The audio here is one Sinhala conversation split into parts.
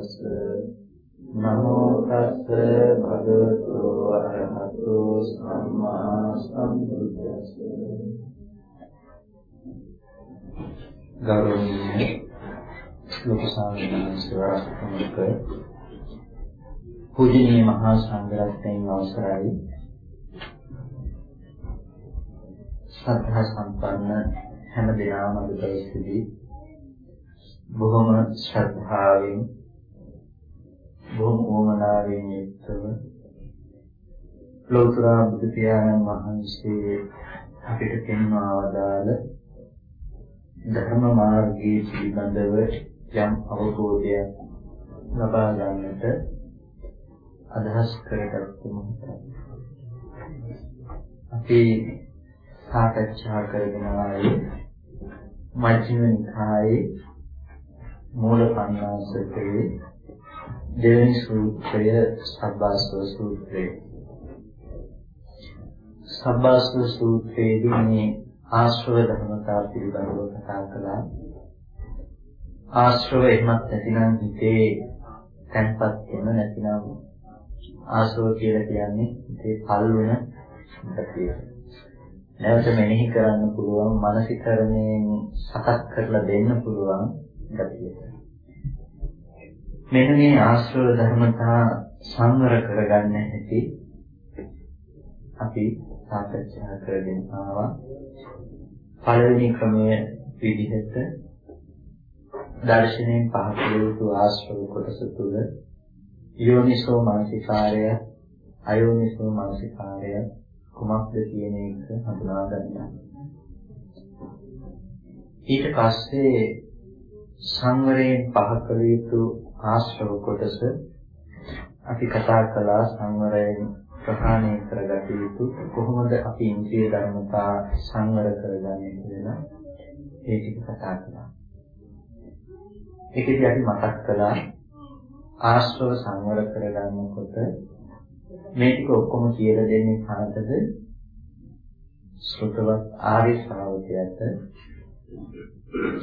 සම්බුද්දස්ස නමෝ තස්ස භගවතු වරහතු සම්මා සම්බුද්දස්ස. ගෞරවනීය ලෝක සාමණේර පූජනීය මහා සංඝරත්නයන් අවසරයි. සත්‍ය සම්පන්න හැම දිනම අද දවසේදී බොහොම ශ්‍රද්ධාවෙන් බොහොම ඕමනාවෙන් යුක්තව ලෝතර බුදු පියාණන් වහන්සේ අපිට පෙන්වා වදාළ ධර්ම මාර්ගයේ පිළිබඳව යම් අවබෝධයක් ලබා ගන්නට අදහස් කරගත්තු මොහොතයි. අපි සාකච්ඡා කරගෙන ආයේ මජ්ක්‍ධිම නිකායේ මූල පඤ්ඤාසකයේ දෙවෙනි සූත්‍රය සබ්බාස්ව සූත්‍රය. සබ්බාස්ව සූත්‍රයේදී මේ ආශ්‍රව ධර්මතා පිළිබඳව කතා කළා. ආශ්‍රව එහෙමත් නැතිනම් හිතේ තැන්පත් වෙන නැතිනම් ආශ්‍රව කියලා කියන්නේ හිතේ පල් වෙන ගතිය. නැවත මෙනෙහි කරන්න පුළුවන් මානසිකරණයෙන් සකස් කරලා දෙන්න පුළුවන් ගතිය. මෙන්න මේ ආශ්‍රව ධර්මතා සංවර කරගන්න හැටි අපි සාකච්ඡා කරගෙන ආවා. පළවෙනි ක්‍රමය විදිහට දර්ශනයෙන් පහළ යුතු ආශ්‍රව කොටස තුල යෝනිසෝ මානසිකාරය අයෝනිසෝ මානසිකාරය කුමක්ද කියන එක හඳුනා ගන්න. ඊට පස්සේ සංවරයෙන් පහ කළ යුතු ආශ්‍රව කොටස අපි කතා කළා සංවරයෙන් ප්‍රහාණය කරගත යුතු කොහොමද අපි ඉන්ද්‍රිය ධර්මතා සංවර කරගන්නේ කියලා ඒ ටික කතා කළා. ඒකදී අපි මතක් කළා ආශ්‍රව සංවර කරගන්නකොට මේ ටික ඔක්කොම කියලා දෙන්නේ කාටද? ශ්‍රොතවත් ආර්ය ශ්‍රාවකයාට.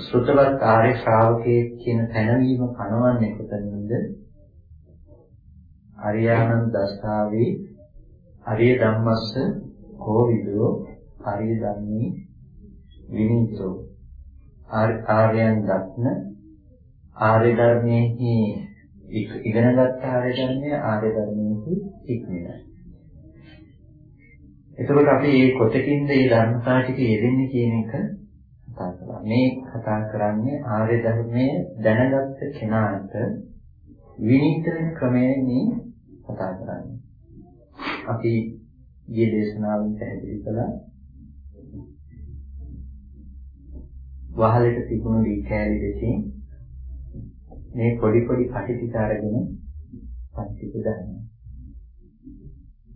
ශ්‍රොතවත් ආර්ය ශ්‍රාවකයේ කියන පැනවීම කනවන්නේ කොතනින්ද? අරියානන්ද දස්සාවේ අරිය ධම්මස්ස කෝවිදෝ අරිය ධම්මේ විනීතෝ ආර්යයන් දක්න ආර්ය ධර්මයේහි ඉගෙනගත් ආර්ය ධර්මය ආර්ය ධර්මයේ ඉක්මනයි. එතකොට අපි මේ කොටකින්ද මේ ධර්මතා ටික යෙදෙන්නේ කියන එක කතා කරා. මේ කතා කරන්නේ ආර්ය ධර්මයේ දැනගත්ත කෙනාට විනීත වෙන ක්‍රමයෙන් මේ කතා කරන්නේ. අපි ගිය දේශනාවෙන් පැහැදිලි කළා වහලට තිබුණු දී කෑලි දෙකෙන් මේ පොඩි පොඩි පටි ටික අරගෙන පටික දානවා.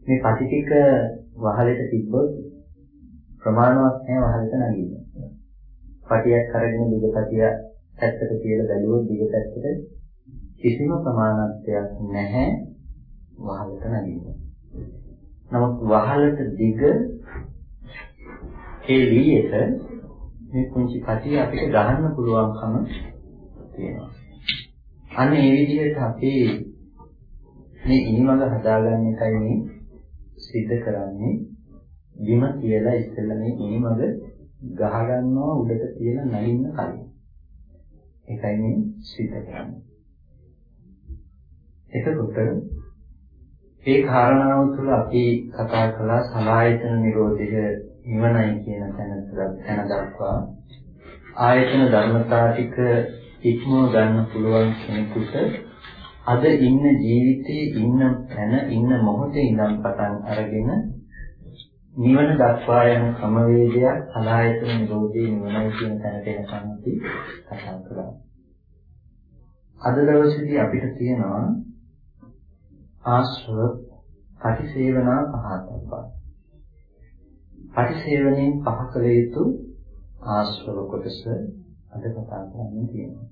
මේ පටි ටික වහලට තිබ්බොත් ප්‍රමාණවත් නැහැ වහලට නගින්න. පටියක් අරගෙන දිග පටිය පැත්තට තියලා බැලුවොත් දිග පැත්තට කිසිම ප්‍රමාණත්වයක් නැහැ වහලට නගින්න. නමුත් වහලට දිග ඒ ලීයට මේ කුංචි පටිය අපිට ගහන්න පුළුවන්කම තියෙනවා. අන්න ඒ විදිහට අපි මේ ඉනිමඟ හදාගන්න එකයි මේ සිද්ධ කරන්නේ බිම කියලා ඉස්සෙල්ලා මේ ඉනිමඟ ගහ ගන්නවා උඩට තියලා නැගින්න කලින්. ඒකයි මේ සිද්ධ කරන්නේ. එතකොට ඒ කාරණාව තුළ අපි කතා කළා සලායතන නිරෝධය නිවනයි කියන තැන දක්වා ආයතන ධර්මතා ටික ඉක්මව ගන්න පුළුවන් කෙනෙකුට අද ඉන්න ජීවිතයේ ඉන්න තැන ඉන්න මොහොතේ ඉඳන් පටන් අරගෙන නිවන දක්වා යන ක්‍රමවේදයක් සලායතන නිරෝධී නිවනයි කියන තැනට එනකන් අපි කතා කරා. අද දවසේදී අපිට තියෙනවා ආශ්‍රව පටිසේවනා පහතබ්බා. පටිසේවණයෙන් පහ කළ යුතු ආශ්‍රව කොටස අද කතා කරන්න තියෙනවා.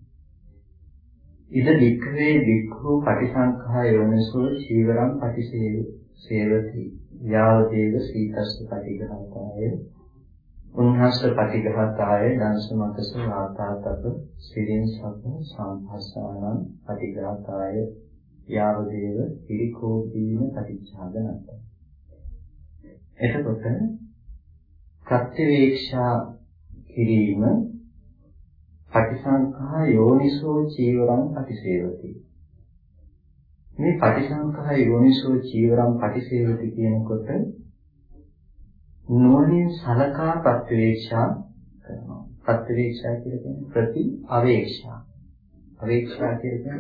ඉද වික්‍රේ වික්ඛු පටිසංඛා යෝනිසෝ චීවරම් පටිසේවති යාව දේව සීතස්ස පටිඝාතාය උන්හස්ස පටිඝාතාය දංශමතස වාතාතප සිරින් සප්ප සම්භස්සානං පටිඝාතාය යාව දේව පිරිකෝපීන පටිච්චාදනත එතකොට ප්‍රත්‍යවේක්ෂා කිරීම පටිසංඛා යෝනිසෝ චීවරං පටිසේවති. මේ පටිසංඛා යෝනිසෝ චීවරං පටිසේවති කියනකොට නුවණින් සලකා ප්‍රත්‍යවේක්ෂා කරනවා. ප්‍රත්‍යවේක්ෂා කියන්නේ ප්‍රති අවේක්ෂා. අවේක්ෂා කියන්නේ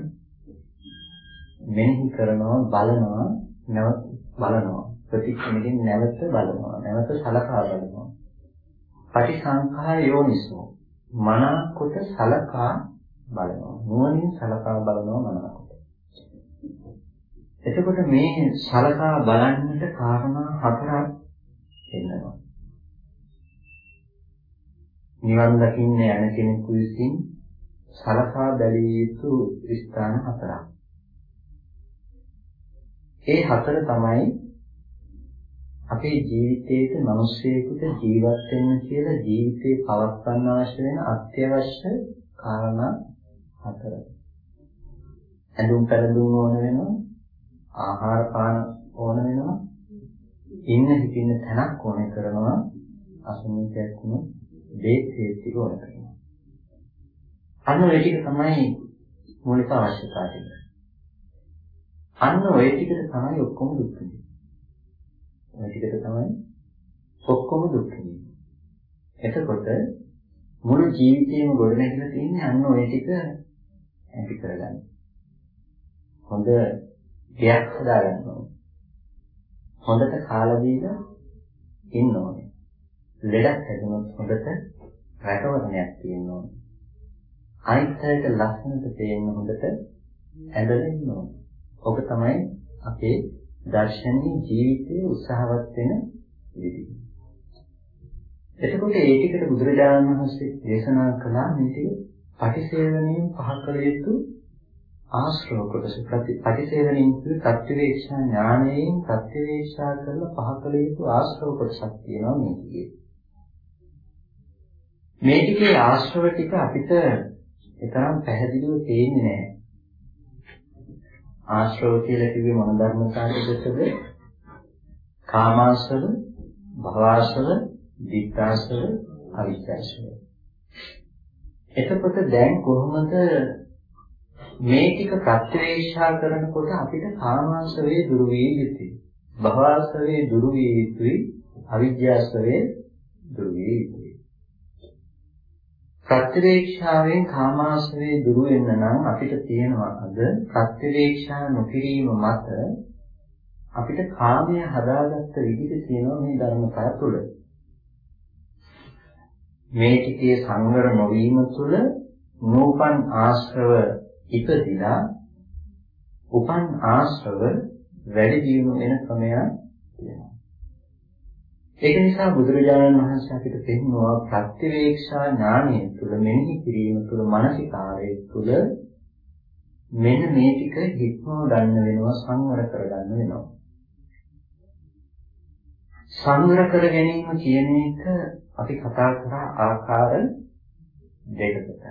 මෙනෙහි කරනවා බලනවා නැවත බලනවා. ප්‍රතික්ෂේපයෙන් නැවත බලනවා නැවත සලකා බලනවා. පටිසංඛා යෝනිසෝ මනාකොට සලකා බලනවා. නුවණින් සලකා බලනවා මනාකොට එතකොට මේ සලකා බලන්නට කාරණා හතරක් එන්නවා නිවන් දකින්න යන කෙනෙකු විසින් සලකා බැලිය යුතු ස්ථාන හතරක්. ඒ හතර තමයි අපේ ජීවිතයේ මිනිස්සෙකුට ජීවත් වෙන්න කියලා ජීවිතේ පවත්වන්න අවශ්‍ය වෙන අත්‍යවශ්‍ය කාරණා හතර. ඇඳුම් පැළඳුම් ඕන වෙනවා, ආහාර පාන ඕන වෙනවා, ඉන්න හිටින්න තැනක් ඕන කරනවා, අසනීපයක් වුණොත් දේත් හේතු ඕන කරනවා. අන්න ඒ ටික තමයි මූලික අවශ්‍යතාව ටික. අන්න ඔය ටිකට තමයි ඔක්කොම දුක් වෙන්නේ. ඔය ටිකට තමයි ඔක්කොම දුක් වෙන්නේ. එතකොට මුළු ජීවිතේම ගොඩනැගිලා තියෙන්නේ අන්න ඔය ටික ඇති කරගන්න. හොඳ දෙයක් හදාගන්න ඕනේ. හොඳට කාලා දීලා ඉන්න ඕනේ. ලෙඩක් හැදුනොත් හොඳට රැකවරණයක් තියෙන්න ඕනේ. අනිත් අයට ලස්සනට පේන්න හොඳට ඇඳලා ඉන්න ඕනේ. ඔක තමයි අපේ දර්ශනීය ජීවිතයේ උත්සාහවත් වෙන විදිහ. එතකොට ඒ ටිකට බුදුරජාණන් වහන්සේ දේශනා කළා මේ ටික පටිසේවණයෙන් පහ කළ යුතු ආශ්‍රව කොටස ප්‍රතිසේවණයෙන් කියන ප්‍රතිවේක්ෂා ඥානයෙන් ප්‍රතිවේක්ෂා කරලා පහ කළ යුතු ආශ්‍රව කොටසක් තියෙනවා මේ ටිකේ. මේ ටිකේ ආශ්‍රව ටික අපිට ඒතරම් පැහැදිලිව තේින්නේ නැහැ. ආශ්‍රව කියලා කිව්වේ මොන ධර්මතාවයකටද? කාමාශ්‍රව, භවආශ්‍රව, ditthාශ්‍රව, අවිද්‍යාශ්‍රව. එතකොට දැන් කොහොමද මේ ටික ප්‍රත්‍යවේක්ෂා කරනකොට අපිට කාමාශ්‍රවේ දුරු විය යුතුයි. භවආශ්‍රවේ දුරු විය යුතුයි. අවිද්‍යාශ්‍රවේ දුරු විය යුතුයි. ප්‍රත්‍යවේක්ෂාවෙන් කාමාශ්‍රවේ දුරු වෙන්න නම් අපිට තියෙනවා අද ප්‍රත්‍යවේක්ෂා නොකිරීම මත අපිට කාමය හදාගත්ත විදිහ තියෙනවා මේ ධර්මතාව තුළ. මේ ටිකේ සංවර නොවීම තුළ නූපන් ආශ්‍රව ඉපදිලා උපන් ආශ්‍රව වැඩි දියුණු වෙන ක්‍රමයක් තියෙනවා. ඒක නිසා බුදුරජාණන් වහන්සේ අපිට පෙන්වනවා ප්‍රත්‍යවේක්ෂා ඥානය තුළ මෙනෙහි කිරීම තුළ මානසිකාරය තුළ මෙන්න මේ ටික හික්මව ගන්න වෙනවා සංවර කර ගන්න වෙනවා. සංවර කර ගැනීම කියන එක අපි කතා කරා ආකාර දෙකකට.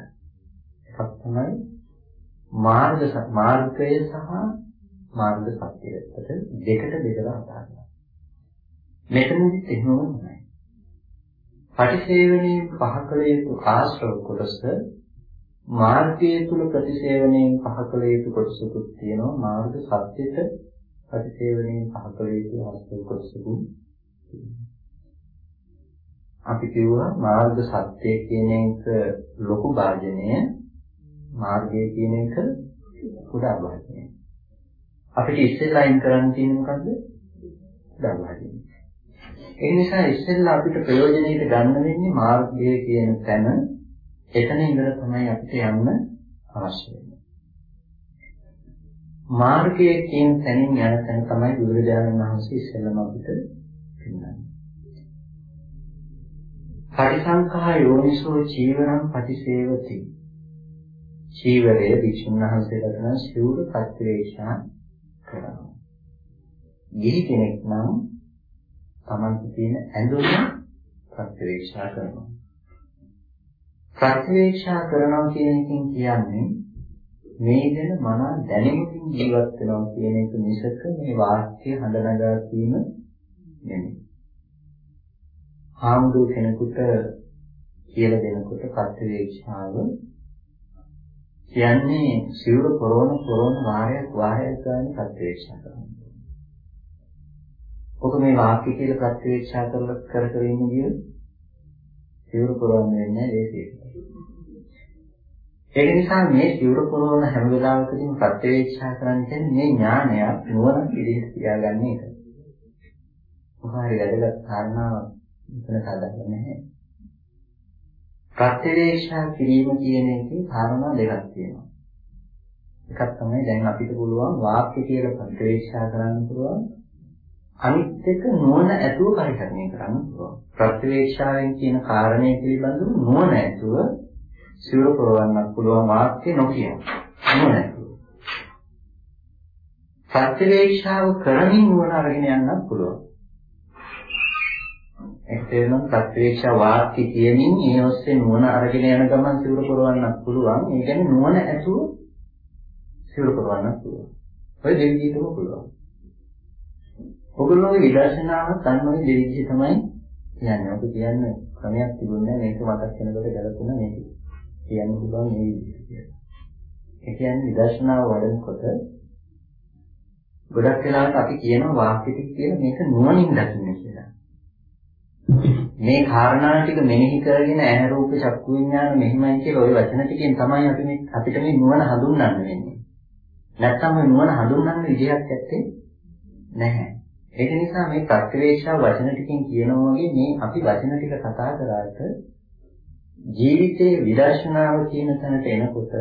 එකක් තමයි මාර්ග මාර්ගය සහ මාර්ග සත්‍යයට දෙකට බෙදලා කතා කරනවා. මෙතනදිත් එහෙමම තමයි. පටිසේවණයෙන් පහකල යුතු ආශ්‍රව කොටස මාර්ගයේ තුල ප්‍රතිසේවණයෙන් පහකල යුතු කොටසකුත් තියෙනවා මාර්ග සත්‍යෙට ප්‍රතිසේවණයෙන් පහකල යුතු ආශ්‍රව කොටසකුත් අපි කිව්වා මාර්ග සත්‍ය කියන එක ලොකු භාජනය මාර්ගය කියන එක කුඩා භාජනය අපිට ඉස්සෙල්ලා අයින් කරන්න තියෙන්නේ මොකද්ද භාජනය ඒ නිසා ඉස්සෙල්ලා අපිට ප්‍රයෝජනෙට ගන්න වෙන්නේ මාර්ගය කියන තැන. එතන ඉඳලා තමයි අපිට යන්න අවශ්‍ය වෙන්නේ. මාර්ගයේ කියන තැනින් යන තැන තමයි බුදුරජාණන් වහන්සේ ඉස්සෙල්ලම අපිට පෙන්වන්නේ. පරිසංඛා යෝනිසෝ චීවරං පටිසේවති. චීවරය විසුණු වහන්සේලා කරන සිවුරු පත්‍රේෂා කරනවා. ගිහි කෙනෙක් නම් තමන්ට තියෙන ඇඳුම ප්‍රත්‍යවේක්ෂා කරනවා. ප්‍රත්‍යවේක්ෂා කරනවා කියන එකෙන් කියන්නේ මේ ගැන මන දැනීමකින් ජීවත් වෙනවා කියන එක මිසක මේ වාක්‍ය හඳ නගා කීම නෙමෙයි. හාමුදුර කෙනෙකුට කියලා දෙනකොට ප්‍රත්‍යවේක්ෂාව කියන්නේ සිවුර පොරොන පොරොන වාරයක් වාරයක් ගන්න ප්‍රත්‍යවේක්ෂා කරනවා. ඔක මේ වාක්‍ය කියලා ප්‍රත්‍යවේක්ෂා කරලා කර කර ඉන්නේ කියල සිවුර පොරොන්න වෙන්නේ ඒකේ. ඒක නිසා මේ සිවුර පොරොන හැම වෙලාවකදීම ප්‍රත්‍යවේක්ෂා කරන්න කියන්නේ මේ ඥානයක් නුවණ පිළිහෙත් තියාගන්න එක. මොහාරි වැදගත් කාරණාවක් මෙතන සාදන්න නැහැ. ප්‍රත්‍යවේක්ෂා කිරීම කියන එකේ කාරණා දෙකක් තියෙනවා. එකක් තමයි දැන් අපිට පුළුවන් වාක්‍ය කියලා ප්‍රත්‍යවේක්ෂා කරන්න පුළුවන්. අනිත් එක නුවණ ඇතුව පරිහරණය කරන්න පුළුවන්. ප්‍රත්‍යවේක්ෂාවෙන් කියන කාරණේ පිළිබඳව නුවණ ඇතුව සිවුර පුරවන්නත් පුළුවන් වාක්‍ය නොකියන. නුවණ ඇතුව. ප්‍රත්‍යවේක්ෂාව කරමින් නුවණ අරගෙන යන්නත් පුළුවන්. එතෙන්නම් ප්‍රත්‍යක්ෂ වාක්‍ය කියමින් ඒ ඔස්සේ නුවණ අරගෙන යන ගමන් සිවුර පුරවන්නත් පුළුවන්. ඒ කියන්නේ නුවණ ඇතුව සිවුර පුරවන්නත් පුළුවන්. ඔය දෙවිදිහටම පුළුවන්. ඔගොල්ලෝගේ විදර්ශනාව තන්නෝයි දෙවිදිහ තමයි කියන්නේ. ඔබ කියන්නේ ක්‍රමයක් තිබුණේ මේක මතක් වෙනකොට ගැලපුණා මේක කියන්න පුළුවන් මේ විදිහට කියලා. ඒ කියන්නේ විදර්ශනාව වඩනකොට ගොඩක් වෙලාවට අපි කියන වාක්‍ය ටික කියලා මේක නුවණින් දකින්න කියලා. මේ කාරණා ටික මෙනෙහි කරගෙන ඇහැ රූප චක්කු විඥාන මෙහිමයි කියලා ওই වචන ටිකෙන් තමයි අපි මේ අපිට මේ නුවණ හඳුන්වන්න වෙන්නේ. නැත්තම් මේ නුවණ හඳුන්වන්න විදිහක් ඇත්තේ නැහැ. ඒක නිසා මේ ප්‍රත්‍යවේක්ෂා වචන ටිකෙන් කියනවා වගේ මේ අපි වචන ටික කතා කරාට ජීවිතයේ විදර්ශනාව කියන තැනට එනකොට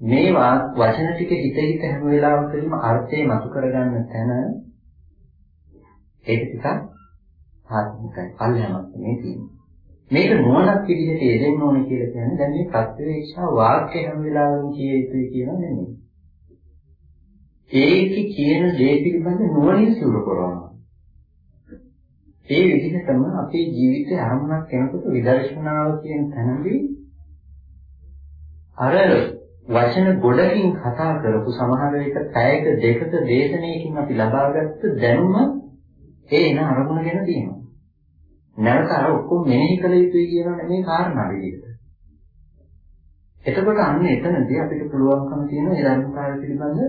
මේ වචන ටික හිත හිත හැම වෙලාවකදීම අර්ථය මතු කරගන්න තැන ඒක ටිකක් ආත්මිකයි පල්ලෙහාමත් මේ තියෙන්නේ. මේක නුවණක් විදිහට යෙදෙන්න ඕනේ කියලා කියන්නේ දැන් මේ ප්‍රත්‍යවේක්ෂා වාක්‍ය හැම වෙලාවෙම කිය යුතුයි කියලා නෙමෙයි. ඒකේ කියන දේ පිළිබඳ නුවණින් සිවුර කරනවා. ඒ විදිහටම අපේ ජීවිතේ අරමුණක් වෙනකොට විදර්ශනාව කියන තැනදී අර වචන ගොඩකින් කතා කරපු සමහර විට පැයක දෙකක දේශනාවකින් අපි ලබාගත්ත දැනුම ඒ එන අරමුණ ගැන තියෙනවා. නැවත අර ඔක්කොම මෙනෙහි කළ යුතුයි කියන මේ කාරණා විදිහට. එතකොට අන්න එතනදී අපිට පුළුවන්කම තියෙන ඒ ධර්මතාවය පිළිබඳ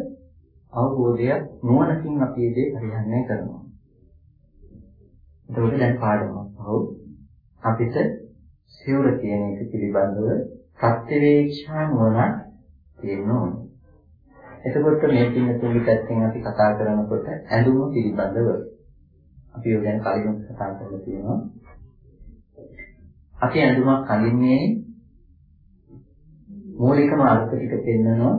අවබෝධයක් නුවණකින් අපි ඒ දේ පරිහරණය කරනවා. එතකොට දැන් පාඩමක් පහු අපිට සිවුර කියන එක පිළිබඳව ප්‍රත්‍යවේක්ෂා නුවණ තියෙන්න ඕනේ. එතකොට මේ පින්නතුන්ගේ පැත්තෙන් අපි කතා කරනකොට ඇඳුම පිළිබඳව අපි ඔය ගැන කලින් කතා කරලා තියෙනවා. අපි ඇඳුමක් අඳින්නේ මූලිකම අර්ථ ටික පෙන්නනවා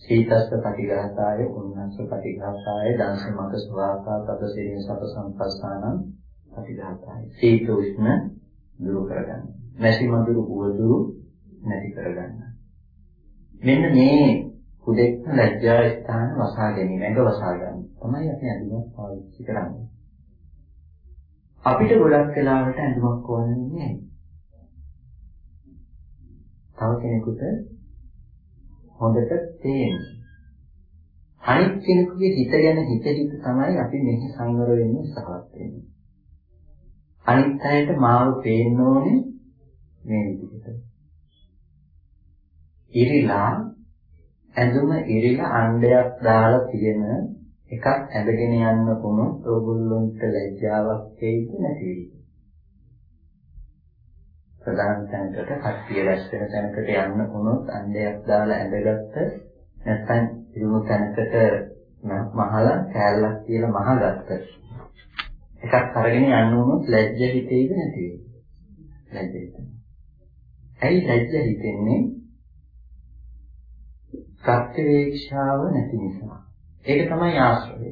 සීතස්ස පටිඝාතාය උන්නස්ස පටිඝාතාය දංශමක සුවාකා පදසිරිය සප සම්පස්සානං පටිඝාතාය සීත උෂ්ණ දුරු කරගන්න. නැසි මధుරු උවදුරු නැති කරගන්න. මෙන්න මේ කුදෙක් ලැජ්ජා ස්ථාන වසා ගැනීම, ඇඟ වසා ගන්න. තමයි අපි ඇඳුමක් පාවිච්චි කරන්නේ. අපිට ගොඩක් වෙලාවට ඇඳුමක් ඕනේ නැහැ. තව කෙනෙකුට හොඳට තේරෙන්නේ. අනිත් කෙනෙකුගේ හිත ගැන හිත හිත තමයි අපි මෙහි සංවර වෙන්න උත්සාහවත් වෙන්නේ. අනිත් අයට මාව පේන්න ඕනේ මේ විදිහට. ඉරිලා ඇඳුම ඉරිලා අණ්ඩයක් දාලා තියෙන එකක් ඇදගෙන යන්න වුණොත් ඕගොල්ලොන්ට ලැජ්ජාවක් එයිද නැති වෙයිද? ප්‍රධාන තැනකට කට්ටිය රැස් වෙන තැනකට යන්න වුණොත් අන්දයක් දාලා ඇඳගත්ත නැත්නම් ඉරුණු තැනකට මහලා කෑල්ලක් කියලා මහගත්ත එකක් අරගෙන යන්න වුණොත් ලැජ්ජ හිතේද නැති වෙයිද? ලැජ්ජ හිතෙනවා. ඇයි ලැජ්ජ හිතෙන්නේ? ප්‍රත්‍යවේක්ෂාව නැති නිසා. ඒක තමයි ආශ්‍රවය.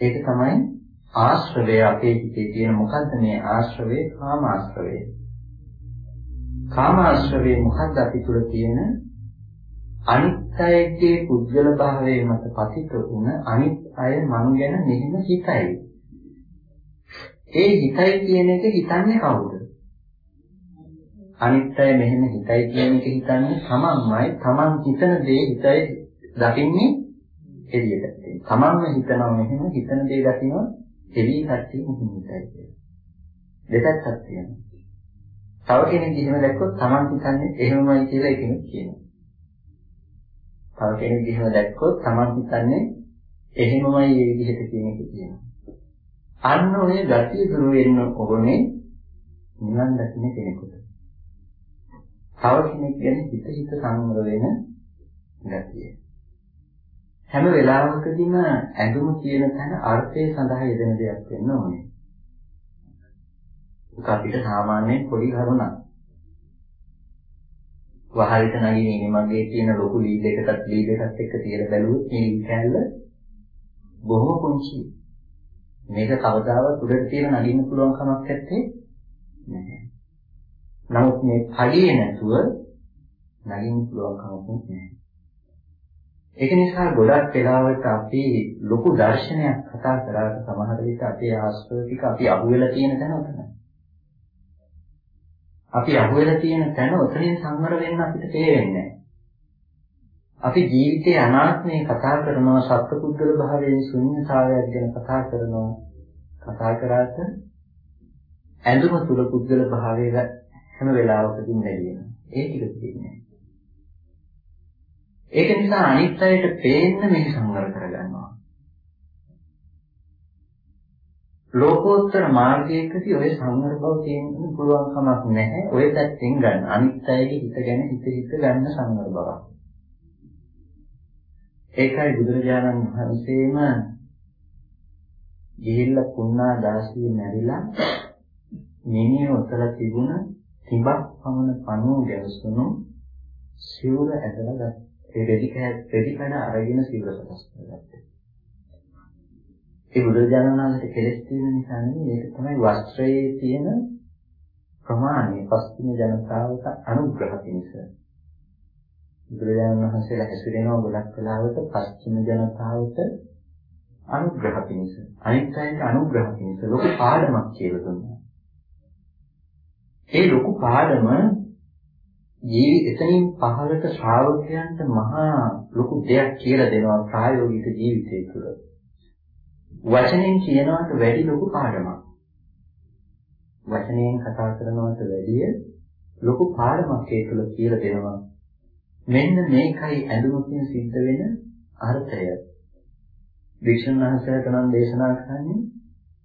ඒක තමයි ආශ්‍රවය අපේ හිතේ තියෙන මොකද්ද මේ ආශ්‍රවය? කාම ආශ්‍රවය. කාම ආශ්‍රවය මොකද්ද අපි තුල තියෙන අනිත් අයගේ පුද්ගල භාවයේ මත පතිත වුණ අනිත් අය මං ගැන මෙහෙම හිතයි. ඒ හිතයි කියන එක හිතන්නේ කවුද? අනිත් අය මෙහෙම හිතයි කියන එක හිතන්නේ තමන්මයි. තමන් හිතන දේ හිතයි දකින්නේ එළියට. තමන්ම හිතනවා මෙහෙම හිතන දේ දකිනවා එළිය කට්ටිය මෙහෙම හිතයි කියලා. දෙකක් තියෙනවා. තව කෙනෙක් එහෙම දැක්කොත් තමන් හිතන්නේ එහෙමමයි කියලා කෙනෙක් කියනවා. තව කෙනෙක් එහෙම දැක්කොත් තමන් හිතන්නේ එහෙමමයි ඒ විදිහට කියන එක කියනවා. අන්න ඔය ගතිය දුර වෙන්න ඕනේ නිවන් දකින්න කෙනෙකුට. තව කෙනෙක් ගැන හිත හිත සංවර වෙන ගතිය. හැම වෙලාවකදීම ඇඳුම කියන තැන අර්ථය සඳහා යෙදෙන දෙයක් වෙන්න ඕනේ. ඒක අපිට සාමාන්‍යයෙන් පොඩි කරුණක්. වහලට නගින්නේ මගේ තියෙන ලොකු ලීඩ් එකකට ලීඩ් එකත් එක්ක තියලා බැලුවොත් මේ ලීඩ් කැල්ල බොහොම පුංචි. මේක කවදාවත් උඩට තියලා නගින්න පුළුවන් කමක් නැත්තේ නැහැ. නමුත් මේ කඩියේ නැතුව නගින්න පුළුවන් කමක් නැහැ. ඒක නිසා ගොඩක් වෙලාවට අපි ලොකු දර්ශනයක් කතා කරාට සමහර විට අපේ ආශ්‍රව ටික අපි අහුවෙලා තියෙන තැන උතන. අපි අහුවෙලා තියෙන තැන උතනින් සංවර වෙන්න අපිට තේරෙන්නේ අපි ජීවිතයේ අනාත්මය කතා කරනවා සත්පුද්ගල භාවයේ ශුන්‍යතාවයක් ගැන කතා කරනවා කතා කරාට ඇඳුම තුල පුද්ගල භාවය හැම වෙලාවකදීම නැති වෙනවා. ඒ ටික තියෙන්නේ. ඒක නිසා අනිත් අයට පේන්න මේක සංවර කරගන්නවා. ලෝකෝත්තර මාර්ගයකදී ඔය සංවර බව තියෙන්න පුළුවන් කමක් නැහැ. ඔය පැත්තෙන් ගන්න. අනිත් අයගේ හිත ගැන හිත හිත ගන්න සංවර බවක්. ඒකයි බුදුරජාණන් වහන්සේම ගිහිල්ලා පුණා දාසිය මැරිලා මිනිහ ඔතල තිබුණ තිබක් පමණ පණුව ගැවසුණු සිවුර ඇදලා ගත්තා. ඒ රෙදි රෙදි කඩ අරගෙන සිවුර සකස් කරගත්තා. ඒ බුදුරජාණන් වහන්සේට කෙලස් තියෙන නිසා නෙවෙයි ඒක තමයි වස්ත්‍රයේ තියෙන ප්‍රමාණය පස්තින ජනතාවට අනුග්‍රහ පිණිස. බුදුරජාණන් වහන්සේලා හැසිරෙනවා ගොඩක් වෙලාවට පස්චිම ජනතාවට අනුග්‍රහ පිණිස. අනිත් අයට අනුග්‍රහ පිණිස ලොකු පාඩමක් කියලා දුන්නා. ඒ ලොකු පාඩම ජීවි එතනින් පහළට ශ්‍රාවකයන්ට මහා ලොකු දෙයක් කියලා දෙනවා ප්‍රායෝගික ජීවිතය තුළ. වචනෙන් කියනවට වැඩි ලොකු පාඩමක්. වචනයෙන් කතා කරනවට වැඩිය ලොකු පාඩමක් ඒ තුළ කියලා දෙනවා. මෙන්න මේකයි ඇඳුමකින් සිද්ධ වෙන අර්ථය. වික්ෂණ වහන්සේට නම් දේශනා කරන්නේ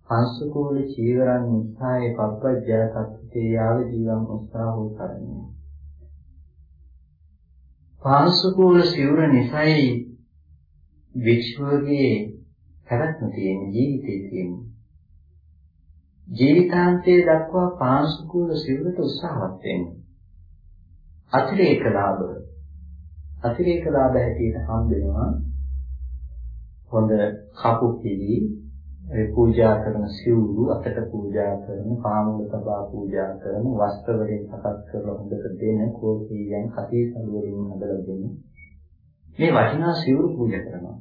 පංසකෝල චීවරන් උත්සාහයේ පබ්බජ්ජය තත්ත්වයේ යාව ජීවම් උත්සාහෝ කරන්නේ. පාංශුකූල සිවුර නිසයි විශ්වයේ පැවැත්ම තියෙන ජීවිතේ තියෙන ජීවිතාන්තයේ දක්වා පාංශුකූල සිවුරට උත්සාහවත් වෙන්න. අතිරේක ලාභ. අතිරේක ලාභ හැටියට හම් වෙනවා හොඳ කපු පිළි ඒ පූජා කරන සිවුරු අතට පූජා කරන පාමුල තබා පූජා කරන වස්ත්‍ර වලින් සකස් කරලා හොඳට දෙන කෝපීයන් කටි සලුවලින් හදලා දෙන. මේ වටිනා සිවුරු පූජා කරනවා.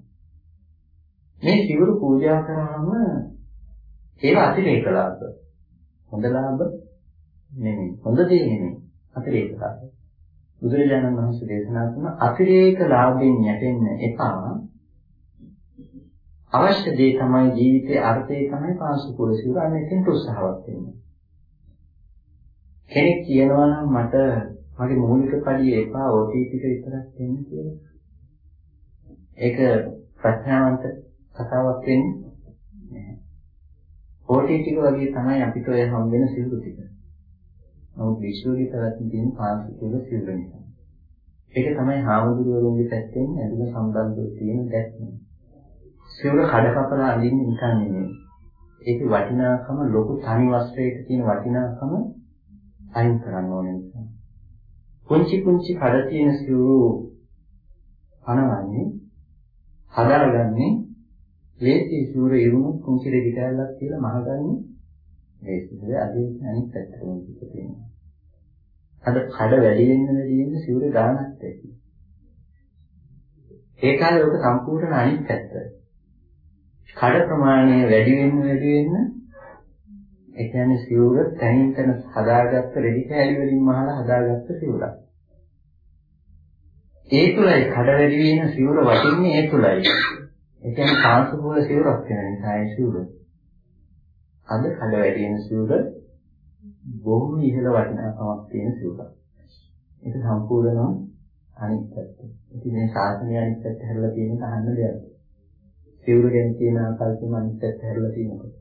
මේ සිවුරු පූජා කරාම ඒව අතිරේක ලාභ. හොඳ ලාභ නෙමෙයි. හොඳ දේ නෙමෙයි. අතිරේක ලාභ. බුදුරජාණන් වහන්සේ දේශනා කරන අතිරේක ලාභයෙන් යැපෙන්න එපා. අවශ්‍ය දේ තමයි ජීවිතයේ අර්ථය තමයි පාසුකුල සිවුර අන්න එතෙන්ට උත්සාහවත් වෙන්න. කෙනෙක් කියනවා නම් මට මගේ මූලික පඩිය එපා OT ටික විතරක් දෙන්න කියලා. ඒක ප්‍රඥාවන්ත කතාවක් වෙන්නේ නැහැ. OT ටික වගේ තමයි අපිට ඔය හම් වෙන සිවුරු ටික. නමුත් විශ්වවිද්‍යාලයේ පැවැත්ම තියෙන පාසුකුල සිවුර නිසා. ඒක තමයි හාමුදුරුවෝගේ පැත්තෙන් ඇදලා සම්බන්ධව තියෙන දැක්ම. සිවුර කඩ කපලා අඳින්නේ නිකන් නෙමෙයි. ඒකේ වටිනාකම ලොකු තනි වස්ත්‍රයක තියෙන වටිනාකම අයින් කරන්න ඕන නිසා. පුංචි පුංචි කඩ තියෙන සිවුරු පනවන්නේ හදාගන්නේ ලේසි සූර ඉරුණු කුංචි දෙක කැලලක් කියලා මහගන්නේ ලේසිද අදී අනිත් පැත්තට මේක තියෙනවා. අද කඩ වැඩි වෙන්න වැඩි වෙන්න සූර දානක් ඇති. ඒ කාලේ ඔක සම්පූර්ණ අනිත් පැත්ත. කඩ ප්‍රමාණය වැඩි වෙන්න වැඩි වෙන්න ඒ කියන්නේ සිවුර තනින් තන හදාගත්ත රෙදි කෑලි වලින් මහලා හදාගත්ත සිවුරක්. ඒ තුලයි කඩ වැඩි වෙන සිවුර වටින්නේ ඒ තුලයි. ඒ කියන්නේ කාංශපෝල සිවුරක් වෙන නිසා ඒ සිවුර. අද කඩ වැඩි වෙන සිවුර බොහොම ඉහළ වටිනාකමක් තියෙන සිවුරක්. ඒක සම්පූර්ණම අනිත් පැත්ත. ඉතින් මේ ශාසනය අනිත් පැත්ත හැරලා තියෙන කහන්න දෙයක්. සිවුර ගැන තියෙන ආකල්පෙම අනිත් පැත්ත හැරලා තියෙනකොට.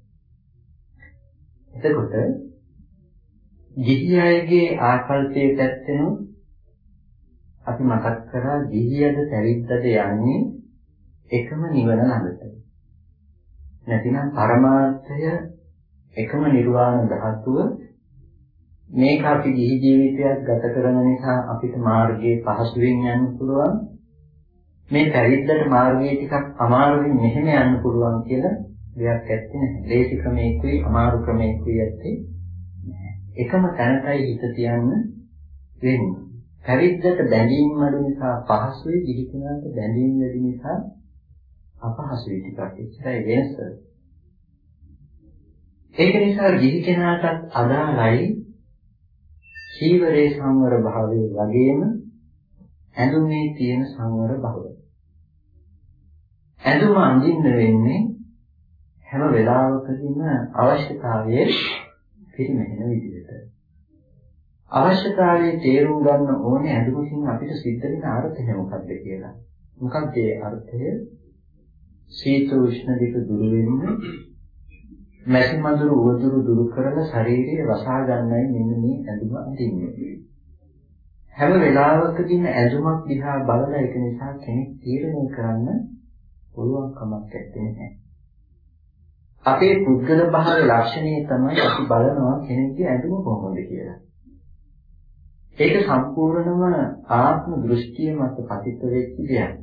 එතකොට ගිහි අයගේ ආකල්පයේ පැත්තෙන අපි මතක් කරා ගිහියද පැවිද්දද යන්නේ එකම නිවන ළඟට. නැතිනම් පරමාර්ථය එකම නිර්වාණ ධාතුව මේක අපි ගිහි ජීවිතයක් ගත කරන නිසා අපිට මාර්ගයේ පහසුවෙන් යන්න පුළුවන්. මේ පැවිද්දට මාර්ගයේ ටිකක් අමාරුවෙන් මෙහෙම යන්න පුළුවන් කියලා දෙයක් ඇත්තේ නැහැ. ලේසි ක්‍රමයකුයි අමාරු ක්‍රමයකුයි ඇත්තේ නැහැ. එකම තැනටයි හිත තියන්න වෙන්නේ. පැවිද්දට බැඳීම් අඩු නිසා පහසුයි, ගිහි කෙනාට බැඳීම් වැඩි නිසා අපහසුයි ටිකක්. ඒකයි වෙනස. ඒක නිසා ගිහි කෙනාටත් අදාළයි සීවරේ සංවර භාවයේ වගේම ඇඳුමේ තියෙන සංවර භාවය. ඇඳුම අඳින්න වෙන්නේ හැම වෙලාවකදීම අවශ්‍යතාවයේ පිරිමැහෙන විදිහට. අවශ්‍යතාවයේ තේරුම් ගන්න ඕනේ ඇඳුමකින් අපිට සිද්ධ වෙන අර්ථය මොකක්ද කියලා. මොකක්ද ඒ අර්ථය? සීත උෂ්ණ දෙක දුරු වෙන්නේ මැසි මඳුරු උවදුරු දුරු කරලා ශරීරය වසා ගන්නයි මෙන්න මේ ඇඳුම අඳින්නේ. හැම වෙලාවකදීම ඇඳුමක් දිහා බලලා ඒක නිසා කෙනෙක් තීරණය කරන්න පුළුවන් කමක් නැත්තේ. අපේ පුද්ගල භාවයේ ලක්ෂණය තමයි අපි බලනවා කෙනෙක්ගේ ඇඳුම කොහොමද කියලා. ඒක සම්පූර්ණම ආත්ම දෘෂ්ටිය මත පතිත වෙච්ච දෙයක්.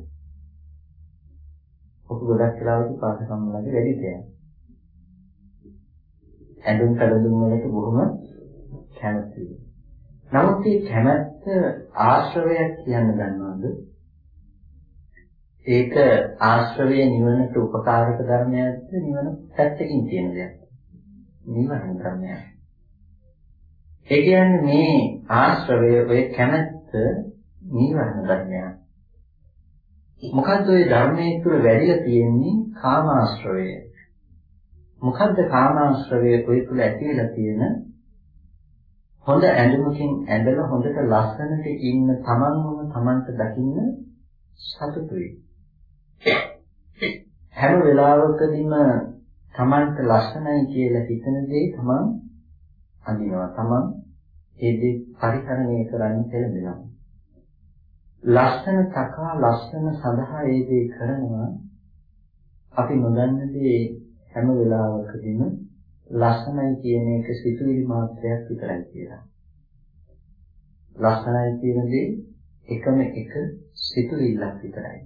ඔක ගොඩක් වෙලාවට පාසකම් වලදී වැඩි දෙයක්. ඇඳුම් කඩඳුම් වලට බොහොම කැමතියි. නමුත් මේ කැමැත්ත ආශ්‍රවයක් කියන්න ගන්නවද? ඒක ආශ්‍රවයේ නිවනට උපකාරක ධර්මයක්ද නිවන පැත්තකින් තියෙන දෙයක්. නිවන ධර්මයක්. ඒ කියන්නේ මේ ආශ්‍රවය ඔය කැමැත්ත නිවන ධර්මයක්. මොකද්ද ওই ධර්මයේ තුල වැඩිලා තියෙන්නේ කාමාශ්‍රවය. මොකද්ද කාමාශ්‍රවයේ ඔය තුල ඇති වෙලා තියෙන හොඳ ඇඳුමකින් ඇඳලා හොඳට ලස්සනට ඉන්න තමන්වම තමන්ට දකින්න සතුටුයි. හැම වෙලාවකදීම තමන්ට ලස්සනයි කියලා හිතන දේ තමන් අඳිනවා. තමන් ඒ දේ පරිහරණය කරන්න පෙළඹෙනවා. ලස්සන තකා ලස්සන සඳහා ඒ දේ කරනවා. අපි නොදන්න දේ හැම වෙලාවකදීම ලස්සනයි කියන එක සිතුවිලි මාත්‍රයක් විතරයි කියලා. ලස්සනයි කියන දේ එකම එක සිතුවිල්ලක් විතරයි.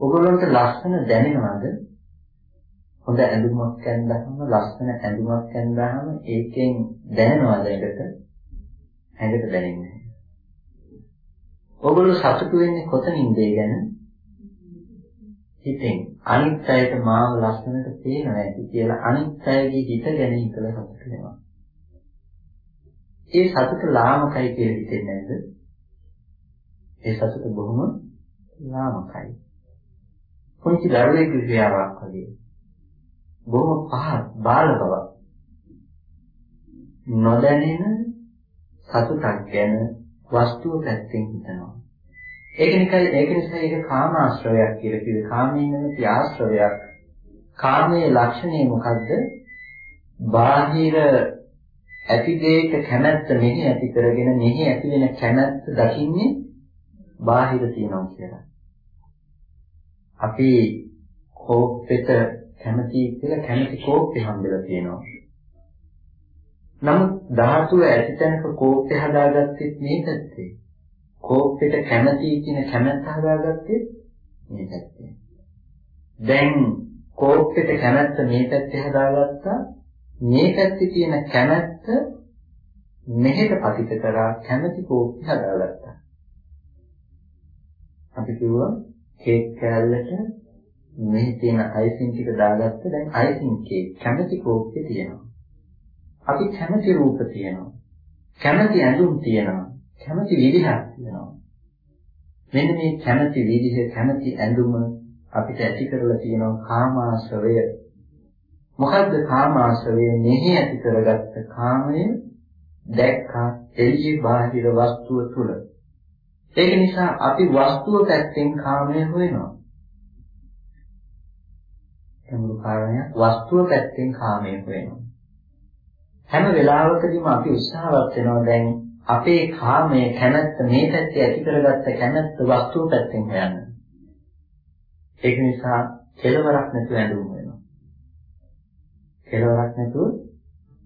ඔයගොල්ලන්ට ලස්සන දැනෙනවද? හොඳ ඇඳුමක් ඇඳගම ලස්සන ඇඳුමක් ඇඳගම ඒකෙන් දැනෙනවද ඒකට? ඇඟට දැනෙන්නේ නැහැ. ඔයගොල්ලෝ සතුටු වෙන්නේ කොතනින්ද ඒ ගැන? හිතෙන් අනිත් අයට මාව ලස්සනට පේනවා ඇති කියලා අනිත් අයගේ හිත ගැන හිතලා සතුට වෙනවා. ඒ සතුට ලාමකයි කියලා හිතෙන්නේ නැද්ද? ඒ සතුට බොහොම ලාමකයි. පුංචි දරුවෙකුගේ ක්‍රියාවක් වගේ. බොහොම පහත් බාල බවක්. නොදැනෙන සතුටක් ගැන වස්තුව පැත්තෙන් හිතනවා. ඒක නිකයි ඒක නිසා ඒක කාමාශ්‍රවයක් කියලා කිව්වේ. කාමයෙන් නැති ආශ්‍රවයක්. කාමයේ ලක්ෂණය මොකද්ද? බාහිර ඇති දෙයක කැමැත්ත මෙහි ඇති කරගෙන මෙහි ඇති වෙන කැමැත්ත දකින්නේ බාහිර තියනවා කියලා. අපි කෝප්පෙට කැමති කියලා කැමති කෝප්පේ හම්බෙලා තියෙනවා. නමුත් ධාතුව ඇති තැනක කෝප්පේ හදාගත්තෙත් මේ පැත්තේ. කෝප්පෙට කැමති කියන කැමැත්ත හදාගත්තේ මේ පැත්තේ. දැන් කෝප්පෙට කැමැත්ත මේ පැත්තේ හදාගත්තා. මේ පැත්තේ තියෙන කැමැත්ත මෙහෙට පතිත කරා කැමැති කෝප්පේ හදාගත්තා. අපි කිව්වා කේක් කෑල්ලට මේ තියෙන අයිසින් ටික දාගත්ත දැන් අයිසින් කේක් කැමැති කෝප්පේ තියෙනවා. අපි කැමැති රූප තියෙනවා. කැමැති ඇඳුම් තියෙනවා. කැමැති විදිහක් තියෙනවා. මෙන්න මේ කැමැති විදිහ කැමැති ඇඳුම අපිට ඇති කරලා තියෙනවා කාමාශ්‍රවය. මොකද්ද කාමාශ්‍රවය? මෙහි ඇති කරගත්ත කාමය දැක්කා එළියේ බාහිර වස්තුව තුල. ඒක නිසා අපි වස්තුව පැත්තෙන් කාමය හොයනවා. ගැඹුරු කාරණයක් වස්තුව පැත්තෙන් කාමය හොයනවා. හැම වෙලාවකදීම අපි උත්සාහවත් වෙනවා දැන් අපේ කාමයේ කැමැත්ත මේ පැත්තේ ඇති කරගත්ත කැමැත්ත වස්තුව පැත්තෙන් හොයන්න. ඒක නිසා කෙලවරක් නැතුව ඇඳුම් වෙනවා. කෙලවරක් නැතුව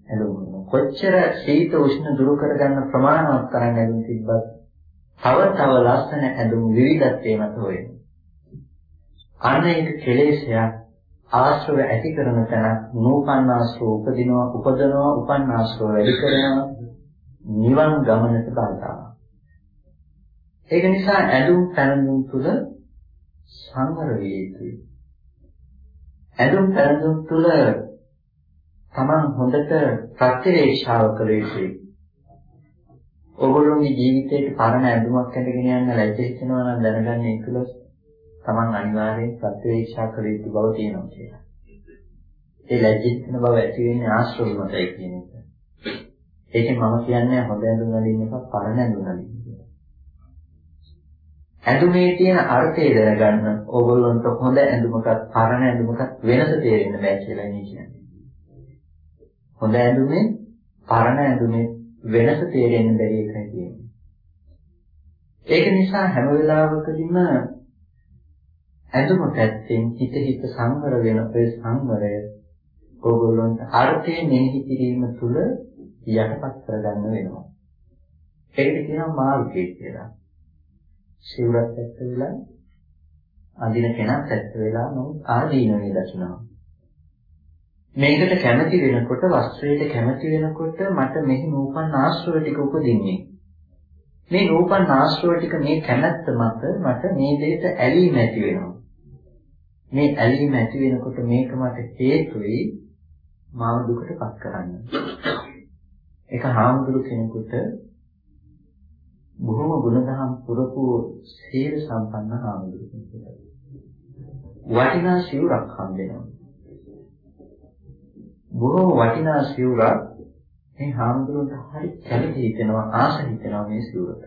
ඇඳුම් වෙනවා. කොච්චර ශීත උෂ්ණ දුරු කරගන්න ප්‍රමාණවත් තරම් ඇඳුම් තිබ්බත් තව තව ලස්සන ඇඳුම් විවිධත්වයේ මත වෙනවා. අනේක කෙලෙසයක් ආශ්‍රව ඇති කරන තැන නූපන්න ආශ්‍රව උපදිනවා උපදනවා උපන්න ආශ්‍රව වැඩි කරනවා නිවන් ගමනට බාධාවක්. ඒක නිසා ඇඳුම් පැළඳුම් තුල සංවර විය යුතුයි. ඇඳුම් පැළඳුම් තුල Taman හොඳට ප්‍රතිවේක්ෂාව කළ යුතුයි. ඔගොල්ලෝගේ ජීවිතේට පරණ ඇඳුමක් ඇඳගෙන යන්න ලැජ්ජ හිතෙනවා නම් දැනගන්න ඒකල Taman අනිවාර්යෙන් ප්‍රතිවේක්ෂා කළ යුතු බව තියෙනවා කියලා. ඒ ලැජ්ජ හිතෙන බව ඇති වෙන්නේ ආශ්‍රව මතයි කියන එක. ඒකෙන් මම කියන්නේ හොඳ ඇඳුම් අඳින්න එපා පරණ ඇඳුම් අඳින්න කියලා. ඇඳුමේ තියෙන අර්ථය දැනගන්න ඕගොල්ලන්ට හොඳ ඇඳුමකත් පරණ ඇඳුමකත් වෙනස තේරෙන්න බෑ කියලා නේ කියන්නේ. හොඳ ඇඳුමේ පරණ ඇඳුමේ වෙනස තේරෙන්න බැරි එකයි කියන්නේ. ඒක නිසා හැම වෙලාවකදීම ඇඳුම පැත්තෙන් හිත හිත සංවර වෙන ඔය සංවරය ඕගොල්ලන්ට අර්ථය මෙනෙහි කිරීම තුළ යටපත් කරගන්න වෙනවා. ඒකට කියනවා මාර්ගය කියලා. සිවුරක් ඇත්ත වෙලා අඳින කෙනාත් ඇත්ත වෙලා නමුත් ආදීනවේ දකිනවා. මේකට කැමති වෙනකොට වස්ත්‍රයට කැමති වෙනකොට මට මෙහි නූපන් ආශ්‍රව ටික උපදින්නේ. මේ නූපන් ආශ්‍රව ටික මේ කැමැත්ත මත මට මේ දෙයට ඇලීම ඇති වෙනවා. මේ ඇලීම ඇති වෙනකොට මේක මට හේතුයි මාව දුකටපත් කරන්න. ඒක හාමුදුරු කෙනෙකුට බොහොම ගුණධම් පුරපු සීල සම්පන්න හාමුදුරු කෙනෙකුට වටිනා සිවුරක් හම්බෙනවා. බොහොම වටිනා සිවුරක් මේ හාමුදුරුවන්ට හරි කැමති හිතෙනවා ආස හිතෙනවා මේ සිවුරට.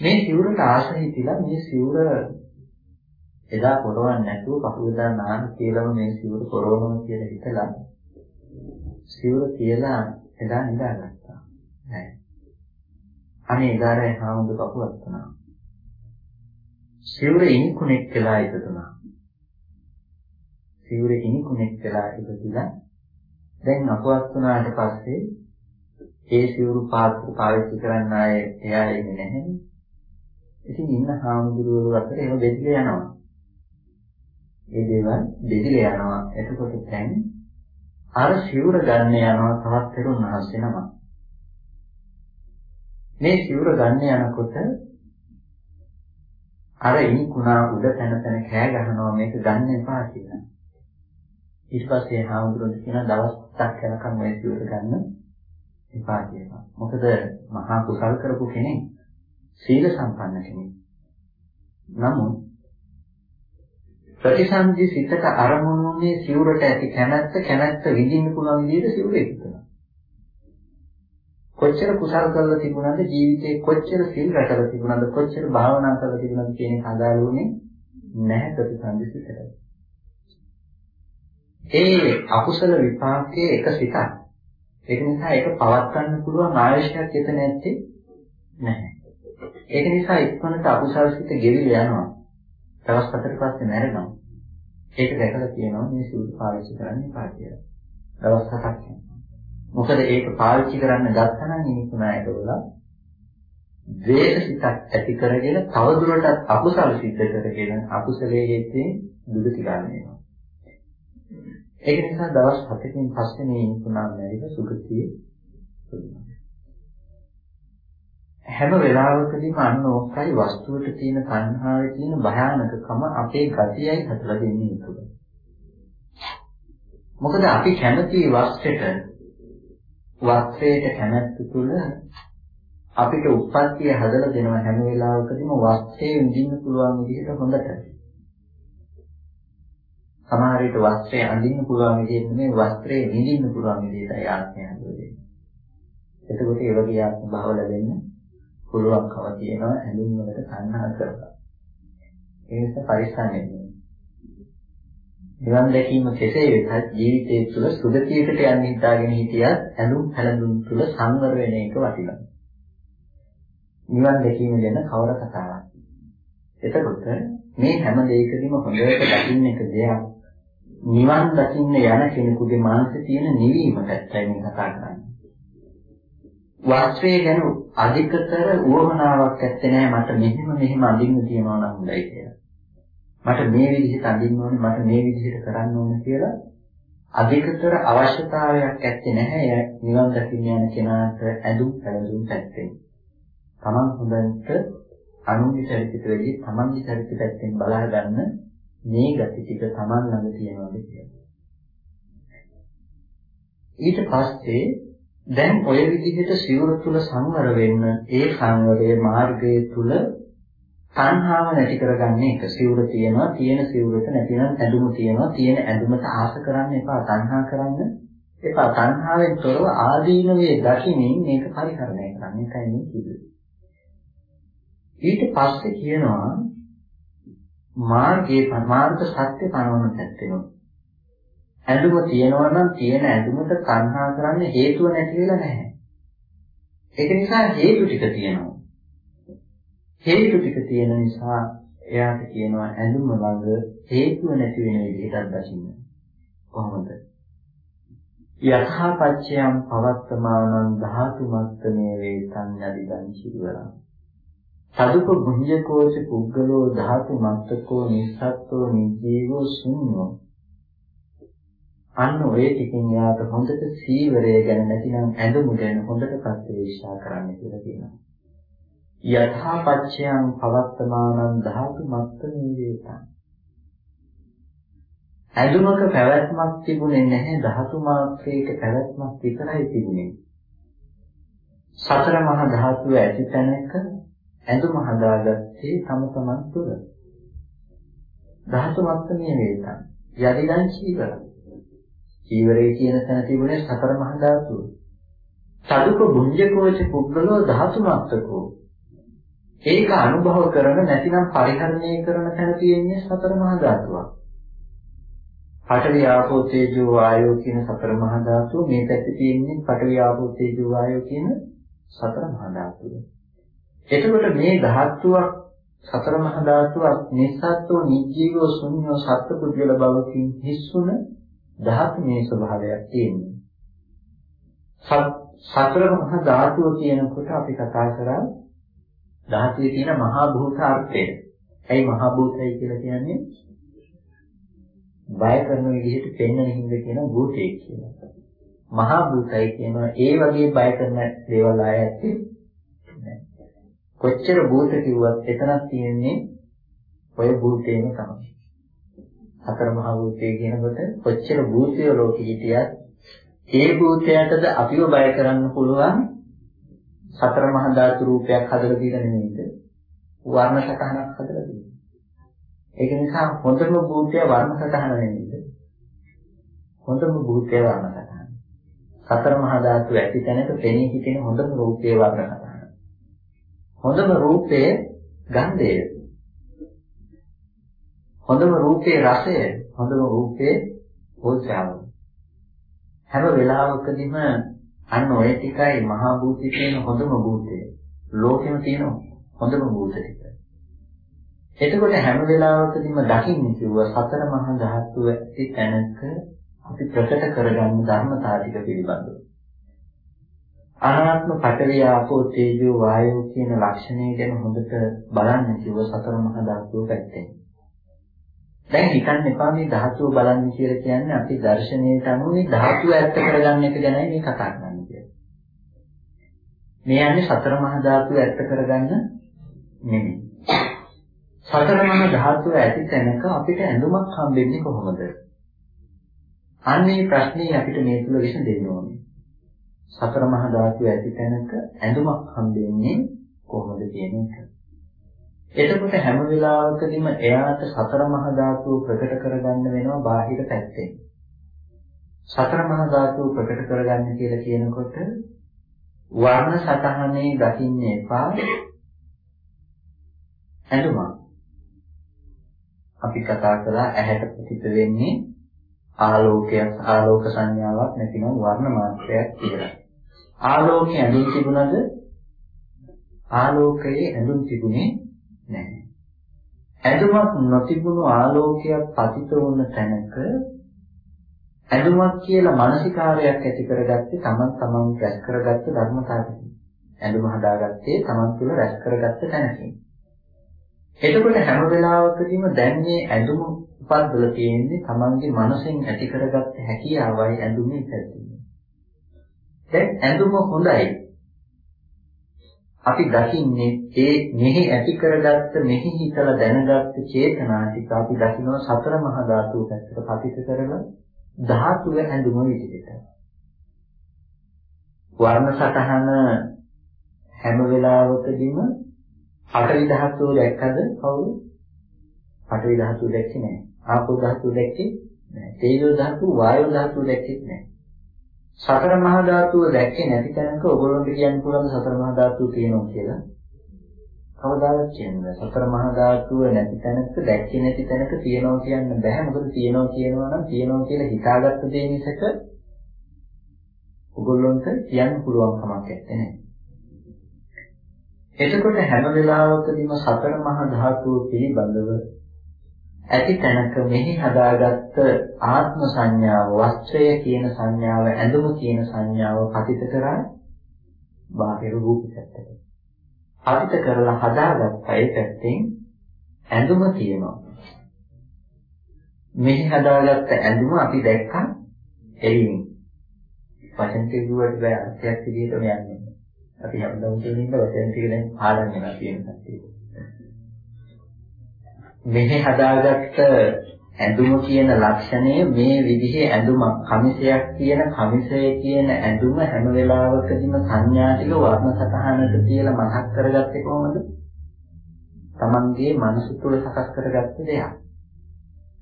මේ සිවුරට ආස හිතිලා මේ සිවුර එදා පොරවන්නේ නැතුව පහුවදා නාන කියලාම මේ සිවුර පොරවනවා කියලා හිතලා සිවුර කියලා එදා නිදාගත්තා. නෑ. අනේ එදාරේ හාමුදුර කපුවක් තුනා. සිවුර ඉනිකුණෙක් වෙලා ඉපදුනා. සිවුර ඉනිකුණෙක් වෙලා ඉපදිලා දැන් අපවත් වුණාට පස්සේ ඒ සිවුරු පාත්‍ර පාවිච්චි කරන්න ආය එයා එන්නේ නැහැ. ඉතින් ඉන්න හාමුදුරුවෝ අතර එහෙම බෙදලා යනවා. ඒ දේවල් බෙදලා යනවා. එතකොට දැන් අර සිවුර ගන්න යනවා තවත් පෙරුන් වහන්සේ නම. මේ සිවුර ගන්න යනකොට අර ඉනිකුණා උඩ තැන තැන කෑ ගහනවා මේක ගන්න එපා කියලා. ඊට පස්සේ හාමුදුරුවෝ කියන දවස් 7ක් යනකම් මේ සිවුර ගන්න එපා කියලා. මොකද මහා කුසල් කරපු කෙනෙක් සීල සම්පන්න කෙනෙක්. නමුත් ප්‍රතිසන්දි සිතට අරමුණුනේ සිවුරට ඇති කැමැත්ත කැමැත්ත විඳින්න පුළුවන් විදිහට සිවුර එක්කනවා. කොච්චර කුසල් කරලා තිබුණාද ජීවිතේ කොච්චර සිල් රැකලා තිබුණාද කොච්චර භාවනා කරලා තිබුණාද කියන එක අදාළුනේ නැහැ ප්‍රතිසන්දි සිතට. ඒ අකුසල විපාකයේ එක සිතක්. ඒක නිසා ඒක පවත් ගන්න පුළුවන් ආයශයක් එතන නැත්තේ නැහැ. ඒක නිසා ඉක්මනට අකුසල සිත ගෙවිලා යනවා. දවස් හතකට පස්සේ මැරෙනවා. ඒක දැකලා කියනවා මේ සූදු පාවිච්චි කරන්න එපා කියලා. දවස් හතක් යනවා. මොකද ඒක පාවිච්චි කරන්න ගත්තා නම් ඉනිකුණා ඒකවල ද්වේෂ සිතක් ඇති කරගෙන තවදුරටත් අකුසල සිද්ධ කරගෙන අකුසලයේ හේතුවෙන් දුගති ගන්න වෙනවා. ඒක නිසා දවස් 7කින් පස්සේ මේ ඉන්පුණා මැරිලා සුගතියේ හැම වෙලාවකදීම අන්න ඕකයි වස්තුවට තියෙන සංහාවේ තියෙන භයානකකම අපේ ගතියයි හදලා දෙන්නේ ඒක. මොකද අපි කැමති වස්ත්‍රයට වස්ත්‍රයට කැමැත්ත තුළ අපිට උත්පත්තිය හදලා දෙනවා හැම වෙලාවකදීම වස්ත්‍රයේ විඳින්න පුළුවන් විදිහට හොඳට. සමහර විට වස්ත්‍රය අඳින්න පුළුවන් විදිහට නෙමෙයි වස්ත්‍රයේ විඳින්න පුළුවන් විදිහටයි ආත්මය හදලා දෙන්නේ. එතකොට ඒ වගේ ආත්ම භාව ලැබෙන්න පුළුවන්කම තියෙනවා ඇඳුම් වලට සංහා කරලා. ඒ නිසා පරිස්සම් වෙන්න. නිවන් දැකීම කෙසේ වෙතත් ජීවිතයේ තුල සුගතියකට යන්න හිතාගෙන හිටියත් ඇඳුම් හැලඳුම් තුල සංවර වෙන එක වටිනවා. නිවන් දැකීම ගැන කවර කතාවක්. එතකොට මේ හැම දෙයකදීම හොඳට දකින්න එක දෙයක් නිවන් දකින්න යන කෙනෙකුගේ මානසික තියෙන නිවීම පැත්තයි මේ කතා කරන්නේ. වස්ත්‍රය ගැන අධිකතර උවමනාවක් ඇත්තේ නැහැ මට මෙහෙම මෙහෙම අඳින්න තියනවා නම් හොඳයි කියලා. මට මේ විදිහට අඳින්න ඕනේ මට මේ විදිහට කරන්න ඕනේ කියලා අධිකතර අවශ්‍යතාවයක් ඇත්තේ නැහැ නිවන් දකින්න යන කෙනාට ඇඳුම් පැළඳුම් පැත්තෙන්. Taman හොඳට අනුන්ගේ චරිතයට වැඩි Tamanගේ චරිත පැත්තෙන් බලා ගන්න මේ gati ටික Taman ළඟ තියෙනවද කියලා. ඊට පස්සේ දැන් ඔය විදිහට සිවුර තුල සංවර වෙන්න ඒ සංවරයේ මාර්ගයේ තුල තණ්හාව නැති කරගන්න එක. සිවුර තියෙනවා තියෙන සිවුරට නැතිනම් ඇඳුම තියෙනවා තියෙන ඇඳුමට ආස කරන්න එපා තණ්හා කරන්න එපා. තණ්හාවෙන් තොරව ආදීනවේ දකිමින් මේක පරිහරණය කරන්න. එකයි මේ කිව්වේ. ඊට පස්සේ කියනවා මාර්ගයේ මාර්ග සත්‍ය පනවන පැත්තෙනවා ඇඳුම තියෙනවා නම් තියෙන ඇඳුමට තණ්හා කරන්න හේතුව නැති වෙලා නැහැ. ඒක නිසා හේතු ටික තියෙනවා. හේතු ටික තියෙන නිසා එයාට කියනවා ඇඳුම ළඟ හේතුව නැති වෙන විදිහටත් දකින්න. කොහොමද? යථාපච්චයම් පවත්තමානං ධාතු මත්තමේ වේතං යදිදං චිරවරං. සදුප බුඤ්ජකෝච පුද්ගලෝ ධාතු මත්තකෝ නිස්සත්තෝ නිජීවෝ ශුන්‍යෝ අන්න ඔය ටිකෙන් යාට හොඳට සීවරය ගැන නැතිනම් ඇඳුම ගැන හොඳට ප්‍රත්‍යක්ෂා කරන්න කියලා කියනවා. යථාපච්චයන් පවත්තමානං ධාතු මත්තමේ වේතං. ඇඳුමක පැවැත්මක් තිබුණේ නැහැ ධාතු මාත්‍රයක පැවැත්මක් විතරයි තිබුණේ. සතර මහා ධාතුව ඇති තැනක ඇඳුම හදාගත්තේ තම තමන් තුළ. ධාතු මත්තමේ වේතං. යදිදං චීවරං චීවරේ කියන තැන තිබුණේ සතර මහා ධාතුව. සදුක බුඤ්ජකෝච පුද්ගලෝ ධාතු මාත්‍රකෝ. ඒක අනුභව කරන නැතිනම් පරිහරණය කරන තැන තියෙන්නේ සතර මහා ධාතුවක්. පඨවි ආපෝ තේජෝ වායෝ කියන සතර මහා ධාතුව මේ පැත්තේ තියෙන්නේ පඨවි ආපෝ තේජෝ වායෝ කියන සතර මහා ධාතුව. එතකොට මේ ධාතුවක් සතර මහා ධාතුවක් නිස්සත්ව නිජීවෝ ශුන්‍යෝ සත්පුද්ගල බවකින් හිස්සුන ධාතුමය ස්වභාවයක් තියෙනවා. සතර මහා ධාතුව කියනකොට අපි කතා කරා ධාතුවේ තියෙන මහා භූතාර්ථය. ඇයි මහා භූතයි කියලා කියන්නේ? බය කරන විදිහට පෙන්වන හින්දා කියන භූතේ කියලා. මහා භූතයි කියනවා ඒ වගේ බය කරන දේවල් ආයත් කොච්චර භූත කිව්වත් එතනක් තියෙන්නේ ඔය භූතේම තමයි. හතර මහා භූතය කියනකොට කොච්චර භූතය ලෝකෙ හිටියත් ඒ භූතයටද අපිව බය කරන්න පුළුවන් සතර මහා ධාතු රූපයක් හදලා දීලා නෙමෙයිද වර්ණ සටහනක් හදලා දීලා. ඒක නිසා හොඳම භූතය වර්ණ සටහන නෙමෙයිද? හොඳම භූතය වර්ණ සටහන. සතර මහා ධාතු ඇති තැනක පෙනී සිටින හොඳම රූපේ වර්ණ සටහන. හොඳම රූපයේ ගන්ධය හොඳම රූපේ රසය, හොඳම රූපේ ඕජාව. හැම වෙලාවකදීම අන්න ඔය ටිකයි මහා භූතේ කියන හොඳම භූතය. ලෝකෙම තියෙන හොඳම භූත ටික. එතකොට හැම වෙලාවකදීම දකින්නේ කිව්වා සතර මහා ධාතු ඇති තැනක අපි ප්‍රකට කරගන්න ධර්මතා ටික පිළිබඳව. අනාත්ම පඨවි ආපෝ තේජෝ වායෝ කියන ලක්ෂණය ගැන හොඳට බලන්න කිව්ව සතර මහා ධාතුව පැත්තෙන්. දැන් හිතන්න එපා මේ ධාතුව බලන්න කියලා කියන්නේ අපි දර්ශනයට අනුව මේ ධාතුව ඇත්ත කරගන්න එක ගැනයි මේ කතා කරන්නේ කියලා. මේ යන්නේ සතර මහා ධාතුව ඇත්ත කරගන්න නෙමෙයි. සතර මහා ධාතුව ඇති තැනක අපිට ඇඳුමක් හම්බෙන්නේ කොහොමද? අන්නේ ප්‍රශ්නේ අපිට මේ තුල විසඳෙන්න ඕනේ. සතර මහා ධාතු ඇති තැනක ඇඳුමක් හම්බෙන්නේ කොහොමද කියන එක. එතකොට හැම වෙලාවකදීම එයාට සතර මහා ධාතු ප්‍රකට කරගන්න වෙනවා බාහිර පැත්තෙන්. සතර මහා ධාතු ප්‍රකට කරගන්න කියලා කියනකොට වර්ණ සතහනේ දකින්න එපා ඇඳුමක්. අපි කතා කළා ඇහැට පිට වෙන්නේ ආලෝකයක් ආලෝක සංඥාවක් නැතිනම් වර්ණ මාත්‍රයක් කියලා. ආලෝකයේ ඇඳුම් තිබුණද ආලෝකයේ ඇඳුම් තිබුණේ නැහැ. ඇඳුමක් නොතිබුණු ආලෝකයක් පතිත වුණ තැනක ඇඳුමක් කියලා මානසිකාරයක් ඇති කරගත්තේ තමන් තමන් රැස් කරගත්ත ධර්මතාවකින්. ඇඳුම හදාගත්තේ තමන් තුළ රැස් කරගත්ත තැනකින්. එතකොට හැම වෙලාවකදීම දැන් මේ ඇඳුම උපද්දල තියෙන්නේ තමන්ගේ මනසෙන් ඇති කරගත්ත හැකියාවයි ඇඳුමේ පැතිරෙන්නේ. දැන් ඇඳුම හොඳයි. අපි දකින්නේ ඒ මෙහි ඇති කරගත්ත මෙහි හිතලා දැනගත්ත චේතනා ටික අපි දකිනවා සතර මහා ධාතු පැත්තට පතිත කරලා ධාතුව ඇඳුම විදිහට. වර්ණ සතහන හැම වෙලාවකදීම පඨවි ධාතුව දැක්කද කවුරු? පඨවි ධාතුව දැක්කේ නැහැ. ආපෝ ධාතුව දැක්කේ නැහැ. තේජෝ ධාතුව, වායෝ ධාතුව දැක්කේ නැහැ. සතර මහා ධාතුව දැක්කේ නැති තැනක ඔයගොල්ලන්ට කියන්න පුළුවන් සතර මහා ධාතුව තියෙනවා කියලා. කවදාවත් කියන්නේ සතර මහා ධාතුව නැති තැනක දැක්කේ නැති තැනක තියෙනවා කියන්න බෑ. මොකද තියෙනවා කියනවා නම් තියෙනවා කියලා හිතාගත්ත දේ මිසක ඔයගොල්ලන්ට කියන්න පුළුවන් කමක් නැත්තේ. එතකොට හැම වෙලාවකදීම සතර මහා ධාතුව පිළිබඳව ඇති තැනක මෙහි හදාගත්ත ආත්ම සංඥාව වස්ත්‍රය කියන සංඥාව ඇඳුම කියන සංඥාව පතිත කරා බාහිර රූප පැත්තට. පතිත කරලා හදාගත්ත ඒ පැත්තෙන් ඇඳුම තියෙනවා. මෙහි හදාගත්ත ඇඳුම අපි දැක්කා එළියෙන්. වචන කිව්වට බෑ අර්ථයක් විදිහටම යන්නේ. අපි හැමදාම කියන ඉන්න වචන ටික දැන් පාඩම් වෙනවා කියන කතිය. මෙහි හදාගත්ත ඇඳුම කියන ලක්ෂණය මේ විදිහේ ඇඳුමක් කමිසයක් කියන කමිසය කියන ඇඳුම හැම වෙලාවකදීම සංඥා ටික වර්ණ සතහනට කියලා මතක් කරගත්තේ කොහොමද? Tamanගේ මනස තුල සකස් කරගත්ත දෙයක්.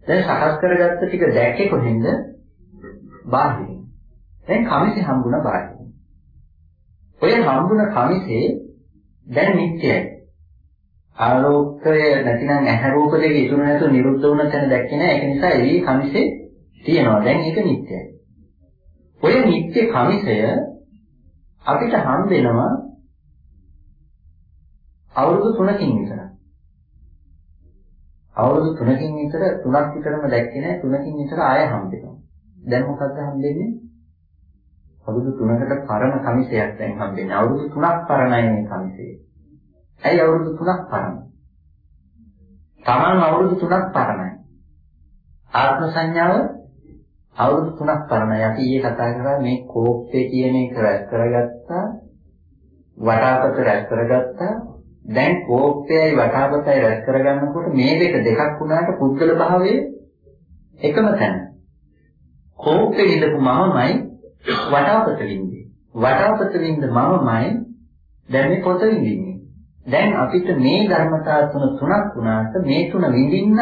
දැන් සකස් කරගත්ත ටික දැක්කේ කොහෙන්ද? බාහිරින්. දැන් කමිසෙ හම්බුණා බාහිරින්. ඔය හම්බුණ කමිසෙ දැන් නිත්‍යයි. ආලෝකය නැතිනම් ඇහැ රූප දෙක ඉතුරු නැතුව නිරුද්ධ වුණ තැන දැක්කේ නැහැ. ඒක නිසා එළියේ කමිසේ තියෙනවා. දැන් ඒක නිට්ටයයි. ඔය නිට්ටය කමිසය අපිට හම් වෙනවා අවුරුදු 3කින් විතර. අවුරුදු 3කින් විතර 3ක් විතරම දැක්කේ නැහැ. 3කින් විතර ආය හම් වෙනවා. දැන් මොකද්ද හම් වෙන්නේ? අවුරුදු 3කට පරණ කමිසයක් දැන් හම් වෙන්නේ. අවුරුදු 3ක් පරණයි මේ කමිසය. ඇයි අවුරුදු 3ක් පරණ? Taman අවුරුදු 3ක් පරණයි. ආත්ම සංඥාව අවුරුදු 3ක් පරණයි. අපි ඊයේ කතා කරා මේ කෝප්පේ කියන එක රැස් කරගත්තා. වටාපත රැස් කරගත්තා. දැන් කෝප්පයයි වටාපතයි රැස් කරගන්නකොට මේ දෙක දෙකක් වුණාට පුද්ගල භාවයේ එකම තැන. කෝප්පේ ඉඳපු මමමයි වටාපත වින්දේ. වටාපත වින්ද මමමයි දැන් මේ පොත විඳින්නේ. දැන් අපිට මේ ධර්මතා තුන තුනක් වුණාට මේ තුන විඳින්න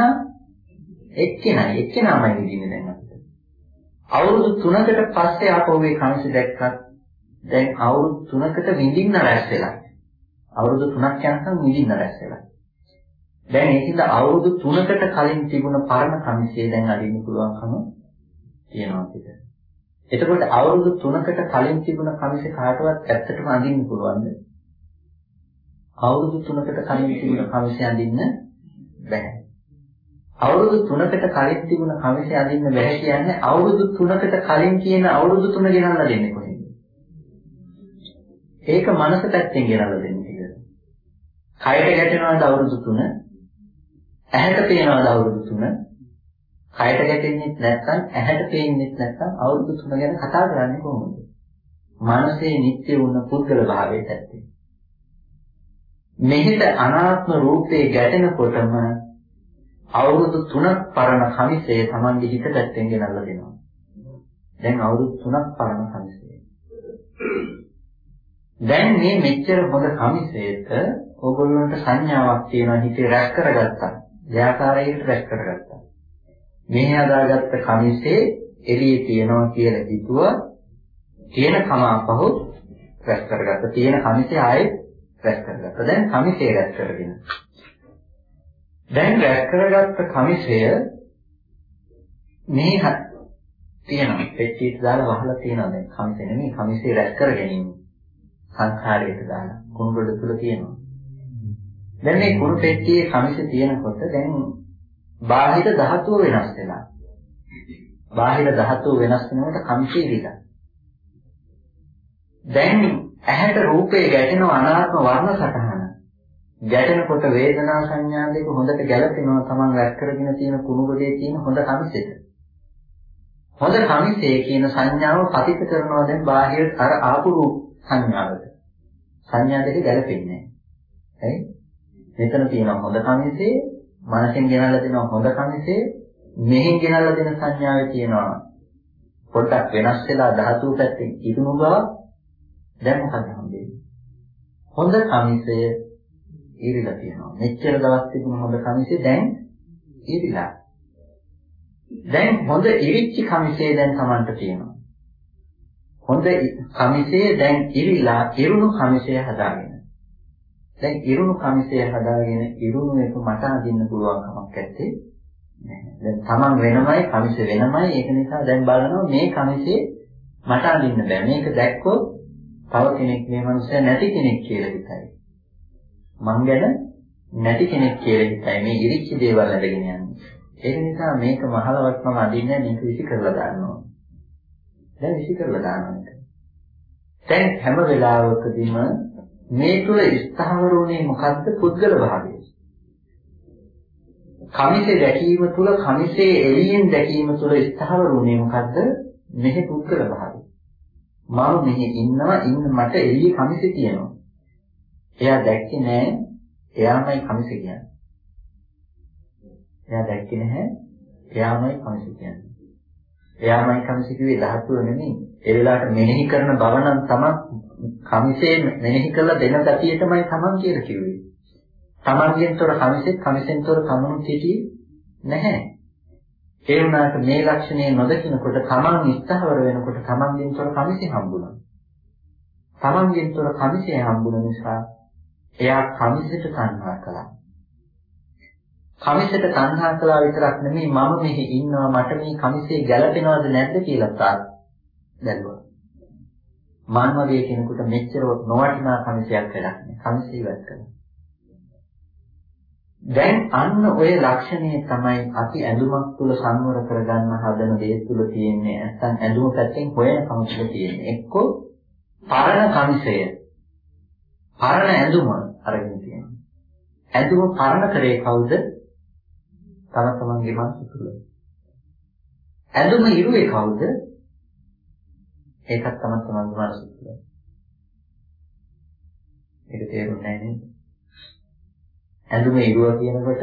එක්කෙනයි එක්කෙනාමයි විඳින්නේ දැන් අපිට. අවුරුදු 3කට පස්සේ ආපහු මේ කංශ දැක්කත් දැන් අවුරුදු 3කට විඳින්න රැස් වෙලා. අවුරුදු 3ක් යනකම් විඳින්න රැස් වෙලා. දැන් ඒකින්ද අවුරුදු 3කට කලින් තිබුණ පරණ කංශය දැන් අදින්න පුළුවන්කම තියෙනවා අපිට. එතකොට අවුරුදු 3කට කලින් තිබුණ කංශ කාටවත් ඇත්තටම අදින්න පුළුවන්ද? අවුරුදු 3කට කලින් තිබුණ කමිසය අඳින්න බෑ. අවුරුදු 3කට කලින් තිබුණ කමිසය අඳින්න බෑ කියන්නේ අවුරුදු 3කට කලින් කියන අවුරුදු 3 ගෙනල්ලා දෙන්නේ කොහෙන්ද? ඒක මනස පැත්තෙන් ගෙනල්ලා දෙන්න ටික. කයට ගැටෙනවාද අවුරුදු 3? ඇහැට පේනවාද අවුරුදු 3? කයට ගැටෙන්නේ නැත්නම් ඇහැට පේන්නේ නැත්නම් අවුරුදු 3 ගැන කතා කරන්නේ කොහොමද? මනසේ නිත්‍ය වුණ පුද්ගල භාවයට ඇත්තේ. මෙහිට අනාත්ම රූපේ ගැටෙනකොටම අවුරුදු 3ක් පරණ කමිසය Tamange හිත පැත්තෙන් ගෙනල්ලා දෙනවා. දැන් අවුරුදු 3ක් පරණ කමිසය. දැන් මේ මෙච්චර හොඳ කමිසයට ඕගොල්ලන්ට සංඥාවක් තියෙනවා හිතේ රැස් කරගත්තා. ව්‍යාපාරයකට රැස් කරගත්තා. මේ හදාගත්ත කමිසේ එළියේ තියනවා කියලා හිතුවා. තියෙන කම අපහු රැස් කරගත්තා. තියෙන කමිසේ ආයෙත් රැස් කරගත්තා. දැන් කමිසේ රැස් කරගෙන. දැන් රැස් කරගත්ත කමිසය මේ තියෙනවා. පෙට්ටියට දාලා වහලා තියෙනවා දැන් කමිසේ නෙමෙයි කමිසේ රැස් කර ගැනීම. සංඛාරයට දාලා කුණුගොඩ තුල තියෙනවා. දැන් මේ කුණු පෙට්ටියේ කමිසේ තියෙනකොට දැන් බාහිර ධාතුව වෙනස් වෙනවා. බාහිර ධාතුව වෙනස් වෙනකොට කමිසේ ඉරිලා. දැන් ඇහැට රූපේ ගැටෙන අනාත්ම වර්ණ සටහන ගැටෙනකොට වේදනා සංඥා දෙක හොඳට ගැලපෙනවා Taman රැස් කරගෙන තියෙන කුණුගොඩේ තියෙන හොඳ කමිසෙට. හොඳ කමිසේ කියන සංඥාව පතිත කරනවා දැන් බාහිර අර ආපු සංඥාවට. සංඥා දෙක ගැලපෙන්නේ නැහැ. මෙතන තියෙන හොඳ කමිසේ මනසෙන් ගෙනල්ලා දෙන හොඳ කමිසේ මෙහෙන් ගෙනල්ලා දෙන සංඥාවේ තියෙනවා පොඩ්ඩක් වෙනස් වෙලා ධාතු පැත්තෙන් ඉදුණු බව දැන් මොකද හම්බෙන්නේ? හොඳ කමිසය ඉරිලා තියෙනවා. මෙච්චර දවස් තිබුණ හොඳ කමිසය දැන් ඉරිලා. දැන් හොඳ ඉරිච්ච කමිසය දැන් Tamanට තියෙනවා. හොඳ කමිසය දැන් ඉරිලා ඉරුණු කමිසය හදාගෙන. දැන් ඉරුණු කමිසය හදාගෙන ඉරුණු එක මට අදින්න පුළුවන් කමක් නැත්තේ නැහැ. දැන් Taman වෙනමයි කමිස වෙනමයි. ඒක නිසා දැන් බලනවා මේ කමිසේ මට අදින්න බෑ. මේක දැක්කොත් තව කෙනෙක් මේ මනුස්සයා නැති කෙනෙක් කියලා හිතයි. මං ගැන නැති කෙනෙක් කියලා හිතයි මේ ඉරිච්ච දේවල් අරගෙන යන්නේ. ඒක නිසා මේක මහලවත් මම අදින්නේ මේක විසි කරලා දානවා. දැන් විසි කරලා දානවා. දැන් හැම වෙලාවකදීම මේ තුල ස්ථාවරුනේ මොකද්ද පුද්ගල භාවය. කමිසේ දැකීම තුල කමිසේ එළියෙන් දැකීම තුල ස්ථාවරුනේ මොකද්ද? මෙහි පුද්ගල භාවය. මම මෙහි ඉන්නවා ඉන්න මට එළියේ කමිසේ තියෙනවා. එයා දැක්කේ නෑ එයාමයි කමිසේ කියන්නේ. එයා දැක්කේ නැහැ එයාමයි කමිසේ කියන්නේ. එයාමයි කමිසේ කිව්වේ ධාතුව නෙමෙයි. ඒ වෙලාවට මෙනෙහි කරන බව නම් තමයි කමිසේ මෙනෙහි කරලා දෙන ගතියටමයි Taman කියලා කිව්වේ. Tamanගෙන් තොර කමිසෙත් කමිසෙන් තොර කමනුත් හිටියේ නැහැ. ඒ වුණාට මේ ලක්ෂණය නොදකිනකොට Taman ඉස්තහවර වෙනකොට Tamanගෙන් තොර කමිසේ හම්බුණා. Tamanගෙන් තොර කමිසේ හම්බුන නිසා එයා කමිසෙට තණ්හා කළා. කමිසෙට තණ්හා කළා විතරක් නෙමෙයි මම මෙහි ඉන්නවා මට මේ කමිසේ ගැළපෙනවද නැද්ද කියලා තාත් දැල්වා. මන් වගේ කෙනෙකුට මෙච්චර නොවටිනා කමිසයක් වැඩක් නෑ. කමිසය ඉවත් කළා. දැන් අන්න ඔය ලක්ෂණය තමයි අපි ඇඳුමක් තුල සංවර කරගන්න හදන දේ තුල තියෙන්නේ. නැත්නම් ඇඳුම පැත්තෙන් හොයන කමිසය තියෙන්නේ. එක්කෝ පරණ කමිසය. පරණ ඇඳුම අරගෙන තියෙනවා. ඇඳුම පරණ කරේ කවුද? තම තමන්ගේ මනස තුල. ඇඳුම ඉරුවේ කවුද? ඒකත් තමයි තමන්ගේ මනස තුල. ඒක තේරුන්නේ නැහැ නේද? ඇඳුම ඉරුවා කියනකොට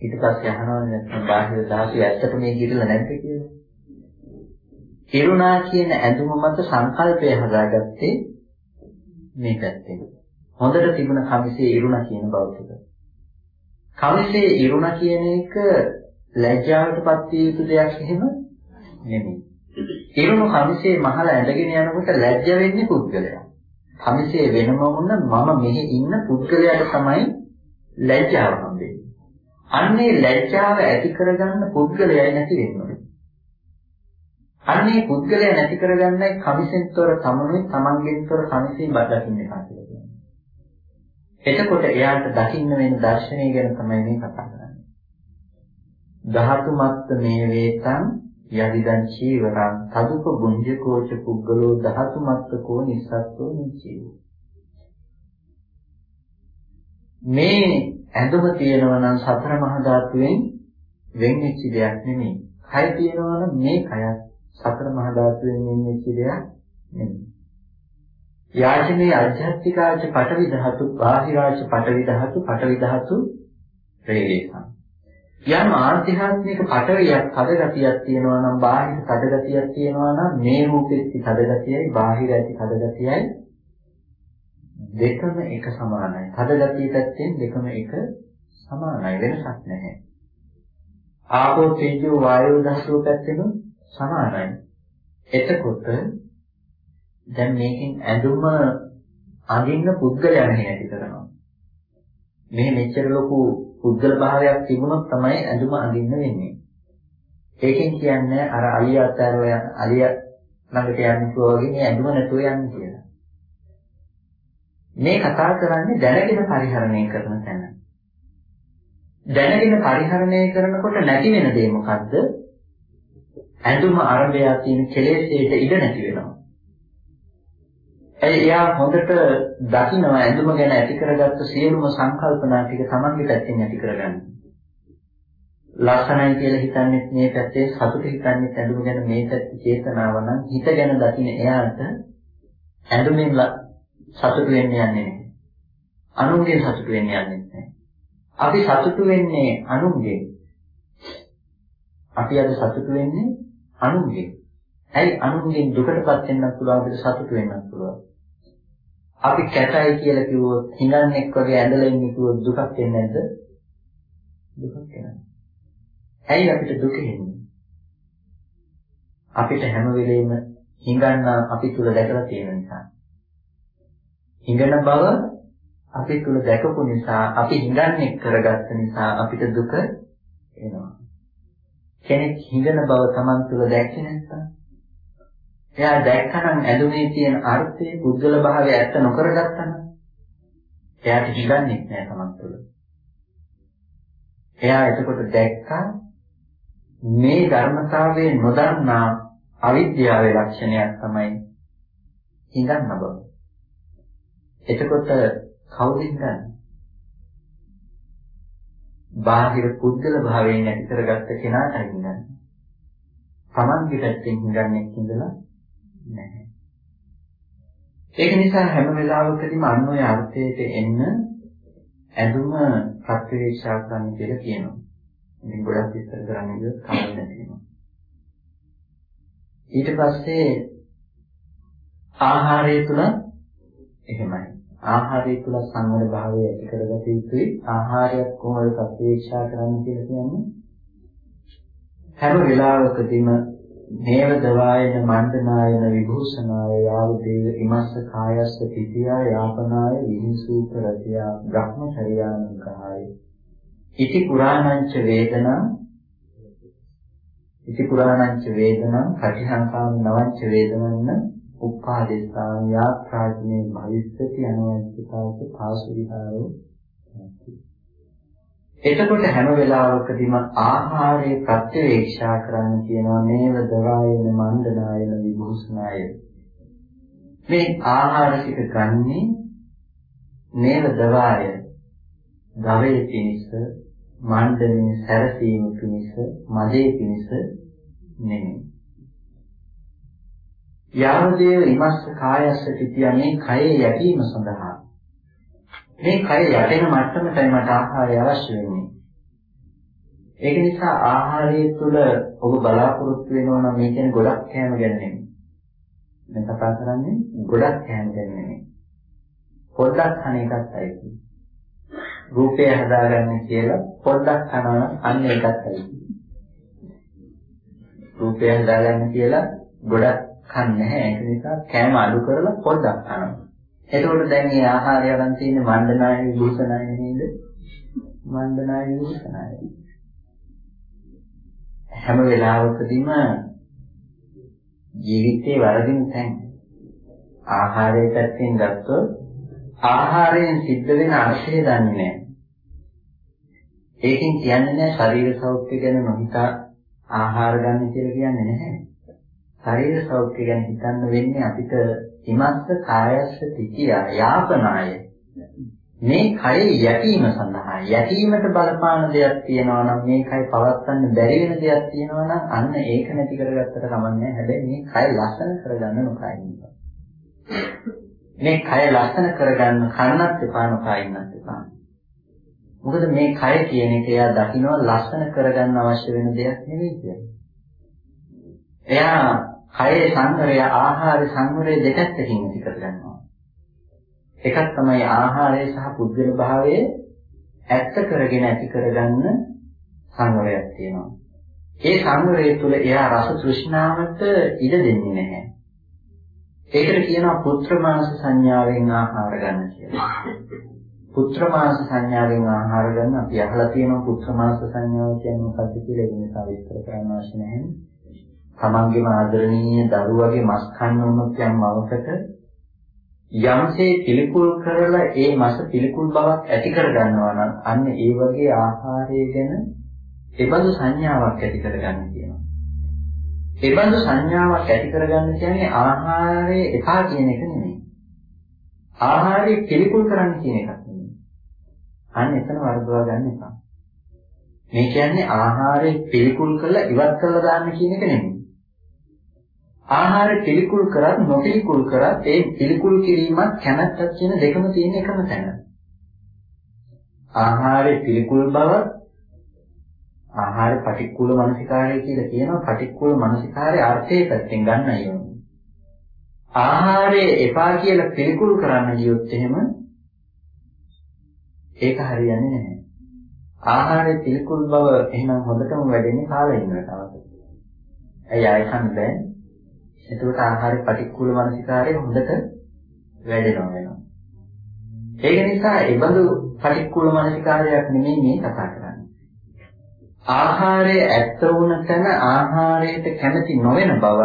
ඊට පස්සේ අහනවා නැත්නම් බාහිර ධාතු ඇත්තට මේ කිරලා නැද්ද කියලා. ඉරුණා කියන ඇඳුම මත සංකල්පය හදාගත්තේ මේ පැත්තෙන්. හොඳට තිබුණ කමිසේ ඉරුණා කියන බව කමිසේ ඉරුණා කියන එක ලැජ්ජාවටපත් විය යුතු දෙයක් එහෙම නෙමෙයි. ඉරුණු කමිසේ මහල ඇඳගෙන යනකොට ලැජ්ජ වෙන්නේ පුද්ගලයා. කමිසේ වෙනම වුණ මම මෙහි ඉන්න පුද්ගලයාට තමයි ලැජ්ජාව හම්බෙන්නේ. අන්නේ ලැජ්ජාව ඇති කරගන්න පුද්ගලයයි නැති වෙන්නේ. අන්නේ පුද්ගලයා නැති කරගන්නයි කමිසෙන්තර තමනුයි තමන්ගෙන්තර කමිසේ බදකින්න එපා කියලා කියන්නේ. එතකොට එයාට දකින්න වෙන දර්ශනය ගැන තමයි මේ කතා කරන්නේ. ධාතු මත්ත මේ වේතං යදිදං චීවරං තදුප බුඤ්ජකෝච පුද්ගලෝ ධාතු මත්තකෝ නිස්සත්ත්වෝ නිචීව මේ ඇඳුම තියෙනවා නම් සතර මහා ධාතුවෙන් වෙන් වෙච්ච දෙයක් නෙමෙයි. කය තියෙනවා නම් මේ කයත් සතර මහා ධාතුවෙන් වෙන් වෙච්ච දෙයක් නෙමෙයි. යාචනේ අධ්‍යාත්මිකාච පටවි ධාතු, බාහිරාච පටවි ධාතු, පටවි ධාතු ප්‍රේරේසං. යම් ආධ්‍යාත්මික පටවියක් තදගතියක් තියෙනවා නම් බාහිර තදගතියක් තියෙනවා නම් මේ රූපෙත් තදගතියයි බාහිර ඇති තදගතියයි දෙකම එක සමානයි. තදගතිය පැත්තෙන් දෙකම එක සමානයි වෙනසක් නැහැ. ආපෝ තේජෝ වායෝ ධාතුව පැත්තෙම සමානයි. එතකොට දැන් මේකෙන් ඇඳුම අඳින්න පුද්ගලයන් හැටි කරනවා. මේ මෙච්චර ලොකු පුද්ගල භාවයක් තිබුණොත් තමයි ඇඳුම අඳින්න වෙන්නේ. ඒකෙන් කියන්නේ අර අලිය අතරලා අලිය ළඟට යන්න කිව්වා වගේ මේ ඇඳුම නැතුව යන්න කියලා. මේ කතා කරන්නේ දැනගෙන පරිහරණය කරන තැන. දැනගෙන පරිහරණය කරනකොට නැති වෙන දේ මොකද්ද? ඇඳුම අරබය තියෙන කෙලෙස්යට ඉඩ නැති වෙනවා. ඒ එයා හොඳට දකිනවා ඇඳුම ගැන ඇති කරගත්ත සියලුම සංකල්පනා ටික තමන්ගේ පැත්තෙන් ඇති කරගන්න. ලස්සනයි කියලා හිතන්නේ මේ පැත්තේ සතුට හිතන්නේ ඇඳුම ගැන මේ පැත්තේ චේතනාව නම් හිත ගැන දකින එයාට ඇඳුමෙන් සතුට වෙන්න යන්නේ නැහැ. අනුන්ගෙන් සතුට වෙන්න යන්නේ නැහැ. අපි සතුට වෙන්නේ අනුන්ගෙන්. අපි අද සතුට වෙන්නේ අනුන්ගෙන්. ඇයි අනුන්ගෙන් දුකටපත් වෙන්නත් පුළුවන් අපිට සතුට වෙන්නත් පුළුවන්. අපි කැතයි කියලා කිව්වොත් හිඟන්නෙක් වගේ ඇඳලා ඉන්නේ කිව්වොත් දුකක් එන්නේ නැද්ද? දුකක් එනවා. ඇයි අපිට දුක එන්නේ? අපිට හැම වෙලෙම හිඟන්න අපි තුල දැකලා තියෙන නිසා. හිඟන බව අපි තුල දැකපු නිසා අපි හිඟන්නේ කරගත්ත නිසා අපිට දුක එනවා. කෙනෙක් හිඟන බව Taman තුල දැක්කේ නැත්නම් එයා දැක්කනම් ඇඳුමේ තියෙන අර්ථය පුද්ගල භාවය ඇත්ත නොකරගත්තා නම් එයාට හිඟන්නේ නැහැ Taman තුල. එයා එතකොට දැක්කා මේ ධර්මතාවයේ නොදන්නා අවිද්‍යාවේ ලක්ෂණයක් තමයි හිඟන්න බව. එතකොට කවුද හිතන්නේ? බාහිර පුද්ගල භාවයෙන් ඇති කරගත්ත කෙනාට හිතන්නේ. Tamange පැත්තෙන් හිතන්නේ ඉඳලා නැහැ. ඒක නිසා හැම වෙලාවකදීම අන්න ඔය අර්ථයට එන්න ඇඳුම ප්‍රත්‍යක්ෂා කරන්න කියලා කියනවා. ඉතින් ගොඩක් විස්තර කරන්න ගියොත් කවදාවත් නැති වෙනවා. ඊට පස්සේ ආහාරය තුල එහෙමයි. ආහාරය තුල සංවර භාවය ඇති කරගත යුතුයි. ආහාරයක් කොහොමද ප්‍රත්‍යක්ෂා කරන්න කියලා කියන්නේ හැම වෙලාවකදීම නේව දවායන මණ්ඩනායන විභූෂනාය යාව දේව ඉමස්ස කායස්ස තිතියා යාපනාය විහිසූප රතියා බ්‍රහ්මචර්යානුගාය ඉති පුරාණංච වේදනං ඉති පුරාණංච වේදනං කටිහංකාම නවංච වේදනං උපාදේශාන යාත්‍රාජනේ භවිස්සති අනවශ්‍යතාවක පාසු විහාරෝ එතකොට හැම වෙලාවකදීම ආහාරයේ ප්‍රත්‍යවේක්ෂා කරන්න කියනවා මේව දවායන මණ්ඩනායන විභූෂණාය. මේ ආහාර ටික ගන්නේ මේව දවාය ගවේ පිණිස මණ්ඩනේ සැරසීම පිණිස මදේ පිණිස නෙමෙයි. යාවදේව ඉමස්ස කායස්ස තිතියනේ කයේ යැපීම සඳහා මේ කය යැපෙන මට්ටමටයි මට ආහාරය අවශ්‍ය වෙන්නේ. ඒක නිසා ආහාරය තුළ ඔබ බලාපොරොත්තු වෙනවා නම් මේ කියන්නේ ගොඩක් කෑම ගැන නෙමෙයි. මම කතා කරන්නේ ගොඩක් කෑම ගැන නෙමෙයි. පොඩ්ඩක් කන එකත් අයිති. රූපය හදාගන්න කියලා පොඩ්ඩක් කනවා නම් අන්න ඒකත් අයිති. රූපය හදාගන්න කියලා ගොඩක් කන්නේ නැහැ. ඒක නිසා කෑම අඩු කරලා පොඩ්ඩක් කනවා. එතකොට දැන් මේ ආහාරය ගන්න තියෙන්නේ මණ්ඩනාය විභූෂණය නේද? මණ්ඩනාය විභූෂණය. හැම වෙලාවකදීම ජීවිතේ වරදින තැන් ආහාරය පැත්තෙන් ගත්තොත් ආහාරයෙන් සිද්ධ වෙන අර්ථය දන්නේ නැහැ. ඒකෙන් කියන්නේ නැහැ ශරීර සෞඛ්‍ය ගැන නොහිතා ආහාර ගන්න කියලා කියන්නේ නැහැ. ශරීර සෞඛ්‍ය ගැන හිතන්න වෙන්නේ අපිට ඉමස්ස කායස්ස තිකිය යාපනාය. මේ කය යැපීම සඳහා යැපීමට බලපාන දෙයක් තියෙනවා නම් මේ කය පවත්වන්න බැරි වෙන දෙයක් තියෙනවා නම් අන්න ඒක නැති කරගත්තට කමන්නේ හැබැයි මේ කය ලස්සන කරගන්න නොකයින්නවා. මේ කය ලස්සන කරගන්න කන්නත් එපා නොකයින්නත් එපා. මොකද මේ කය කියන එක එයා දකින්න ලස්සන කරගන්න අවශ්‍ය වෙන දෙයක් නෙවෙයි කියන්නේ. එයා කයේ සංවරය ආහාර සංවරය දෙකක්කින් ඇති කරගන්නවා. එකක් තමයි ආහාරය සහ පුද්ගල භාවය ඇත්ත කරගෙන ඇති කරගන්න සංවරයක් තියෙනවා. ඒ සංවරය තුළ එයා රස තෘෂ්ණාවට ඉඩ දෙන්නේ නැහැ. ඒකට කියනවා පුත්‍ර මාංශ සංඥාවෙන් ආහාර ගන්න කියලා. පුත්‍ර මාංශ සංඥාවෙන් ආහාර ගන්න අපි අහලා තියෙනවා පුත්‍ර මාංශ සංඥාව කියන්නේ මොකක්ද කියලා ඒ නිසා විස්තර කරන්න අවශ්‍ය නැහැ. තමන්ගේම ආදරණීය දරුවගේ මස් කන්න වුණොත් යම් මවකට යම්සේ පිළිකුල් කරලා ඒ මස පිළිකුල් බවක් ඇති කර ගන්නවා නම් අන්න ඒ වගේ ආහාරය ගැන ඒබඳු සංඥාවක් ඇති කරගන්න කියනවා. ඒබඳු සංඥාවක් ඇති කරගන්න කියන්නේ ආහාරය එපා කියන එක නෙමෙයි. ආහාරය පිළිකුල් කරන්න කියන එකක් නෙමෙයි. අන්න එතන වර්ධවා ගන්න එපා. මේ කියන්නේ ආහාරය පිළිකුල් කරලා ඉවත් කරලා දාන්න කියන එක නෙමෙයි. ආහාර පිළිකුල් කරත් නොපිළිකුල් කරත් ඒ පිළිකුල් කිරීමත් කැමැත්තක් කියන දෙකම තියෙන එකම තැන. ආහාරයේ පිළිකුල් බව ආහාර පටික්කුල මනසිකාරය කියලා කියනවා පටික්කුල මනසිකාරයේ අර්ථය පැත්තෙන් ගන්නයි ඕනේ. ආහාරයේ එපා කියලා පිළිකුල් කරන්න ගියොත් එහෙම ඒක හරියන්නේ නැහැ. ආහාරයේ පිළිකුල් බව එහෙනම් හොඳටම වැඩෙන්නේ කාලේ ඉන්න තවද. ඇයි ආයෙ කන්න බෑනේ? එතකොට ආහාරේ පටික්කුල මනසිකාරය හොඳට වැඩෙනවා වෙනවා. ඒක නිසා ඒ බඳු පටික්කුල මනසිකාරයක් නෙමෙයි මේ කතා කරන්නේ. ආහාරයේ ඇත්ත වුණ තැන ආහාරයට කැමති නොවන බව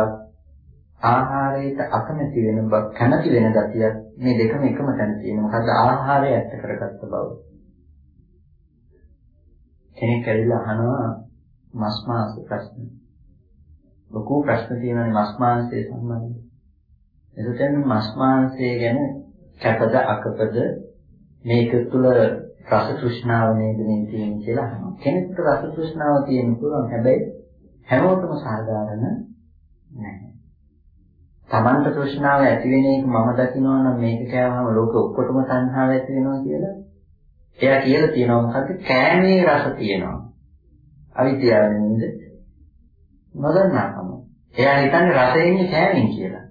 ආහාරයට අකමැති වෙන බව කැමති වෙන ගතිය මේ දෙකම එකම තැන තියෙනවා. මොකද ආහාරය ඇත්ත කරගත්ත බව. කෙනෙක් ඇවිල්ලා අහනවා මස් මාංශ ප්‍රශ්න. ලොකු ප්‍රශ්න තියෙනවානේ මස් මාංශය සම්බන්ධව. එතකොට මස් මාංශය ගැන කැපද අකපද මේක තුළ රස තෘෂ්ණාව නේද මේ තියෙන්නේ කියලා අහනවා. කෙනෙකුට රස තෘෂ්ණාව තියෙන්න පුළුවන් හැබැයි හැමෝටම සාධාරණ නැහැ. Tamanta තෘෂ්ණාව ඇති වෙන එක මම දකිනවා නම් මේක කෑවම ලෝක ඔක්කොටම තණ්හාව ඇති වෙනවා කියලා. එයා කියලා තියෙනවා මොකද්ද? කෑමේ රස තියෙනවා. අවිද්‍යාවෙන් නේද? නොදන්නාකම. එයා හිතන්නේ රසයෙන් කෑමෙන් කියලා.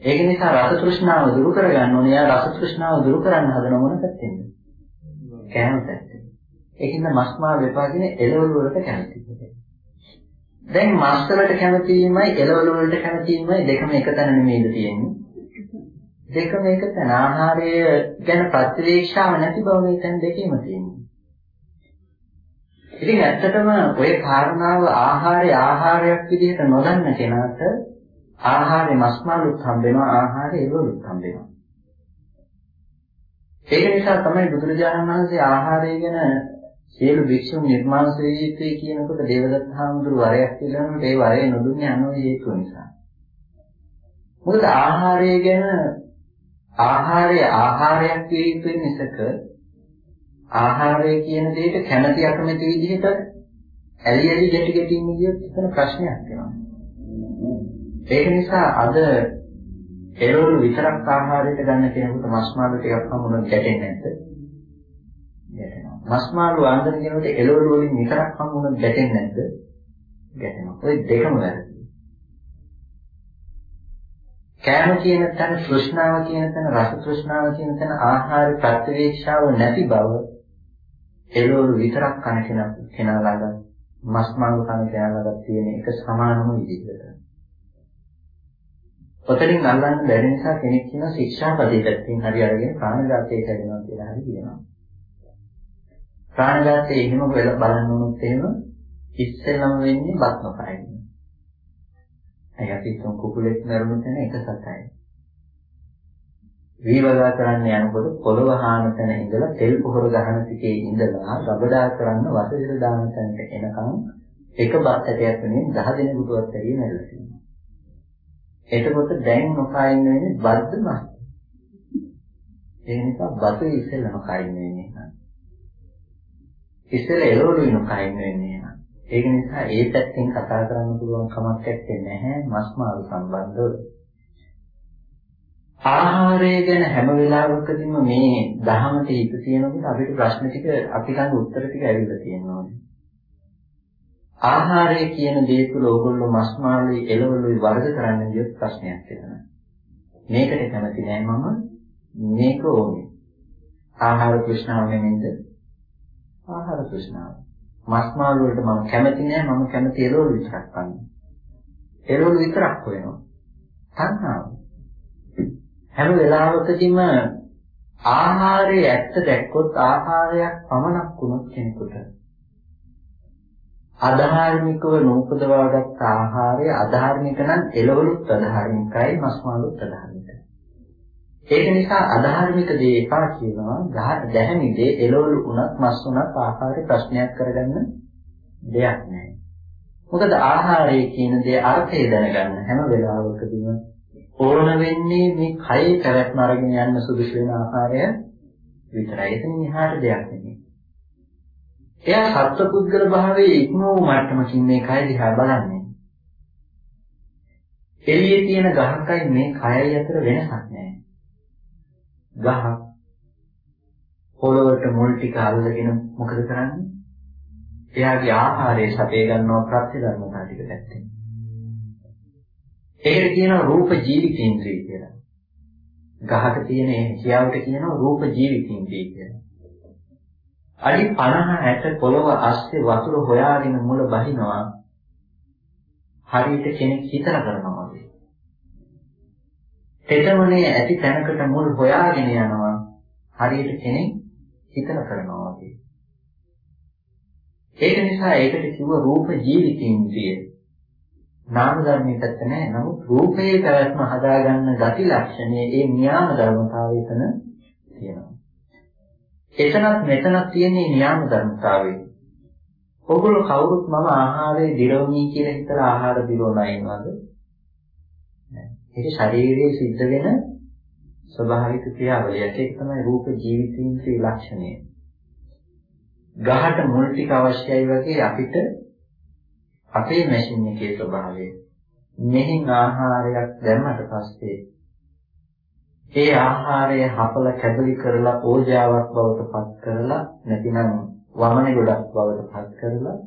ඒක නිසා රස තෘෂ්ණාව දුරු කරගන්න ඕනේ. එයා රස තෘෂ්ණාව දුරු කරන්න හදන මොන පැත්තෙන්ද? කෑම පැත්තෙන්. ඒකින්ද මස් මාළු වෙපා කියන එළවලු වලට කැමති. දැන් මස් වලට කැමතිීමයි එළවලු වලට කැමතිීමයි දෙකම එක තැන නෙමෙයිද තියෙන්නේ? දෙකම එක තැන. ආහාරය ගැන ප්‍රතිවේක්ෂාව නැති බව මේ තැන් දෙකේම තියෙනවා. ඉතින් ඇත්තටම ඔය කාරණාව ආහාරය ආහාරයක් විදිහට නොදන්න කෙනාට ආහාරේ මස්මාලුත් හම්බෙනවා ආහාරේ එළවලුත් හම්බෙනවා. ඒක නිසා තමයි බුදුරජාණන් වහන්සේ ආහාරය ගැන සියලු භික්ෂුන් නිර්මාණ ශ්‍රේෂ්ඨය කියනකොට දේවදත්ත හාමුදුරු වරයක් පිළිගන්නකොට ඒ වරේ නොදුන්නේ අනෝ හේතුව නිසා. මොකද ආහාරය ගැන ආහාරය ආහාරයක් විය යුතු මිසක ආහාරය කියන දෙයට කැමැති අකමැති විදිහට ඇලි ඇලි ගැටි ගැටි ඉන්න කියොත් එතන ප්‍රශ්නයක් වෙනවා. ඒක නිසා අද එළවලු විතරක් ආහාරයට ගන්න කෙනෙකුට මස් මාළු ටිකක් හමුනොත් ගැටෙන්නේ නැද්ද? ගැටෙනවා. මස් මාළු ආන්දර කෙනෙකුට එළවලු වලින් විතරක් හමුනොත් ගැටෙන්නේ නැද්ද? ගැටෙනවා. ඔය දෙකම වැරදි. කෑම කියන තැන තෘෂ්ණාව කියන තැන රස තෘෂ්ණාව කියන තැන ආහාර ප්‍රතිවේක්ෂාව නැති බව එළවලු විතරක් කන කෙනා කෙනා ළඟ මස් මාළු කන කෙනා ළඟ තියෙන එක සමානම විදිහට. ඔතනින් අල්ලන්න බැරි නිසා කෙනෙක් කියන ශික්ෂාපදයේ පැත්තෙන් හරි අරගෙන ප්‍රාණඝාතය කරනවා කියලා හරි කියනවා. ප්‍රාණඝාතය එහෙම වෙලා බලන්න උනොත් එහෙම ඉස්සෙල්ලම වෙන්නේ බත් නොකයින්. අය අපි තුන් කුකුලෙක් මරුණු තැන එක සතයි. වීවගා කරන්න යනකොට පොළව හාන තැන ඉඳලා තෙල් පොහොර ගහන තිකේ ඉඳලා ගබඩා කරන්න වසවිස දාන තැනට එනකම් එක බත් ඇටයක් වෙනින් 10 දෙනෙකුටවත් ඇරිය නැරලා තියෙනවා. එතකොට දැන් නොකයින් වෙන්නේ බද්ද මස්. ඒ නිසා බත ඉස්සෙල්ලම කයින් වෙන්නේ. ඉස්සෙල්ල එළවලුයි නොකයින් වෙන්නේ. ඒක නිසා ඒ පැත්තෙන් කතා කරන්න පුළුවන් කමක් නැහැ මස් මාළු සම්බන්ධව. ආහාරය ගැන හැම වෙලාවකදීම මේ දහමට හිත තියෙනකොට අපිට ප්‍රශ්න ටික අපි ළඟ උත්තර ටික ඇවිල්ලා තියෙනවා. ආහාරය කියන දේ තුළ ඕගොල්ලෝ මස් මාළුයි එළවලුයි වර්ග කරන්න ගියොත් ප්‍රශ්නයක් වෙනවා. මේකට කැමති නෑ මම මේක ඕනේ. ආහාර තෘෂ්ණාව නෙමෙයිද? ආහාර තෘෂ්ණාව. මස් මාළු වලට මම කැමති නෑ මම කැමති එළවලු විතරක් කන්න. එළවලු විතරක් වෙනවා. තණ්හාව. හැම වෙලාවකදීම ආහාරයේ ඇත්ත දැක්කොත් ආහාරයක් පමණක් වුණොත් කෙනෙකුට අධාර්මිකව නූපදවාගත් ආහාරය අධාර්මික නම් එළවලුත් අධාර්මිකයි මස් මාළුත් අධාර්මිකයි. ඒක නිසා අධාර්මික දේ එපා කියනවා දැහැමි දේ එළවලු උනත් මස් උනත් ආහාරේ ප්‍රශ්නයක් කරගන්න දෙයක් නැහැ. මොකද ආහාරය කියන දේ අර්ථය දැනගන්න හැම වෙලාවකදීම ඕන වෙන්නේ මේ කයේ පැවැත්ම අරගෙන යන්න සුදුසු වෙන ආහාරය විතරයි. එතනින් එහාට දෙයක් නෙමෙයි. එයා සත්පුද්ගල භාවයේ ඉක්මවු මට්ටමකින් මේ කය දිහා බලන්නේ. එළියේ තියෙන ගහකයි මේ කයයි අතර වෙනසක් නැහැ. ගහ පොළොවට මුල් ටික අල්ලගෙන මොකද කරන්නේ? එයාගේ ආහාරය සපේ ගන්නවා ප්‍රත්‍ය ධර්මතා ටික පැත්තෙන්. ඒකට කියනවා රූප ජීවිතේන්ද්‍රය කියලා. ගහක තියෙන ඒ හියාවට කියනවා රූප ජීවිතේන්ද්‍රය කියලා. අඩි 50 60 පොළව අස්සේ වතුර හොයාගෙන මුල බහිනවා හරියට කෙනෙක් හිතලා කරනවා වගේ. තෙතමනේ ඇති තැනකට මුල් හොයාගෙන යනවා හරියට කෙනෙක් හිතලා කරනවා වගේ. ඒක නිසා ඒකට කිව්ව රූප ජීවිතේන්ද්‍රිය. නාම ධර්මයේ පැත්ත නැහැ. නමුත් රූපයේ පැවැත්ම හදාගන්න ගති ලක්ෂණයේ ඒ න්‍යාම ධර්මතාවය එතන තියෙනවා. එතනත් මෙතනත් තියෙන්නේ න්‍යාම ධර්මතාවය. ඔගොල්ලෝ කවුරුත් මම ආහාරයේ දිරවමි කියලා හිතලා ආහාර දිරවලා ඉන්නවද? ඒක ශරීරයේ සිද්ධ වෙන ස්වභාවික ක්‍රියාවලියක්. ඒක තමයි රූප ජීවිතින්ද්‍රිය ලක්ෂණය. ගහට මුල් ටික අවශ්‍යයි වගේ අපිට අපේ මැෂින් එකේ ස්වභාවය. මෙහින් ආහාරයක් දැම්මට පස්සේ ඒ ආහාරය හපල කැබලි කරලා ඕජාවක් බවට පත් කරලා නැතිනම් වමන ගොඩක් බවට පත් කරලා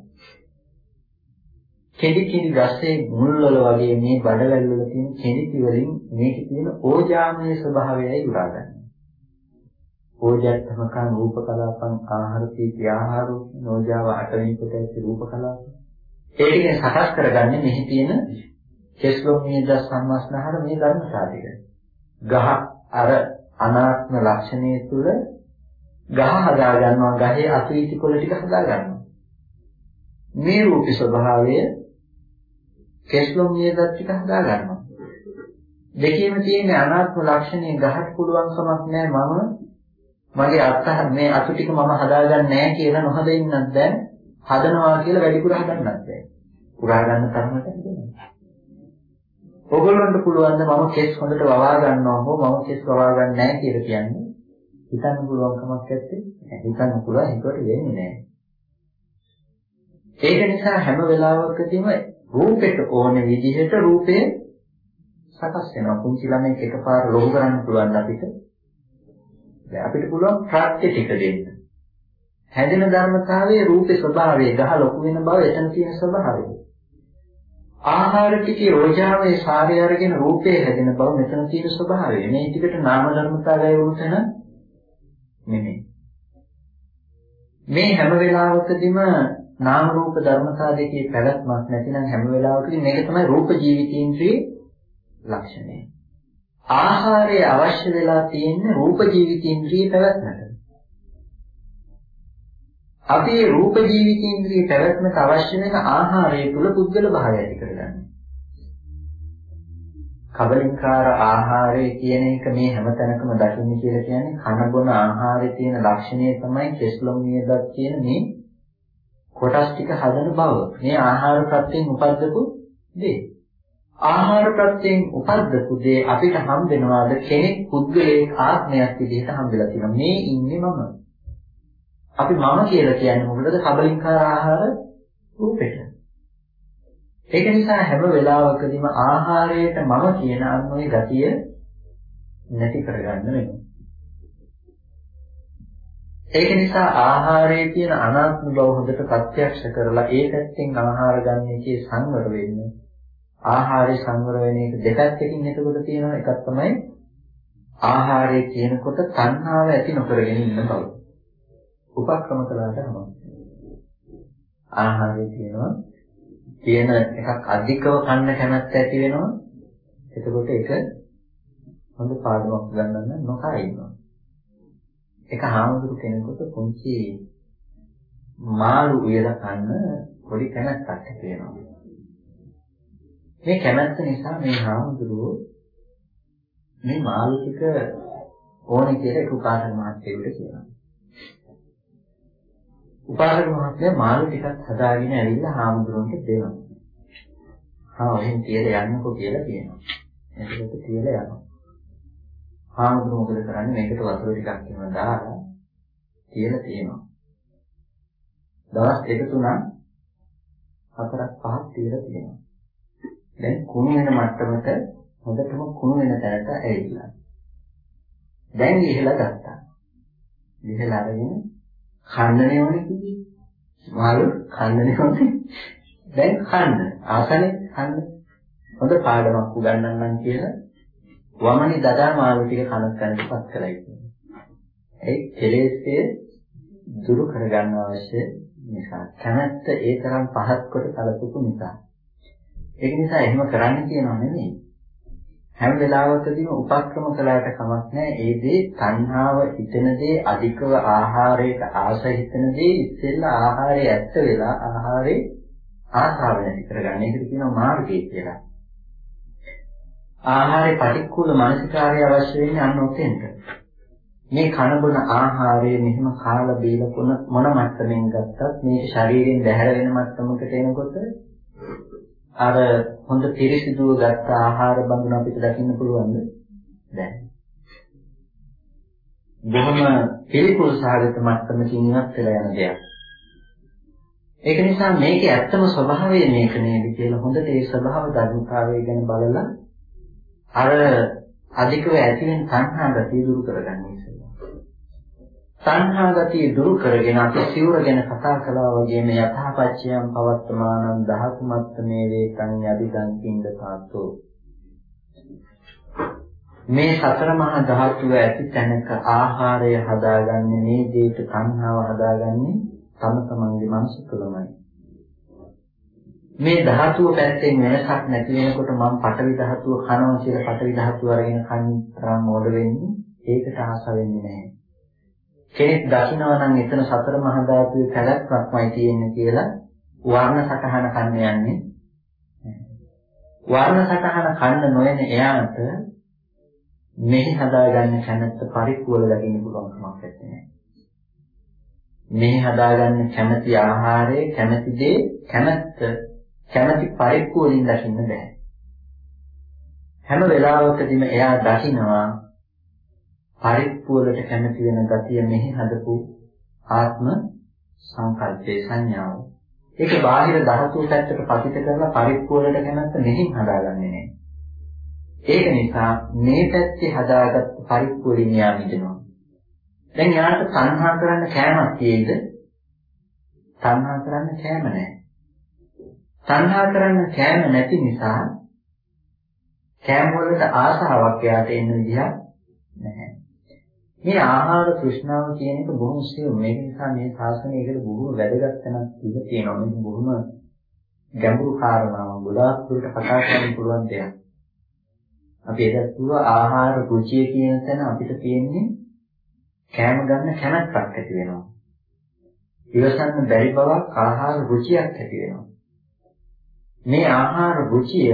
කෙඩි කෙඩි ගසේ මුල් වල වගේ මේ බඩවැල් වල තියෙන කෙඩි වලින් මේක තියෙන ඕජාමය ස්වභාවයයි උරාගන්නේ. ඕජාත්මකං රූප කලාපං ආහාරති ආහාරෝ නෝජාව අටවෙනි කොට ඇති රූප කලාප. ඒකෙන් සකස් කරගන්නේ මෙහි තියෙන කෙස්ලොම් නේද සම්මස්නහර මේ ධර්මතාව ටික. ගහ අර අනාත්ම ලක්ෂණය තුළ ගහ හදා ගන්නවා ගහේ අතීති කොළ ටික හදා ගන්නවා මේ රූප ස්වභාවය කෙස්ලොම් නියදත් ටික හදා ගන්නවා දෙකේම තියෙන අනාත්ම ලක්ෂණය ගහට පුළුවන් කමක් නැහැ මම මගේ අත්ත මේ අතු ටික මම හදාගන්නේ නැහැ කියලා නොහදින්නත් දැන් හදනවා කියලා වැඩිපුර හදන්නත් බැහැ. පුරා ගන්න තරමට ඔයගොල්ලන්ට පුළුවන් ද මම කෙස් හොඳට වවා ගන්නවා හෝ මම කෙස් වවා ගන්න නැහැ කියලා කියන්නේ හිතන්න පුළුවන් කමක් නැත්තේ. හිතන්න පුළුවන් ඒකට වෙන්නේ නැහැ ඒක නිසා හැම වෙලාවකදීම රූපෙට ඕන විදිහට රූපය සකස් වෙනවා. පුංචි ළමෙක් එකපාර ලොකු කරන්න පුළුවන් අපිට. දැන් අපිට පුළුවන් ප්‍රත්‍ය ටික දෙන්න. හැදෙන ධර්මතාවයේ රූපේ ස්වභාවය ගහ ලොකු වෙන බව එතන තියෙන ස්වභාවය ආහාර ටිකේ ඕජාවේ සාරය අරගෙන රූපේ හැදෙන බව මෙතන තියෙන ස්වභාවය. මේ ටිකට නාම ධර්මතාවය වුණතන නෙමෙයි. මේ හැම වෙලාවකදීම නාම රූප ධර්මතා දෙකේ පැවැත්මක් නැතිනම් හැම වෙලාවකදී මේක තමයි රූප ජීවිතේන්ද්‍රයේ ලක්ෂණය. ආහාරය අවශ්‍ය වෙලා තියෙන්නේ රූප ජීවිතේන්ද්‍රයේ පැවැත්මට. අපේ රූප ජීවිතේන්ද්‍රිය පැවැත්මට අවශ්‍ය වෙන ආහාරය තුල පුද්ගල භාවය ඇති කරගන්න. කබලින්කාර ආහාරය කියන එක මේ හැමතැනකම දකින්නේ කියලා කියන්නේ කන බොන ආහාරයේ තියෙන ලක්ෂණය තමයි කෙස්ලොම් නියදක් කියන මේ කොටස් ටික හදන බව. මේ ආහාර ප්‍රත්‍යයෙන් උපද්දපු දේ. ආහාර ප්‍රත්‍යයෙන් උපද්දපු දේ අපිට හම් වෙනවාද කෙනෙක් පුද්ගලයෙක් ආත්මයක් විදිහට හම් වෙලා තියෙනවා. මේ ඉන්නේ මම. අපි මම කියලා කියන්නේ මොකටද? කබලින්කාර ආහාර රූපෙට. ඒක නිසා හැම වෙලාවකදීම ආහාරයට මම කියන අන්නෝයි ගතිය නැති කරගන්න වෙනවා. ඒක නිසා ආහාරයේ තියෙන අනාත්ම බව හොඳට ප්‍රත්‍යක්ෂ කරලා ඒ පැත්තෙන් ආහාර ගන්න එකේ සංවර වෙන්න. ආහාරය සංවර වෙන එක දෙපැත්තකින් එතකොට තියෙනවා එකක් තමයි ආහාරය කියනකොට තණ්හාව ඇති නොකරගෙන ඉන්න බව. උපක්‍රම කළාට තමයි. ආහාරය කියනවා කියන එකක් අධිකව කන්න කැමැත්ත ඇති වෙනවා. එතකොට ඒක හොඳ පාඩමක් ගන්නන්න නොකා ඉන්නවා. එක හාමුදුරු කෙනෙකුට පුංචි මාළු උයලා කන්න පොඩි කැමැත්තක් ඇති වෙනවා. මේ කැමැත්ත නිසා මේ හාමුදුරුවෝ මේ මාළු ටික ඕනේ කියලා එක උපාසක මහත්තයෙකුට කියනවා. උපාසක මහත්තයා මාළු ටිකක් හදාගෙන ඇවිල්ලා හාමුදුරුවන්ට දෙනවා. හා එහෙන් කියලා යන්නකෝ කියලා කියනවා. එතකොට කියලා යනවා. හාමුදුරුවෝ මොකද කරන්නේ මේකට වතුර ටිකක් එහෙම දාලා කියලා තියෙනවා. දවස් දෙක තුනක් හතරක් පහක් තියලා තියෙනවා. දැන් කුණු වෙන මට්ටමට හොඳටම කුණු වෙන තැනට ඇවිල්ලා. දැන් ඉහළ ගත්තා. ඉහළ අරගෙන කන්නනේ ඕනේ කිව්වේ. මාළු කන්නනේ ඕනේ. දැන් කන්න. ආසනේ කන්න. හොඳ පාඩමක් උගන්වන්නම් කියලා වමනේ දදා මාළු ටික කනක් ගන්නපත් කරයි කියන්නේ. ඒ කෙලෙස්ය දුරු කරගන්න අවශ්‍ය නිසා කැමැත්ත ඒ තරම් පහත් කොට කලපපු නිසා. ඒක නිසා එහෙම කරන්න කියනවා නෙමෙයි. හැම වෙලාවකදීම උපක්‍රම කළාට කමක් නැහැ. ඒ දේ තණ්හාව හිතෙන දේ අධිකව ආහාරයට ආස හිතෙන දේ ඉස්සෙල්ලා ආහාරය ඇත්ත වෙලා ආහාරේ ආසාව නැති කරගන්න. ඒකට කියනවා මාර්ගය කියලා. ආහාරේ පටික්කුල මානසිකාරය අවශ්‍ය වෙන්නේ අන්න ඔතෙන්ට. මේ කන බොන ආහාරය මෙහෙම කාලා බීලා කොන මොන මට්ටමින් ගත්තත් මේක ශරීරයෙන් බැහැර වෙන මට්ටමකට එනකොට අර හොඳ පිරිසිදුව ගත්ත ආහාර බඳුන අපිට දකින්න පුළුවන්ද? බැහැ. බොහොම පිළිකුල් සහගත මට්ටමකින් ඉවත් වෙලා යන දෙයක්. ඒක නිසා මේකේ ඇත්තම ස්වභාවය මේක නේද කියලා හොඳට ඒ ස්වභාව ධර්මතාවය ගැන බලලා අර අධිකව ඇති වෙන සංහා ගතිය දුරු කරගන්න ඉස්සෙල්ලා. සංහා ගතිය දුරු කරගෙන අපි සිවුර ගැන කතා කළා වගේම යථාපච්චයන් පවත්තමානං දහතුමත්ත මේ වේතං යදිදං කින්ද සාතෝ මේ සතර මහා ධාතුව ඇති තැනක ආහාරය හදාගන්නේ මේ දේට සංහාව හදාගන්නේ තම තමන්ගේ මනස තුළමයි. මේ ධාතුව පැත්තෙන් වෙනසක් නැති වෙනකොට මම පඨවි ධාතුව කනවා කියලා පඨවි ධාතුව අරගෙන කන් තරම් මොඩ වෙන්නේ ඒකට ආස වෙන්නේ නැහැ. කෙනෙක් දකිනවා නම් එතන සතර මහා ධාතුවේ පැලැත්මක්මයි තියෙන්නේ කියලා වර්ණ සටහන කන්න යන්නේ. වර්ණ සටහන කන්න නොයන එයාට මෙහි හදාගන්න කැමැත්ත පරිප්පුවල දකින්න පුළුවන් කමක් නැත්තේ. මෙහි හදාගන්න කැමැති ආහාරයේ කැමැති දේ කැමැත්ත කැමැති පරිප්පු වලින් දකින්න බෑ. හැම වෙලාවකදීම එයා දකිනවා පරිප්පු වලට කැමති වෙන ගතිය මෙහි හදපු ආත්ම සංකල්පේ සංඥාව. ඒක බාහිර ධාතු පැත්තට පතිත කරලා පරිප්පු වලට කැමැත්ත මෙහින් හදාගන්නේ නැහැ. ඒක නිසා මේ පැත්තේ හදාගත්ත පරිප්පු වලින් යා මිදෙනවා. දැන් යාට තණ්හා කරන්න කෑමක් තියෙයිද? තණ්හා කරන්න කෑම නැහැ. තණ්හා කරන්න කෑම නැති නිසා කෑම වලට ආසාවක් යාට එන්න විදිහක් නැහැ. මේ ආහාර තෘෂ්ණාව කියන එක බොහොම සියුම්. මේක නිසා මේ ශාසනයකට බොහොම වැදගත් තැනක් තිබ තියෙනවා. මේක බොහොම ගැඹුරු කාරණාවක්. ගොඩාක් දුරට කතා කරන්න පුළුවන් දෙයක්. අපි එදත් කිව්වා ආහාර රුචිය කියන තැන අපිට තියෙන්නේ කෑම ගන්න කැමැත්තක් ඇති වෙනවා. ඉවසන්න බැරි බවක් ආහාර රුචියක් ඇති වෙනවා. මේ ආහාර රුචිය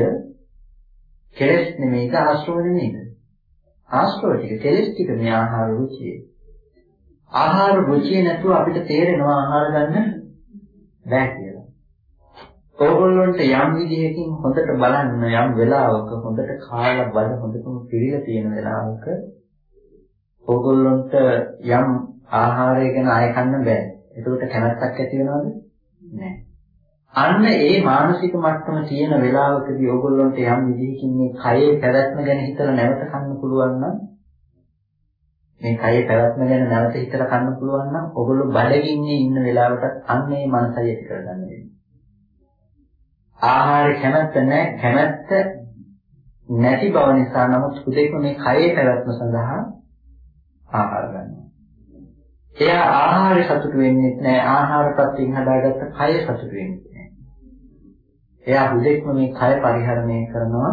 කෙලස් නෙමෙයිද ආශ්‍රව නෙමෙයිද? ආශ්‍රව ටික කෙලස් ටික මේ ආහාර රුචිය. ආහාර රුචිය නැතුව අපිට තේරෙනවා ආහාර ගන්න බෑ කියලා. ඕගොල්ලන්ට යම් විදිහකින් හොඳට බලන්න යම් වෙලාවක හොඳට කාලා බඩ හොඳටම පිළිලා තියෙන වෙලාවක ඕගොල්ලන්ට යම් ආහාරය ගැන ආය කන්න බෑ. ඒකට කැමැත්තක් ඇති වෙනවද? නෑ. අන්න ඒ මානසික මට්ටම තියෙන වෙලාවකදී ඕගොල්ලන්ට යම් විදිහකින් මේ කයේ පැවැත්ම ගැන හිතලා නැවත කන්න පුළුවන් නම් මේ කයේ පැවැත්ම ගැන නැවත හිතලා කන්න පුළුවන් නම් ඕගොල්ලෝ බඩගින්නේ ඉන්න වෙලාවට අන්න ඒ මනසයි ඇති කරගන්න වෙන්නේ. ආහාර කැමැත්ත නැහැ කැමැත්ත නැති බව නිසා නමුත් හුදෙක මේ කයේ පැවැත්ම සඳහා ආහාර ගන්නවා. එයා ආහාර සතුට වෙන්නේ නැහැ ආහාර ප්‍රත්‍යයෙන් හදාගත්ත කය සතුට වෙන්නේ නැහැ. එයා හුදෙක්ම මේ කය පරිහරණය කරනවා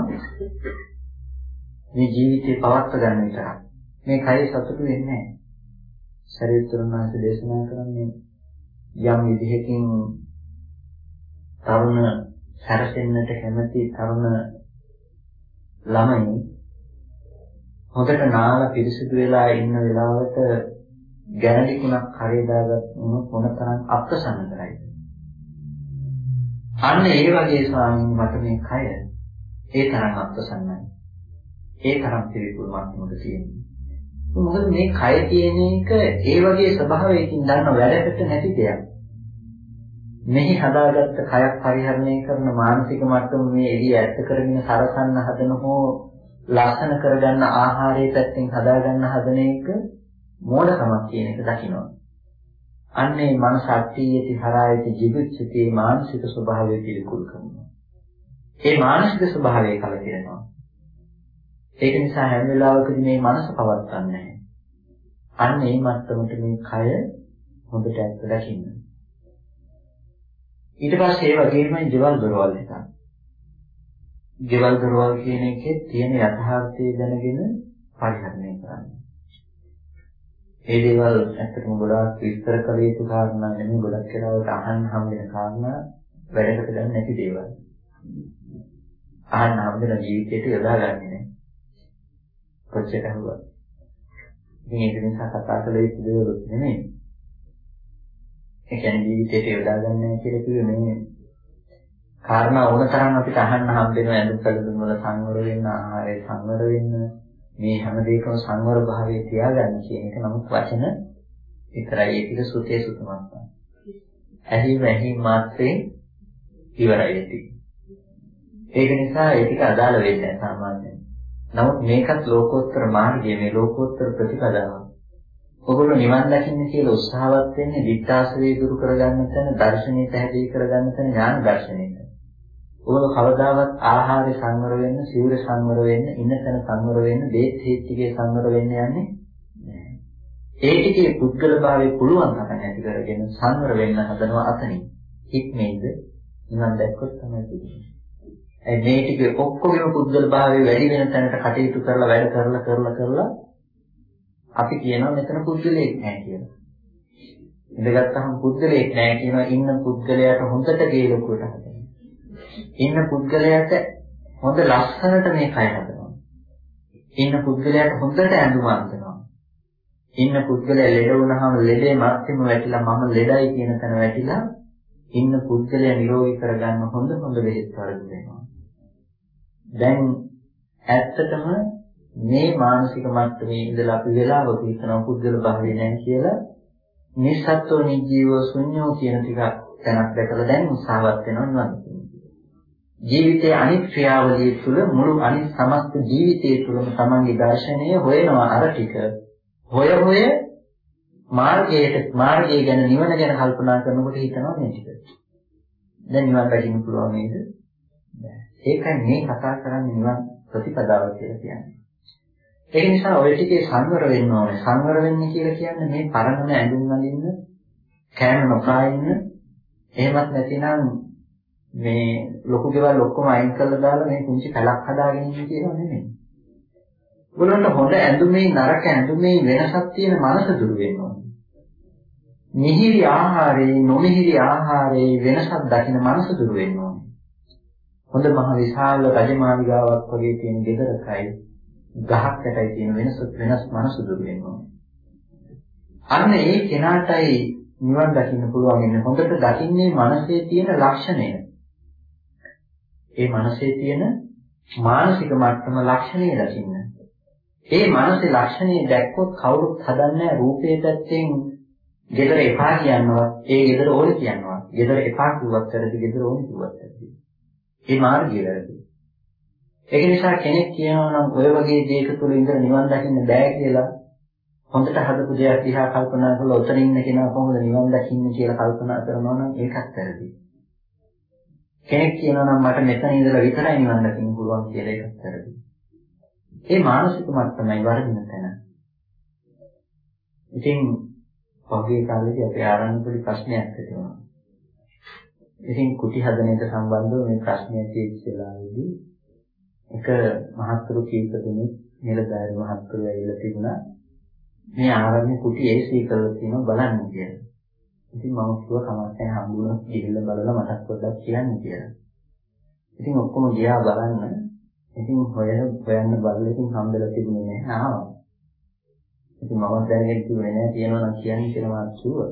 මේ ජීවිතේ පවත්ව ගන්න විතරක්. මේ කය සතුට වෙන්නේ නැහැ. ශරීරතුරුනාස දේශනා කරන්නේ යම් විදිහකින් තරුණ සැරසෙන්නට කැමති තරුණ ළමයි හොඳට නාලා පිරිසිදු වෙලා ඉන්න වෙලාවට ගැරඩි කුණක් කරේ දාගත් මොනතරම් අප්‍රසන්න කරයිද අන්න ඒ වගේ ස්වාමීන් මට මේ කය ඒ තරම් අප්‍රසන්නයි ඒ තරම් පිළිකුල් මට්ටමක තියෙනවා මොකද මේ කය කියන එක ඒ වගේ ස්වභාවයකින් දන්න වැඩකට නැති දෙයක්. මෙහි හදාගත්ත කයක් පරිහරණය කරන මානසික මට්ටම මේ එළිය ඇත්ත කරගෙන සරසන්න හදන හෝ ලස්සන කරගන්න ආහාරයේ පැත්තෙන් හදාගන්න හදන එක මෝඩකමක් කියන එක දකිනවා. අන්නේ මනස අට්ඨියති හරායති jigucchati මානසික ස්වභාවය පිළිකුල් කරනවා. ඒ මානසික ස්වභාවය කලකිරෙනවා. ඒක නිසා හැම වෙලාවකදී මේ මනස පවත්න්නේ නැහැ. අන්න ඒ මට්ටමට මේ කය හොඳට ඇත්ත දකින්න. ඊට පස්සේ ඒ වගේමයි ජීවල් දොරවල් එක. ජීවල් දොරවල් කියන එකේ තියෙන යථාර්ථය දැනගෙන පරිහරණය කරන්න. ඒ දේවල් ඇත්තටම ගොඩාක් විස්තර කළ යුතු කාරණා නෙමෙයි ගොඩක් වෙලාවට අහන්න හම් වෙන කාරණා වැඩකට ගන්න නැති දේවල්. අහන්න හම් වෙන ජීවිතයට යොදාගන්නේ නැහැ. කොච්චර හුවා. ඉතින් ඒක නිසා කතා කළ යුතු දේවල් නෙමෙයි. ඒ කියන්නේ ජීවිතයට යොදා ගන්නෑ කියලා කිව්වේ මේ කාරණා ඕන තරම් අපිට අහන්න හම්බ වෙනවා ඇඳුම් පැළඳුම් වල සංවර වෙන්න ආහාරය සංවර වෙන්න මේ හැම දෙයකම සංවර භාවයේ තියාගන්න කියන එක නමුත් වචන විතරයි ඒක සුතේ සුතමත්. ඇහි වැහි මාත්‍රේ ඉවරයි ඒක. ඒක නිසා ඒ ටික අදාළ වෙන්නේ නැහැ සාමාන්‍යයෙන්. නමුත් මේකත් ලෝකෝත්තර මාර්ගය මේ ලෝකෝත්තර ප්‍රතිපදාවක්. ඔගොල්ලෝ නිවන් දකින්න කියලා උත්සාහවත් වෙන්නේ විත්තාසවේ දුරු කරගන්න තැන, දර්ශනීය පැහැදිලි කරගන්න තැන ඥාන දර්ශනයට. ඔගොල්ලෝ කවදාවත් ආහාරය සංවර වෙන්න, සීල සංවර වෙන්න, ඉන්න තැන සංවර වෙන්න, දේත් හේත්තිගේ සංවර වෙන්න යන්නේ නැහැ. ඒ ටිකේ පුද්ගල භාවයේ පුළුවන් තරම් ඇති කරගෙන සංවර වෙන්න හදනවා අතනින්. හික්මෙන්ද නිවන් දැක්කොත් තමයි තියෙන්නේ. ඒ මේ ටික ඔක්කොගෙම පුද්ගල භාවයේ වැඩි වෙන තැනට කටයුතු කරලා වැඩ කරලා කරලා කරලා අපි කියනවා මෙතන පුද්ගලයෙක් නැහැ කියලා. ඉඳගත්tාම පුද්ගලයෙක් නැහැ කියනවා ඉන්න පුද්ගලයාට හොඳට ගේලකුවට හදනවා. ඉන්න පුද්ගලයාට හොඳ ලස්සනට මේ කය හදනවා. ඉන්න පුද්ගලයාට හොඳට ඇඳුම් අඳිනවා. ඉන්න පුද්ගලයා ලෙඩ වුණාම ලෙඩේ මත්ෙම වැටිලා මම ලෙඩයි කියන තැන වැටිලා ඉන්න පුද්ගලයා නිරෝගී කරගන්න හොඳ හොඳ බෙහෙත් වර්ග දෙනවා. දැන් ඇත්තටම මේ මානසික මට්ටමේ ඉඳලා අපි වෙලාවක හිතනවා පුද්ගල භාවය නැහැ කියලා නිස්සත්ව නිජීව ශුන්‍යෝ කියන ටික තැනක් දැකලා දැන් උත්සාහවත් වෙනවා නිවන් ජීවිතයේ අනිත් ක්‍රියාවලිය තුළ මුළු අනිත් සමස්ත ජීවිතය තුළම තමන්ගේ දර්ශනය හොයනවා අර ටික. හොය හොය මාර්ගයට මාර්ගය ගැන නිවන ගැන කල්පනා කරනකොට හිතනවා මේ ටික. දැන් නිවන් දකින්න පුළුවන් නේද? ඒකයි මේ කතා කරන්නේ නිවන් ප්‍රතිපදාව කියලා කියන්නේ. ඒ නිසා ඔය ටිකේ සංවර වෙන්න ඕනේ. සංවර වෙන්න කියලා කියන්නේ මේ පරණම ඇඳුම් අඳින්න, කෑම නොකා ඉන්න, එහෙමත් නැතිනම් මේ ලොකු ගෙවල් ඔක්කොම අයින් කරලා දාලා මේ කුංචි කලක් හදාගෙන ඉන්න කියලා නෙමෙයි. උගලන්ට හොඳ ඇඳුමේ නරක ඇඳුමේ වෙනසක් තියෙන මනස දුර වෙන්න ඕනේ. මිහිරි ආහාරේ නොමිහිරි ආහාරේ වෙනසක් දකින මනස දුර වෙන්න ඕනේ. හොඳ මහ විශාල රජමාලිගාවක් වගේ තියෙන ගෙදරකයි ගහක් යටයි තියෙන වෙනස වෙනස් මනස දුර වෙනවා. අන්න ඒ කෙනාටයි නිවන් දකින්න පුළුවන් ඉන්නේ. හොඳට දකින්නේ මනසේ තියෙන ලක්ෂණය. ඒ මනසේ තියෙන මානසික මට්ටම ලක්ෂණය දකින්න. ඒ මනසේ ලක්ෂණය දැක්කොත් කවුරුත් හදන්නේ රූපේ පැත්තෙන් ගෙදර එපා කියනවා. ඒ ගෙදර ඕනේ කියනවා. ගෙදර එපා කිව්වත් වැරදි, ගෙදර ඕනේ කිව්වත් වැරදි. ඒ මාර්ගය වැරදි. ඒක නිසා කෙනෙක් කියනවා නම් ඔය වගේ දෙයක තුල ඉඳලා නිවන් දකින්න බෑ කියලා හොඳට හදපු දෙයක් දිහා කල්පනා කරලා උතන ඉන්න කෙනා කොහොමද නිවන් දකින්නේ කියලා කල්පනා කරනවා නම් ඒකත් වැරදි. කෙනෙක් කියනවා නම් මට මෙතන ඉඳලා විතරයි නිවන් දකින්න පුළුවන් කියලා ඒකත් වැරදි. ඒ මානසික මට්ටමයි වර්ධින තැන. ඉතින් පහුගිය කාලේදී අපේ ආරණ්‍ය පොඩි ප්‍රශ්නයක් තිබුණා. ඉතින් කුටි හදන එක සම්බන්ධව මේ ප්‍රශ්නය තියෙච්චලාවේදී එක මහත්තුරු කීප දෙනෙක් නිලධාරි මහත්තුරු ඇවිල්ලා තිබුණා. මේ ආරණ්‍ය කුටි ඒසී කරලා තියෙනවා බලන්න කියලා. ඉතින් මම කිව්වා කමක් නැහැ හම්බුනොත් ගිහිල්ලා බලලා මටත් පොඩ්ඩක් කියන්න කියලා. ඉතින් ඔක්කොම ගියා බලන්න. ඉතින් හොය හොයන්න බලලා ඉතින් හම්බෙලා තිබුණේ නැහැ ආවා. ඉතින් මම දැනගෙන කිව්වේ නැහැ කියනවා නම් කියන්නේ කියලා මම කිව්වා.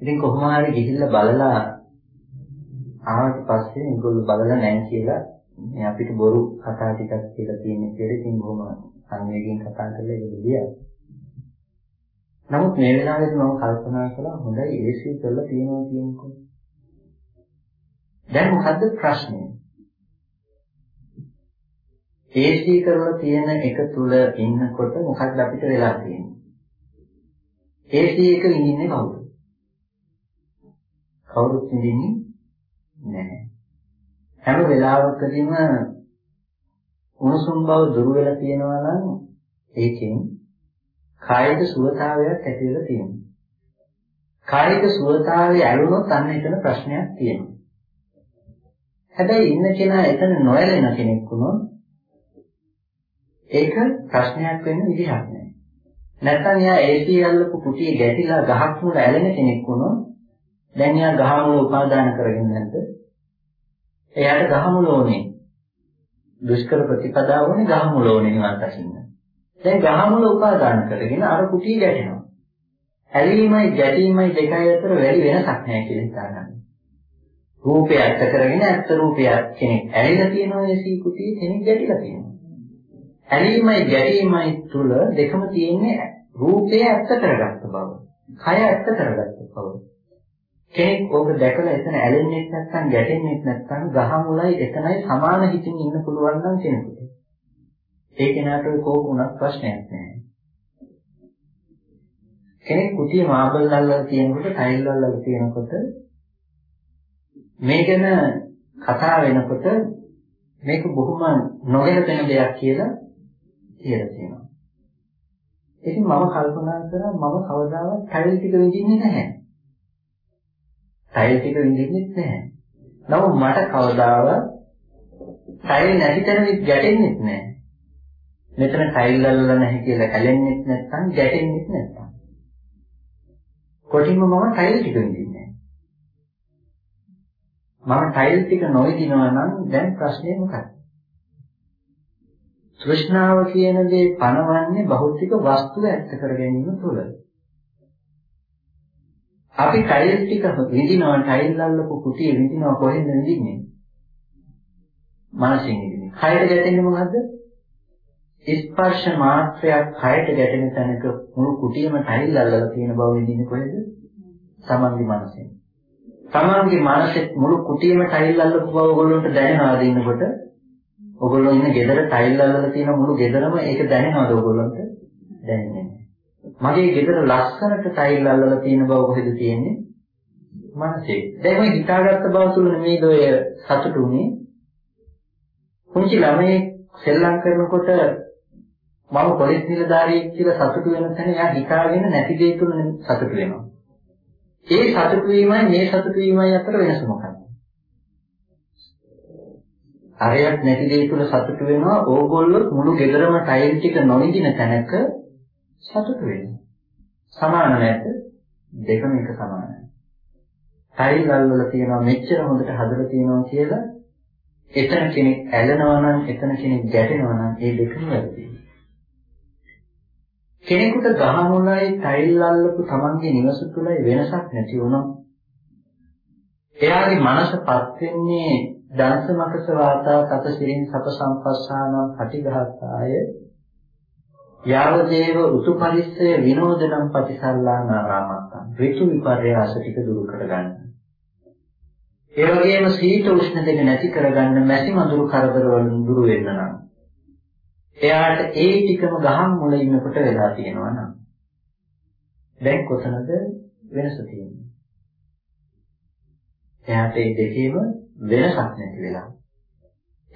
ඉතින් කොහොම හරි ගිහිල්ලා බලලා ආවට පස්සේ මේගොල්ලෝ බලලා නැහැ කියලා මේ අපිට බොරු කතා ටිකක් කියලා තියෙන කියලා ඉතින් බොහොම සංවේගයෙන් කතා කරලා ඒක ගියා. නමුත් මේ වෙලාවේදී මම කල්පනා කළා හොඳයි AC කරලා තියෙනවා කියනකො. දැන් මොකද්ද ප්‍රශ්නේ? AC කරලා තියෙන එක තුල ඉන්නකොට මොකක්ද අපිට වෙලා තියෙන්නේ? AC එක විඳින්නේ කවුද? කවුරුත් විඳින්නේ නැහැ. හැම වෙලාවකදීම උණුසුම් බව දුර වෙලා තියෙනවා නම් ඒකෙන් කායික සුවතාවයක් ඇති වෙලා තියෙනවා. කායික සුවතාවය ඇලුනොත් අන්න එතන ප්‍රශ්නයක් තියෙනවා. හැබැයි ඉන්න කෙනා එතන නොයැලෙන කෙනෙක් වුණොත් ඒක ප්‍රශ්නයක් වෙන්න විදිහක් නැහැ. නැත්නම් එයා AC අල්ලපු කුටියේ ගැටිලා ගහක් මුල ඇලෙන කෙනෙක් වුණොත් දැන් එයා ගහ මුල උපාදාන කරගෙන නැද්ද? එයාට ගහ මුල ඕනේ. දුෂ්කර ප්‍රතිපදාව ඕනේ ගහ මුල ඕනේ නිවන් දකින්න. දැන් ගහ මුල උපාදාන කරගෙන අර කුටිය ගැටෙනවා. ඇලීමයි ගැටීමයි දෙකයි අතර වැඩි වෙනසක් නැහැ කියලා හිතාගන්න. රූපය ඇත්ත කරගෙන ඇත්ත රූපය කෙනෙක් ඇලිලා තියෙනවා ඒ සී කුටියේ කෙනෙක් ගැටිලා තියෙනවා. ඇලීමයි ගැටීමයි තුල දෙකම තියෙන්නේ රූපය ඇත්ත කරගත්ත බව. කය ඇත්ත කරගත්ත බව. කෙනෙක් ඕක දැකලා එතන ඇලෙන්නේ නැත්නම් ගැටෙන්නේ නැත්නම් ගහ මුලයි එතනයි සමාන හිතින් ඉන්න පුළුවන් නම් කෙනෙකුට. ඒ කෙනාට කෝක උනත් ප්‍රශ්නයක් නැහැ. කෙනෙක් කුටිය මාබල් අල්ලලා තියෙනකොට ටයිල් අල්ලලා තියෙනකොට මේ ගැන කතා වෙනකොට මේක බොහොම නොගැලපෙන දෙයක් කියලා කියලා තියෙනවා. ඉතින් මම කල්පනා කරා මම කවදාවත් ටයිල් ටික විඳින්නේ නැහැ. ටයිල් ටික විඳින්නේ නැහැ. නමුත් මට කවදාවත් ටයිල් නැති තැන ගැටෙන්නේ නැහැ. මෙතන ටයිල් අල්ලලා නැහැ කියලා ඇලෙන්නේ නැත්නම් ගැටෙන්නේ නැත්නම්. කොටින්ම මම ටයිල් ටික විඳින්නේ මම ටයිල් ටික නොවිදිනවා නම් දැන් ප්‍රශ්නේ මොකක්ද? තෘෂ්ණාව කියන දේ පණවන්නේ භෞතික වස්තුව ඇත්ත කර ගැනීම තුළ. අපි ටයිල් ටික විඳිනවා ටයිල් අල්ලපු කුටිය විඳිනවා කොහෙන්ද විඳින්නේ? මනසින් විඳින්නේ. කයට ගැටෙන්නේ මොකද්ද? ස්පර්ශ මාත්‍රයක් කයට ගැටෙන තැනක මුළු කුටියම ටයිල් අල්ලලා තියෙන බව විඳින්නේ කොහෙද? තමන්ගේ මනසෙන්. තමන්ගේ මනසේ මුළු කුටියම ටයිල් අල්ලපු බව ඔයගොල්ලන්ට දැනෙනවද ඉන්නකොට? ඔයගොල්ලෝ ඉන්න ගෙදර ටයිල් අල්ලලා තියෙන මුළු ගෙදරම ඒක දැනෙනවද ඔයගොල්ලන්ට? දැනෙන්නේ මගේ ගෙදර ලස්සනට ටයිල් අල්ලලා තියෙන බව කොහෙද තියෙන්නේ? මනසේ. දැන් මේ හිතාගත්ත බව තුල නෙමෙයිද ඔය සතුටු උනේ? කුංචි ළමයි සෙල්ලම් කරනකොට මම පොලිස් නිලධාරියෙක් කියලා සතුටු වෙන තැන එයා හිතාගෙන නැති දේ තුල සතුටු වෙනවා. ඒ සතුටු වීමයි මේ සතුටු වීමයි අතර වෙනස මොකක්ද? අරයක් නැති දේ තුල සතුටු වෙනවා ඕගොල්ලෝ මුළු ගෙදරම ටයිල් ටික නොවිදින තැනක සතුටු වෙනවා. සමාන නැද්ද? දෙකම එක සමානයි. ටයිල් වල තියෙනවා මෙච්චර හොඳට හදලා තියෙනවා කියලා එතන කෙනෙක් ඇලෙනවා නම් එතන කෙනෙක් ගැටෙනවා නම් ඒ දෙකම වැරදි. කෙනෙකුට ගහ මුලයි ටයිල් අල්ලපු Tamange නිවස තුලයි වෙනසක් නැති වුණොත් එයාගේ මනසපත් වෙන්නේ දංශ මකස වාතා තත සිරින් සප සම්පස්සානම් පටිඝාතාය යාවදේව ඍතු පරිස්සය විනෝදනම් ප්‍රතිසල්ලානාරාමත්තං ඍතු විපර්යාස ටික දුරු කරගන්න. ඒ වගේම සීත උෂ්ණ දෙක නැති කරගන්න මැසි මඳුරු කරදර වලින් දුරු වෙන්න නම්. එයාට ඒ ටිකම ගහන් මුල ඉන්නකොට වෙලා තියෙනවා නම් දැන් කොතනද වෙනස තියෙන්නේ? එයාට ඒ දෙකේම වෙනසක් නැති වෙලා.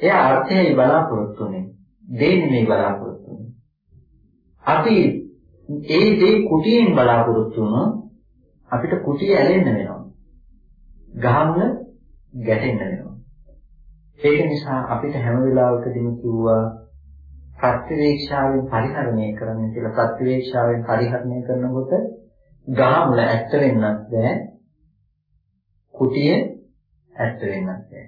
එයා අර්ථයයි බලාපොරොත්තු වෙන්නේ. දෙන්නේ මේ බලාපොරොත්තු වෙන්නේ. අපි ඒ දේ කුටියෙන් බලාපොරොත්තු වුණොත් අපිට කුටිය ඇලෙන්න වෙනවා. ගහමුල ගැටෙන්න වෙනවා. ඒක නිසා අපිට හැම වෙලාවකදීම කිව්වා ප්‍රතිවේක්ෂාවෙන් පරිහරණය කරන්න කියලා. ප්‍රතිවේක්ෂාවෙන් පරිහරණය කරනකොට ගහමුල ඇත්ත වෙන්නත් බෑ. කුටිය ඇත්ත වෙන්නත් බෑ.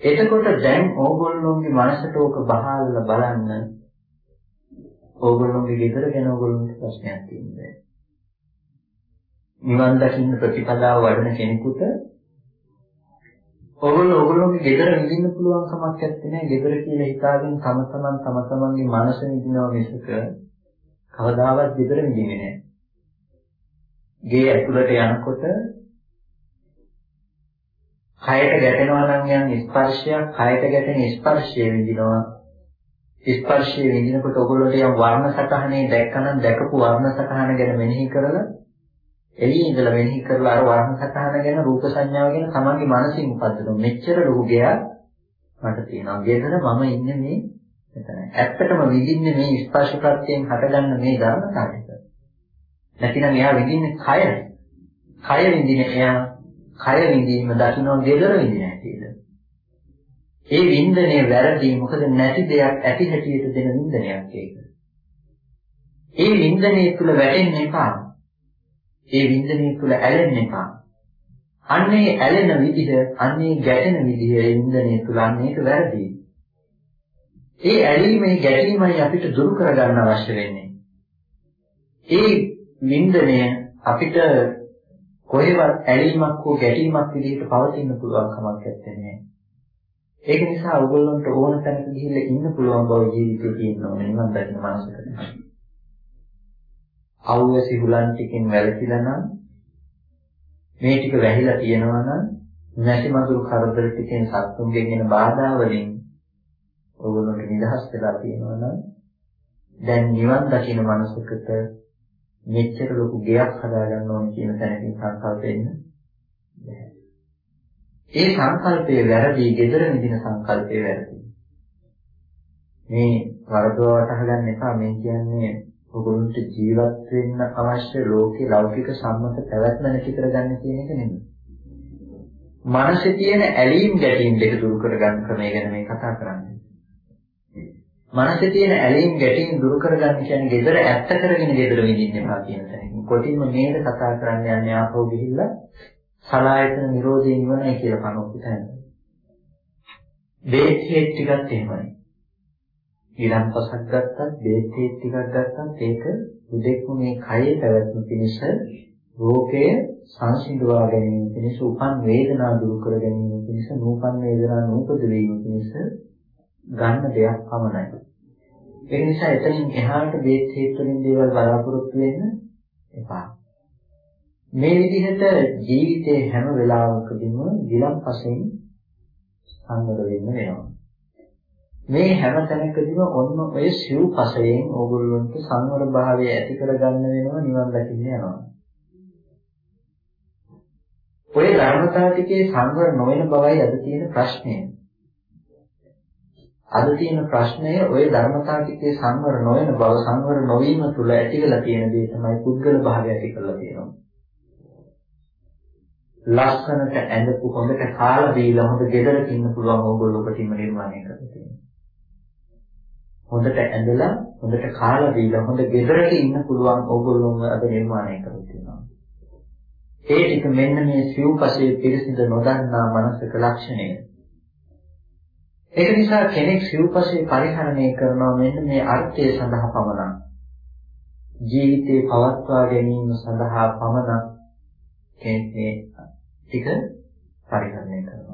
එතකොට දැන් ඕගොල්ලෝගේ මනසට ඕක බහාලා බලන්න ඕගොල්ලෝගේ ගෙදර ගැන ඕගොල්ලන්ට ප්‍රශ්නයක් තියෙනවා නිවන් දකින්න ප්‍රතිපදාව වඩන කෙනෙකුට ඔයගොල්ලෝ ඔයගොල්ලෝගේ ගෙදර විඳින්න පුළුවන් කමක් නැත්තේ නෑ. ගෙදර කියලා හිතාගෙන තම තමන් තම තමන්ගේ මනස විඳිනවා මිසක කවදාවත් ගෙදර විඳින්නේ නෑ. ගේ ඇතුළට යනකොට කයට ගැටෙනවා නම් යන ස්පර්ශයක් කයට ගැටෙන ස්පර්ශය විඳිනවා. ස්පර්ශය විඳිනකොට ඔයගොල්ලෝට යම් වර්ණ සටහනේ දැක්කනම් දැකපු වර්ණ සටහන ගැන මෙනෙහි කරලා එළියේ ඉඳලා මෙනෙහි කරලා අර වර්ණ සතහන ගැන රූප සංඥාව ගැන තමන්ගේ මනසින් උපදින මෙච්චර රූපයක් මට තියෙනවා. ගෙදර මම ඉන්නේ මේ මෙතන. ඇත්තටම විඳින්නේ මේ ස්පර්ශ ප්‍රත්‍යයෙන් හටගන්න මේ ධර්මතාවයක. නැතිනම් එයා විඳින්නේ කය. කය විඳින්නේ එයා කය විඳීම දකින්න ගෙදර විඳින්නේ නැතිද? ඒ වින්දනයේ වැරදි මොකද නැති දෙයක් ඇති හැටියට දෙන වින්දනයක් ඒක. ඒ වින්දනයේ තුල වැටෙන්න එපා. ඒ වින්දනය තුළ ඇලෙන්න එපා. අන්නේ ඇලෙන විදිහ, අන්නේ ගැටෙන විදිහ ඒ වින්දනය තුළ අන්නේක වැරදි. ඒ ඇලීමේ ගැටීමයි අපිට දුරු කරගන්න අවශ්‍ය වෙන්නේ. ඒ වින්දනය අපිට කොහෙවත් ඇලීමක් හෝ ගැටීමක් විදිහට පවතින්න පුළුවන් කමක් නැත්තේ. ඒක නිසා ඔයගොල්ලන්ට ඕන තැනක ගිහිල්ලා ඉන්න පුළුවන් බව ජීවිතේ තියෙන්න ඕනේ නිවන් දකින්න මනසකට. අවුවැසි හුලන් ටිකෙන් වැළකීලා නම් මේ ටික වැහිලා තියෙනවා නම් නැති මధుර කරදර ටිකෙන් සත්තුන්ගෙන් එන බාධා වලින් ඔයගොල්ලන්ට නිදහස් වෙලා තියෙනවා නම් දැන් නිවන් දකින මනසකට මෙච්චර ලොකු ගයක් හදාගන්න ඕනේ කියන තැනකින් සංකල්පෙන්න ඒ සංකල්පයේ වැරදි, gedara නිදින සංකල්පයේ වැරදි. මේ වරදව වටහා ගන්න එපා මේ කියන්නේ ඔගොල්ලන්ට ජීවත් වෙන්න අවශ්‍ය ලෝකේ ලෞකික සම්මත පැවැත්ම නැති කරගන්න කියන එක නෙමෙයි. මනසේ තියෙන ඇලීම් ගැටීම් දෙක දුරු කරගන්න ක්‍රමය ගැන මේ කතා කරන්නේ. මනසේ තියෙන ඇලීම් ගැටීම් දුරු කරගන්න කියන්නේ gedara ඇත්ත කරගෙන gedara විඳින්න එපා කියන තැනකින්. කොටින්ම මේක කතා කරන්න යන්නේ ආපහු ගිහිල්ලා සලායතන නිරෝධය නිවනයි කියලා කනෝපිට යනවා. දේහේ ටිකත් එහෙමයි. ඊළම්පසක් ගත්තත් බේතේ ටිකක් ගත්තත් ඒක උදෙක්ම මේ කයේ පැවැත්ම පිණිස රෝගය සංසිඳවා ගැනීම පිණිස උපන් වේදනා දුරු කර ගැනීම පිණිස නූපන් වේදනා නූපද වීම පිණිස ගන්න දෙයක් පමණයි. ඒ නිසා එතනින් එහාට බේත් හේතුලින් දේවල් බලාපොරොත්තු වෙන්න එපා. මේ විදිහට ජීවිතේ හැම වෙලාවකදීම විලම්පසෙන් සංවර වෙන්න වෙනවා. මේ හැම තැනකදීම ඔන්න ඔය සිව්පසයෙන් ඕගොල්ලන්ට සංවර භාවය ඇති කරගන්න වෙනවා නිවන් දකින්න යනවා. ඔය ධර්මතාව ටිකේ සංවර නොවන බවයි අද තියෙන ප්‍රශ්නය. අද තියෙන ප්‍රශ්නය ඔය ධර්මතාව ටිකේ සංවර නොවන බව සංවර නොවීම තුළ ඇති වෙලා තියෙන දේ තමයි පුද්ගල භාවය ඇති කරලා තියෙනවා. ලස්සනට ඇඳපු හොඳට කාලා දීලා හොඳ ගෙදරක ඉන්න පුළුවන් ඕගොල්ලෝ කොටින්ම නිර්මාණය කරලා තියෙනවා. හොඳට ඇඳලා හොඳට කාලා දීලා හොඳ ගෙදරක ඉන්න පුළුවන් ඕගොල්ලෝම අද නිර්මාණය කරලා තියෙනවා. ඒ ටික මෙන්න මේ සිව්පසේ පිරිසිදු නොදන්නා මනසක ලක්ෂණය. ඒක නිසා කෙනෙක් සිව්පසේ පරිහරණය කරනවා මෙන්න මේ අර්ථය සඳහා පමණක්. ජීවිතේ පවත්වා ගැනීම සඳහා පමණක් කෙනෙක් මේ ටික පරිහරණය කරනවා.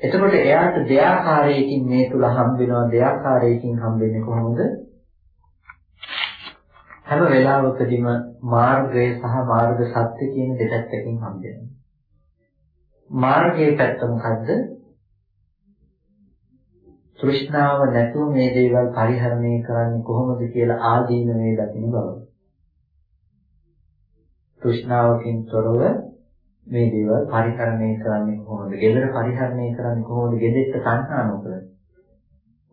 එතකොට එයාට දෙආකාරයකින් මේ තුල හම්බ වෙනවා දෙආකාරයකින් හම්බ වෙන්නේ කොහොමද? හැම වෙලාවකදීම මාර්ගය සහ මාර්ග සත්‍ය කියන දෙපැත්තකින් හම්බ වෙනවා. මාර්ගයේ පැත්ත මොකද්ද? තෘෂ්ණාව නැතුව මේ දේවල් පරිහරණය කරන්නේ කොහොමද කියලා ආදීන මේ දකින්න බව. තෘෂ්ණාවකින් තොරව මේ දේවල් පරිහරණය කරන්නේ කොහොමද? ගෙදර පරිහරණය කරන්නේ කොහොමද? ගෙදෙට්ට තණ්හා නොකර.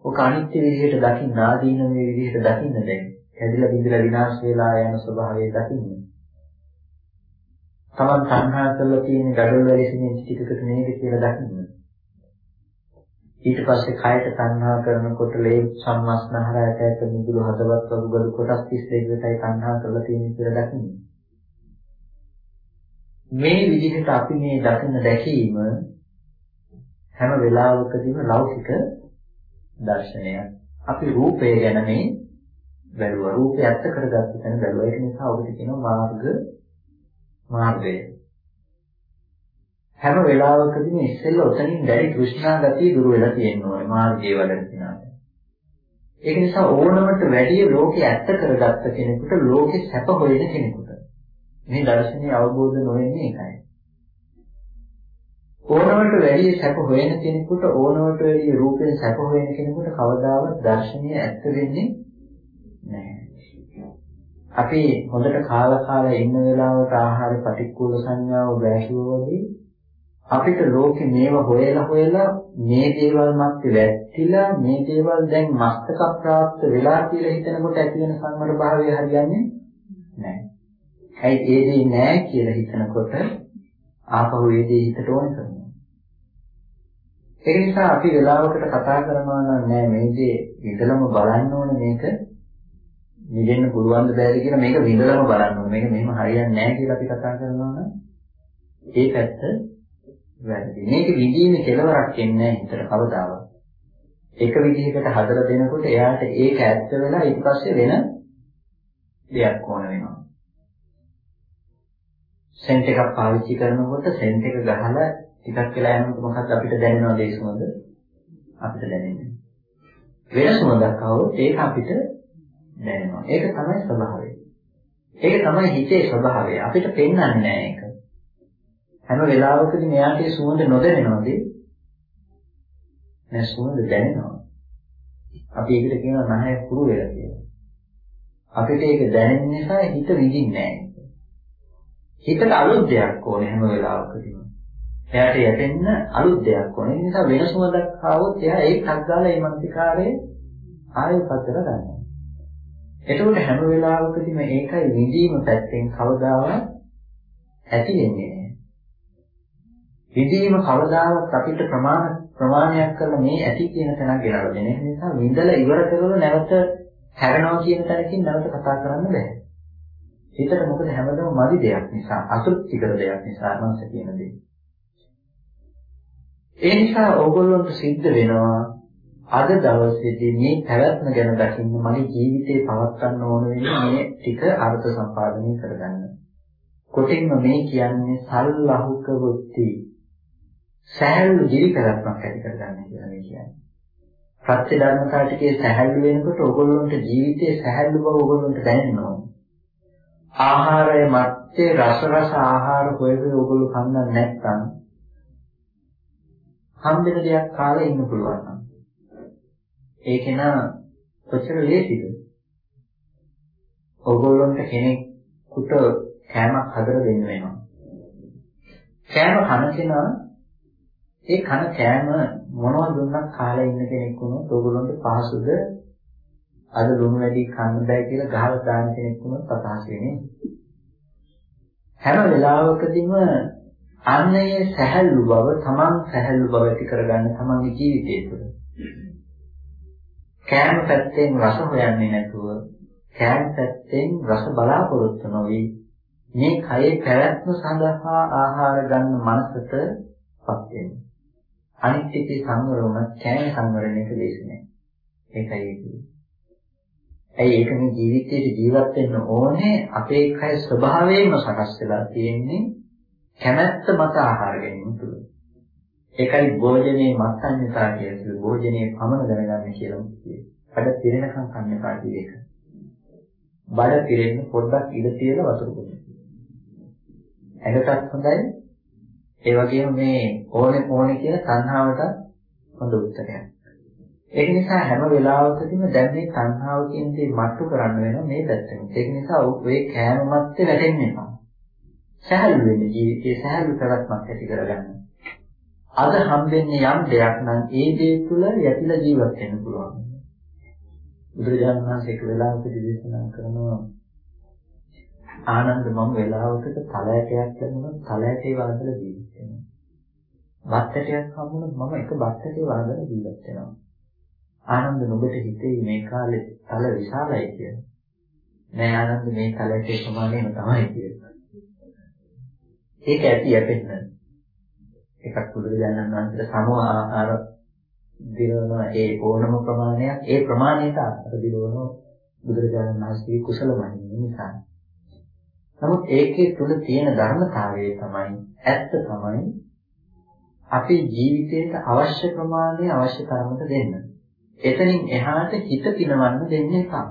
ඔක අනිත්‍ය විදිහට දකින්න ආදීන මේ විදිහට දකින්න දැන්. හැදිලා බිඳලා විනාශ වෙලා යන ස්වභාවය දකින්න. තමන් තණ්හා කරලා තියෙන gadol වැලිසිනේ ටිකකට නේද කියලා දකින්න. ඊට පස්සේ කයට තණ්හා කරනකොට ලේ සම්මස්නහරයට ඇත මිදුළු හදවත් වගුගලු කොටස් 32කයි තණ්හා කරලා තියෙන කියලා දකින්න. මේ විදිහට අපි මේ දකින්න දැකීම හැම වෙලාවකදීම ලෞකික දර්ශනයක්. අපි රූපය ගැන මේ බැලුවා. රූපය ඇත්ත කරගත්ත තැන බැලුවා. ඒක නිසා ඔබට කියනවා මාර්ග මාර්ගය. හැම වෙලාවකදීම ඉස්සෙල්ල ඔතනින් දැඩි තෘෂ්ණා ගතිය දුර වෙලා තියෙනවා මාර්ගයේ වඩන කෙනාට. ඒක නිසා ඕනමට වැඩි ලෝකේ ඇත්ත කරගත්ත කෙනෙකුට ලෝකේ සැප හොයන කෙනෙකුට මේ දර්ශනය අවබෝධ නොවෙන්නේ ඒකයි. ඕනමට වැඩි සැප හොයන කෙනෙකුට ඕනමට වැඩි රූපෙන් සැප හොයන කෙනෙකුට කවදාවත් දර්ශනය ඇත්ත වෙන්නේ නැහැ. අපි හොඳට කාලා කාලා ඉන්න වෙලාවට ආහාර පටික්කුල සංඥාව බැහැසුවා වගේ අපිට ලෝකේ මේව හොයලා හොයලා මේ දේවල් මැත්තේ වැටිලා මේ දේවල් දැන් මස්තක ප්‍රාප්ත වෙලා කියලා හිතනකොට ඇති වෙන සංවර භාවය හරියන්නේ නැහැ. ඇයි ඒ දේ නැහැ කියලා හිතනකොට ආපහු ඒ දේ හිතට ඕන කරනවා. ඒ නිසා අපි වෙලාවකට කතා කරනවා නම් නෑ මේ දේ විඳලම බලන්න ඕනේ මේක නිදෙන්න පුළුවන් ද බැරිද කියලා මේක විඳලම බලන්න ඕනේ. මේක මෙහෙම හරියන්නේ නැහැ කියලා අපි කතා කරනවා නම් ඒ පැත්ත වැරදි. මේක විදීමේ කෙලවරක් එන්නේ නැහැ හිතට කවදාවත්. එක විදිහකට හදලා දෙනකොට එයාට ඒක ඇත්ත වෙලා ඊට පස්සේ වෙන දෙයක් ඕන වෙනවා. සෙන්ට් එකක් පාවිච්චි කරනකොට සෙන්ට් එක ගහලා ටිකක් වෙලා යනකොට මොකක්ද අපිට දැනෙනවද ඒ සුවඳ? අපිට දැනෙන්නේ. වෙන සුවඳක් આવොත් ඒක අපිට දැනෙනවා. ඒක තමයි ස්වභාවය. ඒක තමයි හිතේ ස්වභාවය. අපිට පෙන්වන්නේ නැහැ ඒක. හැම වෙලාවකදී මෙයාට ඒ සුවඳ නොදැනෙනවද? නෑ සුවඳ දැනෙනවා. අපි ඒකට කියනවා නැහැ පුරු වෙලා කියලා. අපිට ඒක දැනෙන නිසා හිත විඳින්නේ නැහැ. හිතට අලුත් දෙයක් ඕනේ හැම වෙලාවකදීම. එයාට යැපෙන්න අලුත් දෙයක් ඕනේ. ඒ නිසා වෙන සුවඳක් ආවොත් එයා ඒකක් ගාලා ඒ මනසිකාරයේ ආයෙ පතර ගන්නවා. එතකොට හැම වෙලාවකදීම ඒකයි විඳීම පැත්තෙන් කවදාවත් ඇති වෙන්නේ නැහැ. විඳීම කවදාවත් අපිට ප්‍රමාණ ප්‍රමාණයක් කරලා මේ ඇති කියන තැනක් ගෙනල්ලා දෙන නිසා විඳලා ඉවර කරලා නැවත හැරෙනවා කියන තැනකින් නැවත කතා කරන්න බෑ. හිතට මොකද හැමදාම මදි දෙයක් නිසා අතෘප්තිකර දෙයක් නිසා මනස කියන දේ. ඒ නිසා ඕගොල්ලන්ට සිද්ධ වෙනවා අද දවසේදී මේ පැවැත්ම ගැන දකින්න මගේ ජීවිතේ පවත්වන්න ඕන වෙන්නේ මේ ටික අර්ථ සම්පාදනය කරගන්න. කොටින්ම මේ කියන්නේ සල්ලහුක වෘත්ති. සෑහළු ජීවි පැවැත්මක් ඇති කරගන්න කියලා මේ කියන්නේ. ප්‍රත්‍ය ධර්මතා ටිකේ සැහැල්ලු වෙනකොට ඕගොල්ලන්ට ජීවිතයේ සැහැල්ලු බව ඕගොල්ලන්ට දැනෙනවා. ආහාරය මැත්තේ රස රස ආහාර හොයගෙන ඕගොල්ලෝ කන්න නැත්නම් හම්බෙන දෙයක් කාලා ඉන්න පුළුවන්. ඒ කෙනා කොච්චර ලේසිද? ඕගොල්ලන්ට කෙනෙකුට කෑමක් හදලා දෙන්න වෙනවා. කෑම කන කෙනා ඒ කන කෑම මොනවද දුන්නත් කාලා ඉන්න කෙනෙක් වුණොත් ඕගොල්ලන්ට පහසුද? අද දුන්නු වැඩි කන්න බෑ කියලා ගහලා දාන කෙනෙක් වුණොත් අදහස් වෙන්නේ. හැම වෙලාවකදීම අන්නේ සැහැල්ලු බව, තමන් සැහැල්ලු බව ඇති කරගන්න තමන්ගේ ජීවිතය තුළ. කෑම පැත්තෙන් රස හොයන්නේ නැතුව කෑම පැත්තෙන් රස බලාපොරොත්තු නොවි මේ කයේ පැවැත්ම සඳහා ආහාර ගන්න මනසටපත් වෙනවා. අනිත් එකේ සංවර වුණත් කෑම සංවරණයක දේශ නැහැ. ඒකයි කියන්නේ. ඇයි ඒක මේ ජීවිතයේ ජීවත් වෙන්න ඕනේ අපේ කය ස්වභාවයෙන්ම සකස් වෙලා තියෙන්නේ කැමැත්ත මත ආහාර ගැනීම තුළ. ඒකයි භෝජනේ මත්ඤ්‍යතා කියන්නේ භෝජනේ පමණ දැනගන්න කියලා කියේ. බඩ පිරෙනකම් කන්න එපා කියන එක. බඩ පිරෙන්න පොඩ්ඩක් ඉඳ තියලා වතුර බොන්න. ඇඟටත් හොඳයි. ඒ වගේම මේ ඕනේ ඕනේ කියන තණ්හාවට හොඳ උත්තරයක්. ඒක නිසා හැම වෙලාවකදීම දැන් මේ තණ්හාව කියන දේ මට්ටු කරන්න වෙනවා මේ පැත්තෙන්. ඒක නිසා ඔය කෑම මැත්තේ වැටෙන්න එපා. සහැල්ලු වෙන්න ජීවිතේ සහැල්ලු පැවැත්මක් ඇති කරගන්න. අද හම්බෙන්නේ යම් දෙයක් නම් ඒ දේ තුළ යතිලා ජීවත් වෙන්න පුළුවන්. බුදුරජාණන් වහන්සේ එක වෙලාවකදී දේශනා කරනවා ආනන්ද මම වෙලාවකට තලයටයක් ලැබුණොත් තලයටේ වළඳලා ජීවත් වෙනවා. බත්තටයක් හම්බුනොත් මම එක බත්තටේ වළඳලා ජීවත් වෙනවා. ආනන්ද නුඹට හිතේ මේ කාලේ තල විශාලයි කියලා. නෑ ආනන්ද මේ තලයටේ ප්‍රමාණයම තමයි කියලා. ඒක ඇති යැපෙන්න. එකක් බුදුරජාණන් වහන්සේට සම ආහාර දිනවන ඒ ඕනම ප්‍රමාණයක් ඒ ප්‍රමාණයට අතර දිනවන බුදුරජාණන් වහන්සේගේ කුසල මහිම නිසා. නමුත් ඒකේ තුල තියෙන ධර්මතාවය තමයි ඇත්ත තමයි අපේ ජීවිතයට අවශ්‍ය ප්‍රමාණය අවශ්‍ය තරමට දෙන්න. එතනින් එහාට හිත පිනවන්න දෙන්න එපා.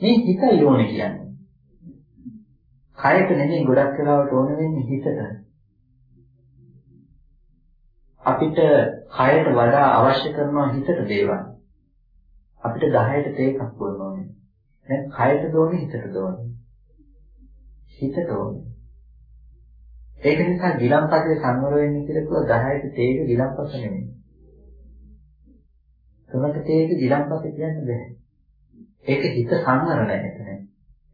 මේ හිතයි ඕනේ කියන්නේ. කයට නෙමෙයි ගොඩක් වෙලාවට ඕන වෙන්නේ හිතට. අපිට කයට වඩා අවශ්‍ය කරනවා හිතට දේවල්. අපිට 10ට තේකක් වුණ ඕනේ. දැන් කයට දෝනේ හිතට දෝනේ. හිතට ඕනේ. ඒක නිසා ගිලම්පසේ සංවර වෙන්න කියලා කිව්වා 10ට තේක ගිලම්පස නෙමෙයි. තුනක තේක ගිලම්පස කියන්න බෑ. ඒක හිත සංවර නැහැ එතන.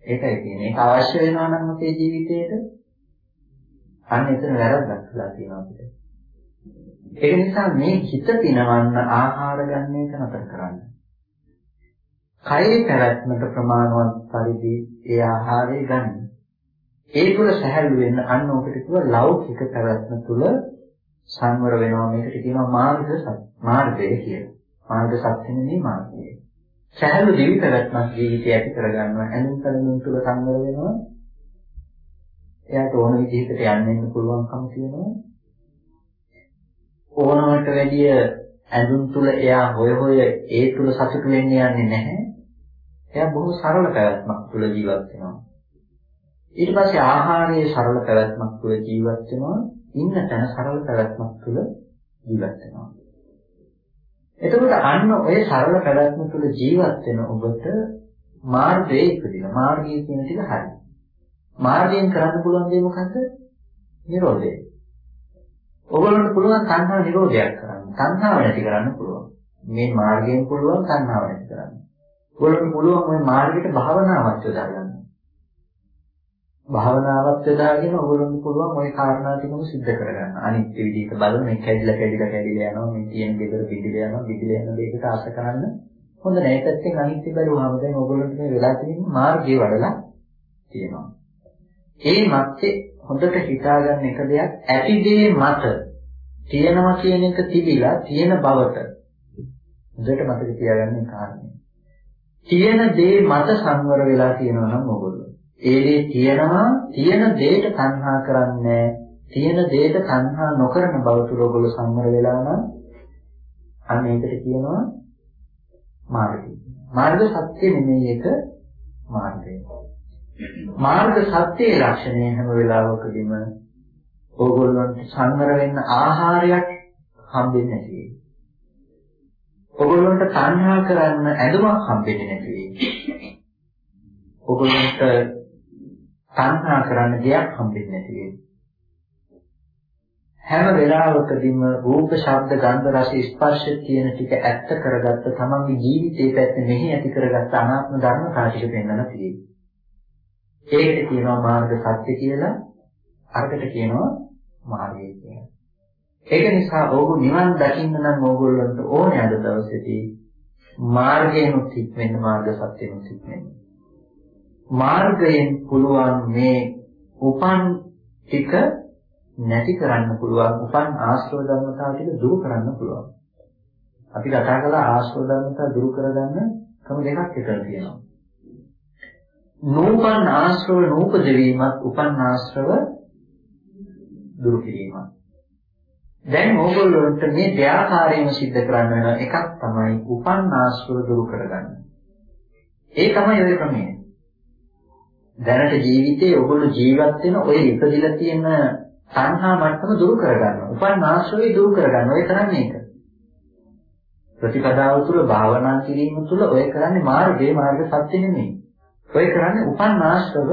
ඒකයි කියන්නේ. ඒක අවශ්‍ය වෙනවා නම් අපේ ජීවිතේට අන්න එතන වැරද්දක් වෙලා තියෙනවා අපිට. ඒක නිසා මේ හිත පිනවන්න ආහාර ගන්න එක නතර කරන්න. කයේ පැවැත්මට ප්‍රමාණවත් පරිදි ඒ ආහාරය ගන්න. ඒ තුල සැහැල්ලු වෙන්න අන්න ඔකට කිව්ව ලෞකික පැවැත්ම තුල සංවර වෙනවා මේකට කියනවා මාර්ග මාර්ගය කියලා. මාර්ග සත්‍ය නෙමෙයි මාර්ගය. සැහැල්ලු දිවි පැවැත්මක් ජීවිතය ඇති කරගන්නවා. ඇලුම් කලුම් තුල සංවර වෙනවා. එයාට ඕන විදිහකට යන්න පුළුවන්කම තියෙනවා. ඕනවට වැඩිය ඇඳුම් තුල එයා හොය හොය ඒ තුල සතුට වෙන්න යන්නේ නැහැ. එයා බොහෝ සරල පැවැත්මක් තුල ජීවත් වෙනවා. ඊට පස්සේ ආහාරයේ සරල පැවැත්මක් තුල ජීවත් වෙනවා. ඉන්න තැන සරල පැවැත්මක් තුල ජීවත් වෙනවා. එතකොට අන්න ඔය සරල පැවැත්ම තුල ජීවත් වෙන ඔබට මාර්ගයේ ඉපදින මාර්ගය කියන ටික හරි. මාර්ගයෙන් කරන්න පුළුවන් දේ මොකද්ද? නිරෝධය. ඔයගොල්ලන්ට පුළුවන් තණ්හා නිරෝධයක් කරන්න. තණ්හාව නැති කරන්න පුළුවන්. මේ මාර්ගයෙන් පුළුවන් තණ්හාව නැති කරන්න. ඔයගොල්ලන්ට පුළුවන් ওই මාර්ගයට භාවනාවක් යොදා ගන්න. භාවනාවක් යොදාගෙන ඔයගොල්ලන්ට පුළුවන් ওই කාරණා ටිකම සිද්ධ කරගන්න. අනිත්‍ය විදිහට බලන මේ කැඩිලා කැඩිලා කැඩිලා යනවා මේ තියෙන දෙතර පිටිලා යනවා පිටිලා යන දෙයකට ආශ කරන්න හොඳ නැහැ. පැත්තෙන් අනිත්‍ය බැලුවාම දැන් ඔයගොල්ලන්ට මේ වෙලා තියෙන මාර්ගය වඩලා තියෙනවා. ඒ මැත්තේ හොඳට හිතාගන්න එක දෙයක් ඇති දේ මත තියෙනවා කියන එක තිබිලා තියෙන බවට හොඳට මතක තියාගන්න කාරණේ. තියෙන දේ මත සංවර වෙලා තියෙනවා නම් ඕගොල්ලෝ. ඒ දේ තියෙනවා තියෙන දෙයට තණ්හා කරන්නේ තියෙන දෙයට තණ්හා නොකරන බව තුල ඔයගොල්ලෝ සංවර වෙලා නම් අන්න ඒකට කියනවා මාර්ගය. මාර්ග සත්‍ය නෙමෙයි එක මාර්ගය. මාර්ග සත්‍යයේ ලක්ෂණය හැම වෙලාවකදීම ඕගොල්ලන්ට සංවර වෙන්න ආහාරයක් හම්බෙන්නේ නැති වෙයි. ඕගොල්ලන්ට තණ්හා කරන්න ඇඳුමක් හම්බෙන්නේ නැති වෙයි. ඕගොල්ලන්ට තණ්හා කරන්න දෙයක් හම්බෙන්නේ නැති වෙයි. හැම වෙලාවකදීම රූප, ශබ්ද, ගන්ධ, රස, ස්පර්ශ කියන ටික ඇත්ත කරගත්ත තමන්ගේ ජීවිතයේ පැත්තේ මෙහි ඇති කරගත්ත අනාත්ම ධර්ම කාටික පෙන්වන්න තියෙනවා. ඒකට කියනවා මාර්ග සත්‍ය කියලා. අරකට කියනවා මාර්ගය කියලා. ඒක නිසා ඕගොල්ලෝ නිවන් දකින්න නම් ඕගොල්ලන්ට ඕනේ අද දවසේදී මාර්ගයෙන් උත්තික් වෙන්න මාර්ග සත්‍යෙම උත්තික් වෙන්න. මාර්ගයෙන් පුළුවන් මේ උපන් ටික නැති කරන්න පුළුවන් උපන් ආශ්‍රව ධර්මතාව ටික දුරු කරන්න පුළුවන්. අපි කතා කළා ආශ්‍රව ධර්මතාව දුරු කරගන්න ක්‍රම දෙකක් එතන තියෙනවා. නූපන් ආශ්‍රව නූපද වීමත් උපන් ආශ්‍රව දුරු කිරීමත්. දැන් ඕගොල්ලන්ට මේ දෙආකාරයෙන්ම සිද්ධ කරන්න වෙන එකක් තමයි උපන් ආශ්‍රව දුරු කරගන්න. ඒ තමයි ඔය ක්‍රමය. දැනට ජීවිතේ ඔයගොල්ලෝ ජීවත් වෙන ඔය ඉපදිලා තියෙන සංහා මට්ටම දුරු කරගන්න. උපන් ආශ්‍රවය දුරු කරගන්න. ඔය කරන්නේ ඒක. ප්‍රතිපදාව තුළ භාවනා කිරීම තුළ ඔය කරන්නේ මාර්ගයේ මාර්ග සත්‍ය නෙමෙයි. ඔය කරන්නේ උපන් ආශ්‍රව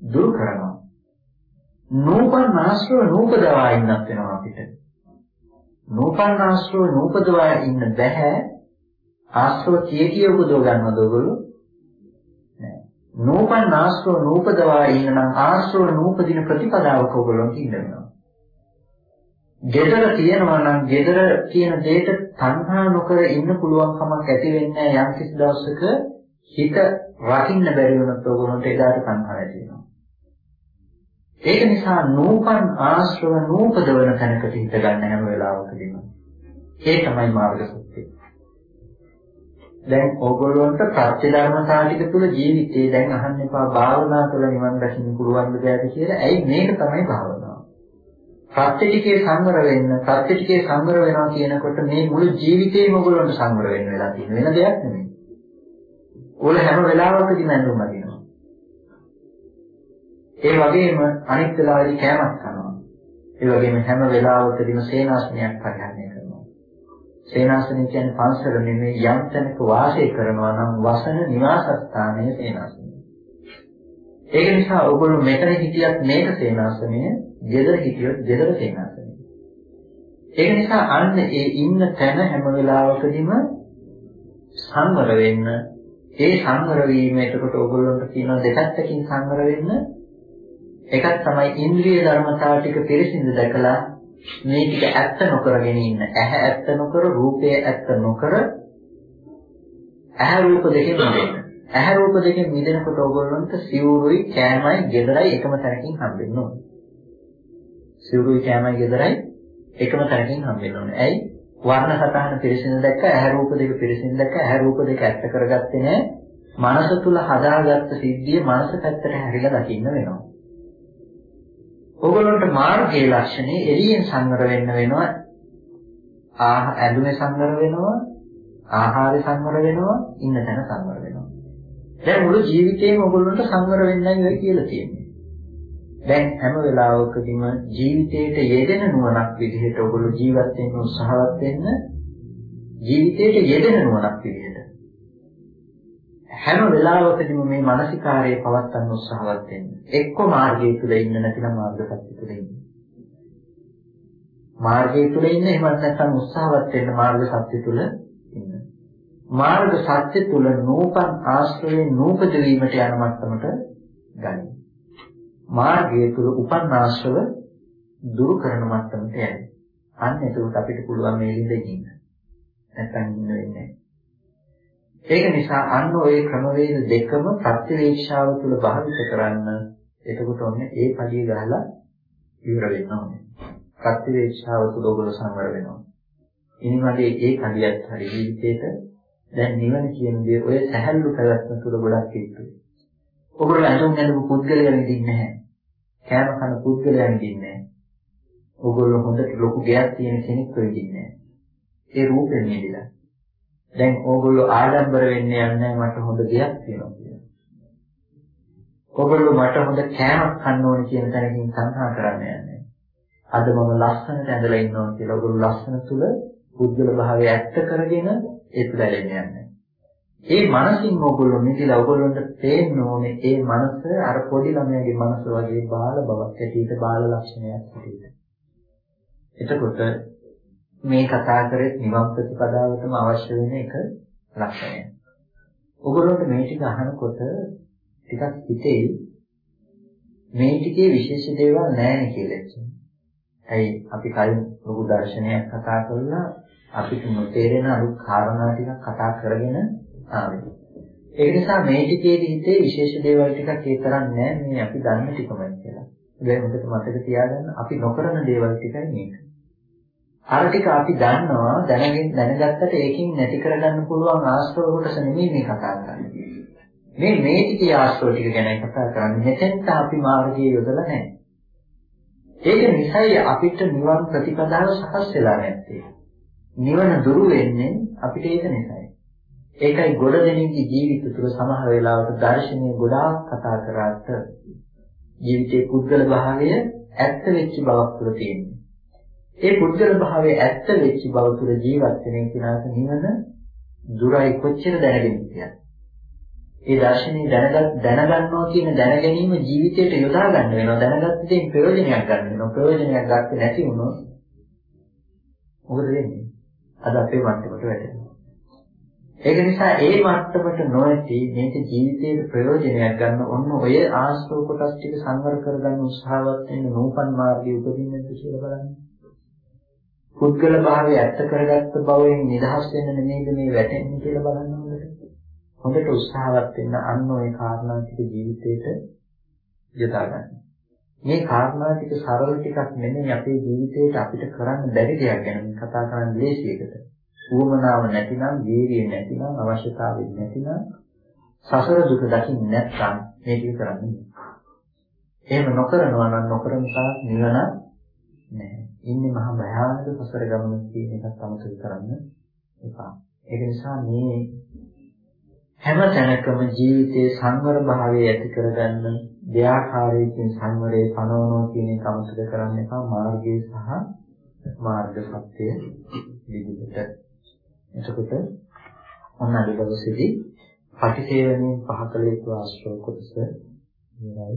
දුරු කරනවා. නූපන් ආශ්‍රව නූපදවා ඉන්නත් වෙනවා අපිට. නූපන් ආශ්‍රව නූපදවා ඉන්න බෑ. ආශ්‍රව කිය කිය උපදව ගන්නවද ඔයගොල්ලෝ? නෑ. නූපන් ආශ්‍රව නූපදවා ඉන්න නම් ආශ්‍රව නූපදින ප්‍රතිපදාවක ඔයගොල්ලෝ ඉන්න වෙනවා. gedara තියෙනවා නම් gedara කියන දෙයට තණ්හා නොකර ඉන්න පුළුවන් කමක් ඇති වෙන්නේ යම් කිසි දවසක හිත රකින්න බැරි වුණොත් ඔයගොල්ලන්ට එදාට තණ්හා ඇති වෙනවා. ඒක නිසා නූපන් ආශ්‍රව නූපදවන තැනකට හිත ගන්න හැම වෙලාවකදීම. ඒ තමයි මාර්ග සත්‍යය. දැන් ඕගොල්ලන්ට ප්‍රත්‍ය ධර්මතා ටික තුල ජීවිතේ දැන් අහන්න එපා භාවනා කළ නිවන් දකින්න පුළුවන් දෙයක් කියලා. ඇයි මේක තමයි භාවනාව. ප්‍රත්‍ය ටිකේ සංවර වෙන්න, ප්‍රත්‍ය ටිකේ සංවර වෙනවා කියනකොට මේ මුළු ජීවිතේම ඕගොල්ලන්ට සංවර වෙන්න වෙලා තියෙන වෙන දෙයක් නෙමෙයි. ඕල හැම වෙලාවකදීම ඇඳුම් අදිනවා. ඒ වගේම අනිත් වෙලාවෙදි කෑමක් කනවා. ඒ වගේම හැම වෙලාවකදීම සේනාසනයක් පරිහරණය කරනවා. සේනාසනය කියන්නේ පන්සල නෙමෙයි යම් තැනක වාසය කරනවා නම් වසන නිවාසස්ථානයේ සේනාසනය. ඒක නිසා ඔයගොල්ලෝ මෙතන හිටියත් මේක සේනාසනය, ගෙදර හිටියොත් ගෙදර සේනාසනය. ඒක නිසා අන්න ඒ ඉන්න තැන හැම වෙලාවකදීම සංවර වෙන්න ඒ සංවර වීම එතකොට ඕගොල්ලන්ට කියනවා දෙපැත්තකින් සංවර වෙන්න එකක් තමයි ඉන්ද්‍රිය ධර්මතාව ටික පිරිසිදු දැකලා මේ ටික ඇත්ත නොකරගෙන ඉන්න. ඇහැ ඇත්ත නොකර රූපය ඇත්ත නොකර ඇහැ රූප දෙකෙන් මිදෙන්න. ඇහැ රූප දෙකෙන් මිදෙනකොට ඕගොල්ලන්ට සිවුරුයි කෑමයි ගෙදරයි එකම තැනකින් හම්බෙන්න ඕනේ. සිවුරුයි කෑමයි ගෙදරයි එකම තැනකින් හම්බෙන්න ඕනේ. ඇයි? වර්ණ සතහන පිරිසිදු දැක්ක ඇහැ රූප දෙක පිරිසිදු දැක්ක ඇහැ රූප දෙක ඇත්ත කරගත්තේ නැහැ. මනස තුල හදාගත්ත සිද්ධිය මනස පැත්තට හැරිලා දකින්න වෙනවා. ඕගොල්ලන්ට මාර්ගයේ ලක්ෂණේ එළියෙන් සංවර වෙන්න වෙනවා. ආහ ඇඳුමේ සංවර වෙනවා. ආහාරේ සංවර වෙනවා. ඉන්න තැන සංවර වෙනවා. දැන් මුළු ජීවිතේම ඕගොල්ලන්ට සංවර වෙන්නයි ඔය කියලා තියෙන්නේ. දැන් හැම වෙලාවකදීම ජීවිතේට යෙදෙන නුවණක් විදිහට ඔයගොල්ලෝ ජීවත් වෙන්න උත්සාහවත් වෙන්න ජීවිතේට යෙදෙන නුවණක් විදිහට හැම වෙලාවකදීම මේ මානසිකාරයේ පවත්වන්න උත්සාහවත් වෙන්න. එක්ක මාර්ගය තුල ඉන්න නැතිනම් මාර්ග සත්‍ය තුල ඉන්න. මාර්ගය තුල ඉන්න එහෙම නැත්නම් උත්සාහවත් වෙන්න මාර්ග සත්‍ය තුල ඉන්න. මාර්ග සත්‍ය තුල නූපන් ආශ්‍රයෙන් නූපද වීමට යන මට්ටමට ගනි. මාර්ගය තුල උපන් ආශ්‍රව දුරු කරන මට්ටමට යන්නේ. අන්න එතකොට අපිට පුළුවන් මේ විදිහට ඉන්න. නැත්නම් ඉන්න වෙන්නේ නැහැ. ඒක නිසා අන්න ওই ක්‍රමවේද දෙකම ප්‍රතිවේක්ෂාව තුළ භාවිත කරන්න එතකොට ඔන්නේ ඒ පඩිය ගහලා ඉවර වෙන්න ඕනේ. ප්‍රතිවේක්ෂාව තුළ ඔයගොල්ලෝ සංවර වෙනවා. ඉනිමගේ ඒ කඩියත් හරි ජීවිතේට දැන් නිවන කියන දේ ඔය සැහැල්ලු පැවැත්ම තුළ ගොඩක් ඉතුරුයි. ඔයගොල්ලෝ අඳුන් ගැනපු පුද්ගලයන් ඉඳින්නේ නැහැ. කෑම කන පුද්ගලයන් ඉඳින්නේ නැහැ. ඔයගොල්ලෝ හොඳට ලොකු ගයක් තියෙන කෙනෙක් වෙ ඉඳින්නේ නැහැ. ඒ රූපෙ නිදිලා. දැන් ඕගොල්ලෝ ආඩම්බර වෙන්න යන්නේ මට හොඳ දෙයක් තියෙනවා කියලා. ඕගොල්ලෝ මට හොඳ කෑමක් කන්න ඕනේ කියන තැනකින් සංහා කරන්න යන්නේ. අද මම ලස්සනට ඇඳලා ඉන්නවා කියලා ඕගොල්ලෝ ලස්සන තුල පුද්ගල භාවය ඇත්ත කරගෙන ඒ තුල ඇලෙන්න යන්නේ. ඒ මනසින් ඕගොල්ලෝ නිදිලා ඕගොල්ලොන්ට තේන්න ඕනේ ඒ මනස අර පොඩි ළමයාගේ මනස වගේ බාල බවක් ඇටියට බාල ලක්ෂණයක් ඇටියට. එතකොට මේ කතා කරේ නිවන් ප්‍රතිපදාවටම අවශ්‍ය වෙන එක ලක්ෂණය. ඔගොල්ලන්ට මේ ටික අහනකොට ටිකක් හිතේ මේ ටිකේ විශේෂ දේවල් නැහැ කියලා කියන්නේ. ඇයි අපි කලින් ලොකු දර්ශනයක් කතා කළා අපිට නොතේරෙන අලුත් කාරණා ටිකක් කතා කරගෙන ආවේ. ඒ නිසා මේ ටිකේදී හිතේ විශේෂ දේවල් ටිකක් ඒ තරම් නැහැ මේ අපි දන්න ටිකමයි කියලා. ඒ හොඳට මතක තියාගන්න අපි නොකරන දේවල් ටිකයි මේක. අර ටික අපි දන්නවා දැනගෙන දැනගත්තට ඒකෙන් නැති කරගන්න පුළුවන් ආශ්‍රව කොටස නෙමෙයි මේ කතා කරන්නේ. මේ මේ ටිකේ ආශ්‍රව ටික ගැන කතා කරන්නේ. මෙතෙන්ට අපි මාර්ගයේ යොදලා නැහැ. ඒක නිසායි අපිට නිවන් ප්‍රතිපදාව සකස් වෙලා නැත්තේ. නිවන දුරු වෙන්නේ අපිට ඒක නිසායි. ඒකයි ගොඩ දෙනෙක්ගේ ජීවිත තුළ සමහර වෙලාවට දර්ශනීය ගොඩාක් කතා කරාට ජීවිතයේ පුද්ගල භාවය ඇත්ත වෙච්ච බවක් තුළ තියෙනවා. ඒ පුද්ගල භාවයේ ඇත්ත වෙච්ච බව තුළ ජීවත් වෙන කෙනාට නිවන දුරයි කොච්චර දැනගෙන ඉතියක්. ඒ දර්ශනය දැනගත් දැනගන්නවා කියන දැනගැනීම ජීවිතයට යොදා ගන්න වෙනවා. දැනගත්ත දෙයින් ප්‍රයෝජනයක් ගන්න වෙනවා. ප්‍රයෝජනයක් ගත්තේ නැති වුණොත් මොකද වෙන්නේ? අද අපේ මට්ටමට වැටෙනවා. ඒක නිසා ඒ මට්ටමට නොඇති මේක ජීවිතයේ ප්‍රයෝජනයක් ගන්න ඔන්න ඔය ආශ්‍රව කොටස් ටික සංවර කරගන්න උත්සාහවත් වෙන්න නූපන් මාර්ගයේ උපදින්නද කියලා බලන්න. පුද්ගල භාවය ඇත්ත කරගත්ත බවෙන් නිදහස් වෙන්න නෙමෙයිද මේ වැටෙන්නේ කියලා බලන්න ඕනේ. හොඳට උත්සාහවත් වෙන්න අන්න ওই කාරණා ටික ජීවිතේට යොදා ගන්න. මේ කාරණා ටික සරල ටිකක් නෙමෙයි අපේ ජීවිතේට අපිට කරන්න බැරි දෙයක් ගැන කතා කරන්න ලේසියකට. උවමනාව නැතිනම්, වීර්යය නැතිනම්, අවශ්‍යතාවය නැතිනම් සසර දුක දකින්න නැත්නම් මේක කරන්නේ. එහෙම නොකරනවා නම් නොකරන තාක් නිවන නැහැ. ඉන්නේ මහා භයානක සසර ගමන කියන එකත් අමතක කරන්න එපා. ඒක නිසා මේ හැම තැනකම ජීවිතයේ සංවර භාවය ඇති කරගන්න දෙආකාරයකින් සංවරේ පනවනවා කියන එක අමතක කරන්න එපා මාර්ගයේ සහ මාර්ග සත්‍ය විදිහට. එතකොට ඔන්න අද දවසේදී පටිසේවණයෙන් පහ කළ යුතු ආශ්‍රව කොටස ඉවරයි.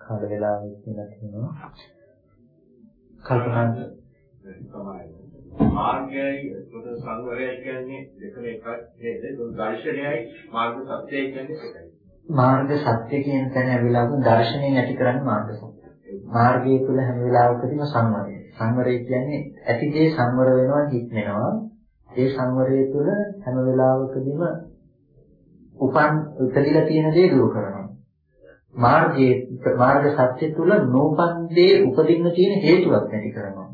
කාල වේලාවක් කියලා කියනවා. කල්පනා මාර්ගයයි එතකොට සංවරය කියන්නේ දෙකම එකක් නේද? දර්ශනයයි මාර්ග සත්‍යය කියන්නේ එකයි. මාර්ග සත්‍ය කියන තැන ඇවිල්ලා දර්ශනය නැති කරන්නේ මාර්ග සත්‍ය. මාර්ගය තුළ හැම වෙලාවකදීම සංවරය. සංවරය කියන්නේ ඇතිදේ සංවර වෙනවා හික්මෙනවා. ඒ සංවරය තුළ හැම වෙලාවකදීම උපන් උපදිලා තියෙන දේ දුරු කරනවා. මාර්ගයේ මාර්ග සත්‍ය තුල නෝපන් දේ උපදින්න තියෙන හේතුවක් නැති කරනවා.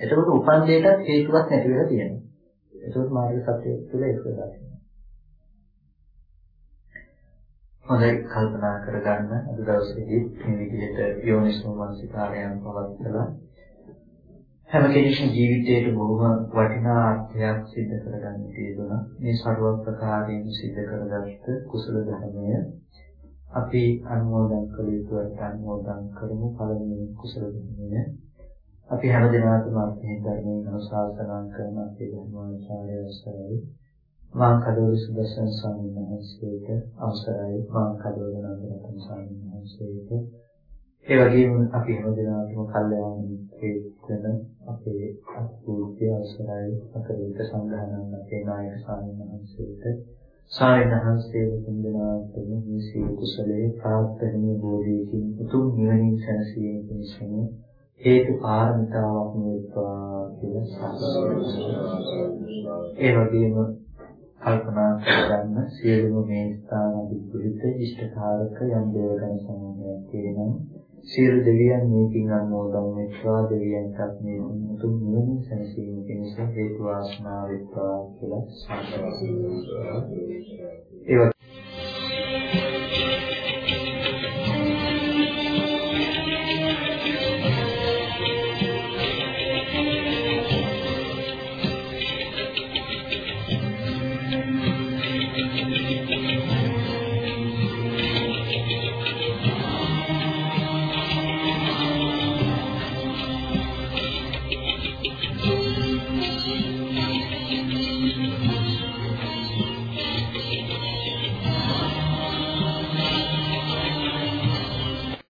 එතකොට උපන් දෙයටත් හේතුවක් නැති වෙලා තියෙනවා. එතකොට මාර්ග සත්‍ය තුල ඒක දකින්න. හොඳයි කල්පනා කරගන්න අද දවසේදී මේ විදිහට යෝනිසෝ මනසිකාරයන් පවත්වලා හැම කෙනෙකුගේ ජීවිතයේ බොහොම වටිනා අර්ථයක් සිද්ධ කරගන්න තියෙනවා. මේ ਸਰව ප්‍රකාරයෙන් සිද්ධ කරගත්ත කුසල ධර්මය අපි අනුමෝදන් කළ යුතුවට අනුමෝදන් කරමු පළමුවෙන් කුසල ධර්මය. අපි හැම දිනකටම අර්ථයෙන් ධර්මයෙන් අනුශාසනා කරන අපේ ධර්මාචාර්ය අවසරයි. මා කඩවල සුදස්සන් ස්වාමීන් වහන්සේට අවසරයි. මා කඩවල නන්දරතන ස්වාමීන් වහන්සේට ඒ වගේම අපි හැම දිනකටම කල්යාණ මිත්‍රයෙක් වෙන අපේ අත්පූර්ති අවසරයි. අපේ සංඝානන් අපේ නායක ස්වාමීන් වහන්සේට සායනහන්සේ වන්දනාත් මේ සීල කුසලයේ ප්‍රාර්ථනීය බෝධියකින් උතුම් නිවනින් සැනසීම පිණිසම හේතු කාරණතාවක් වේවා කියලා සාකච්ඡා ඒ වගේම කල්පනා කරගන්න සියලුම මේ ස්ථාන අධිපතිත ඉෂ්ඨකාරක යම් දේවගණ සමූහයක් තියෙනවා සියලු දෙවියන් මේකින් අනුමෝදන් වෙත්වා දෙවියන්ටත් මේ උතුම් නිවන සැනසීම පිණිස හේතු වාසනා වෙත්වා කියලා සාකච්ඡා කරනවා.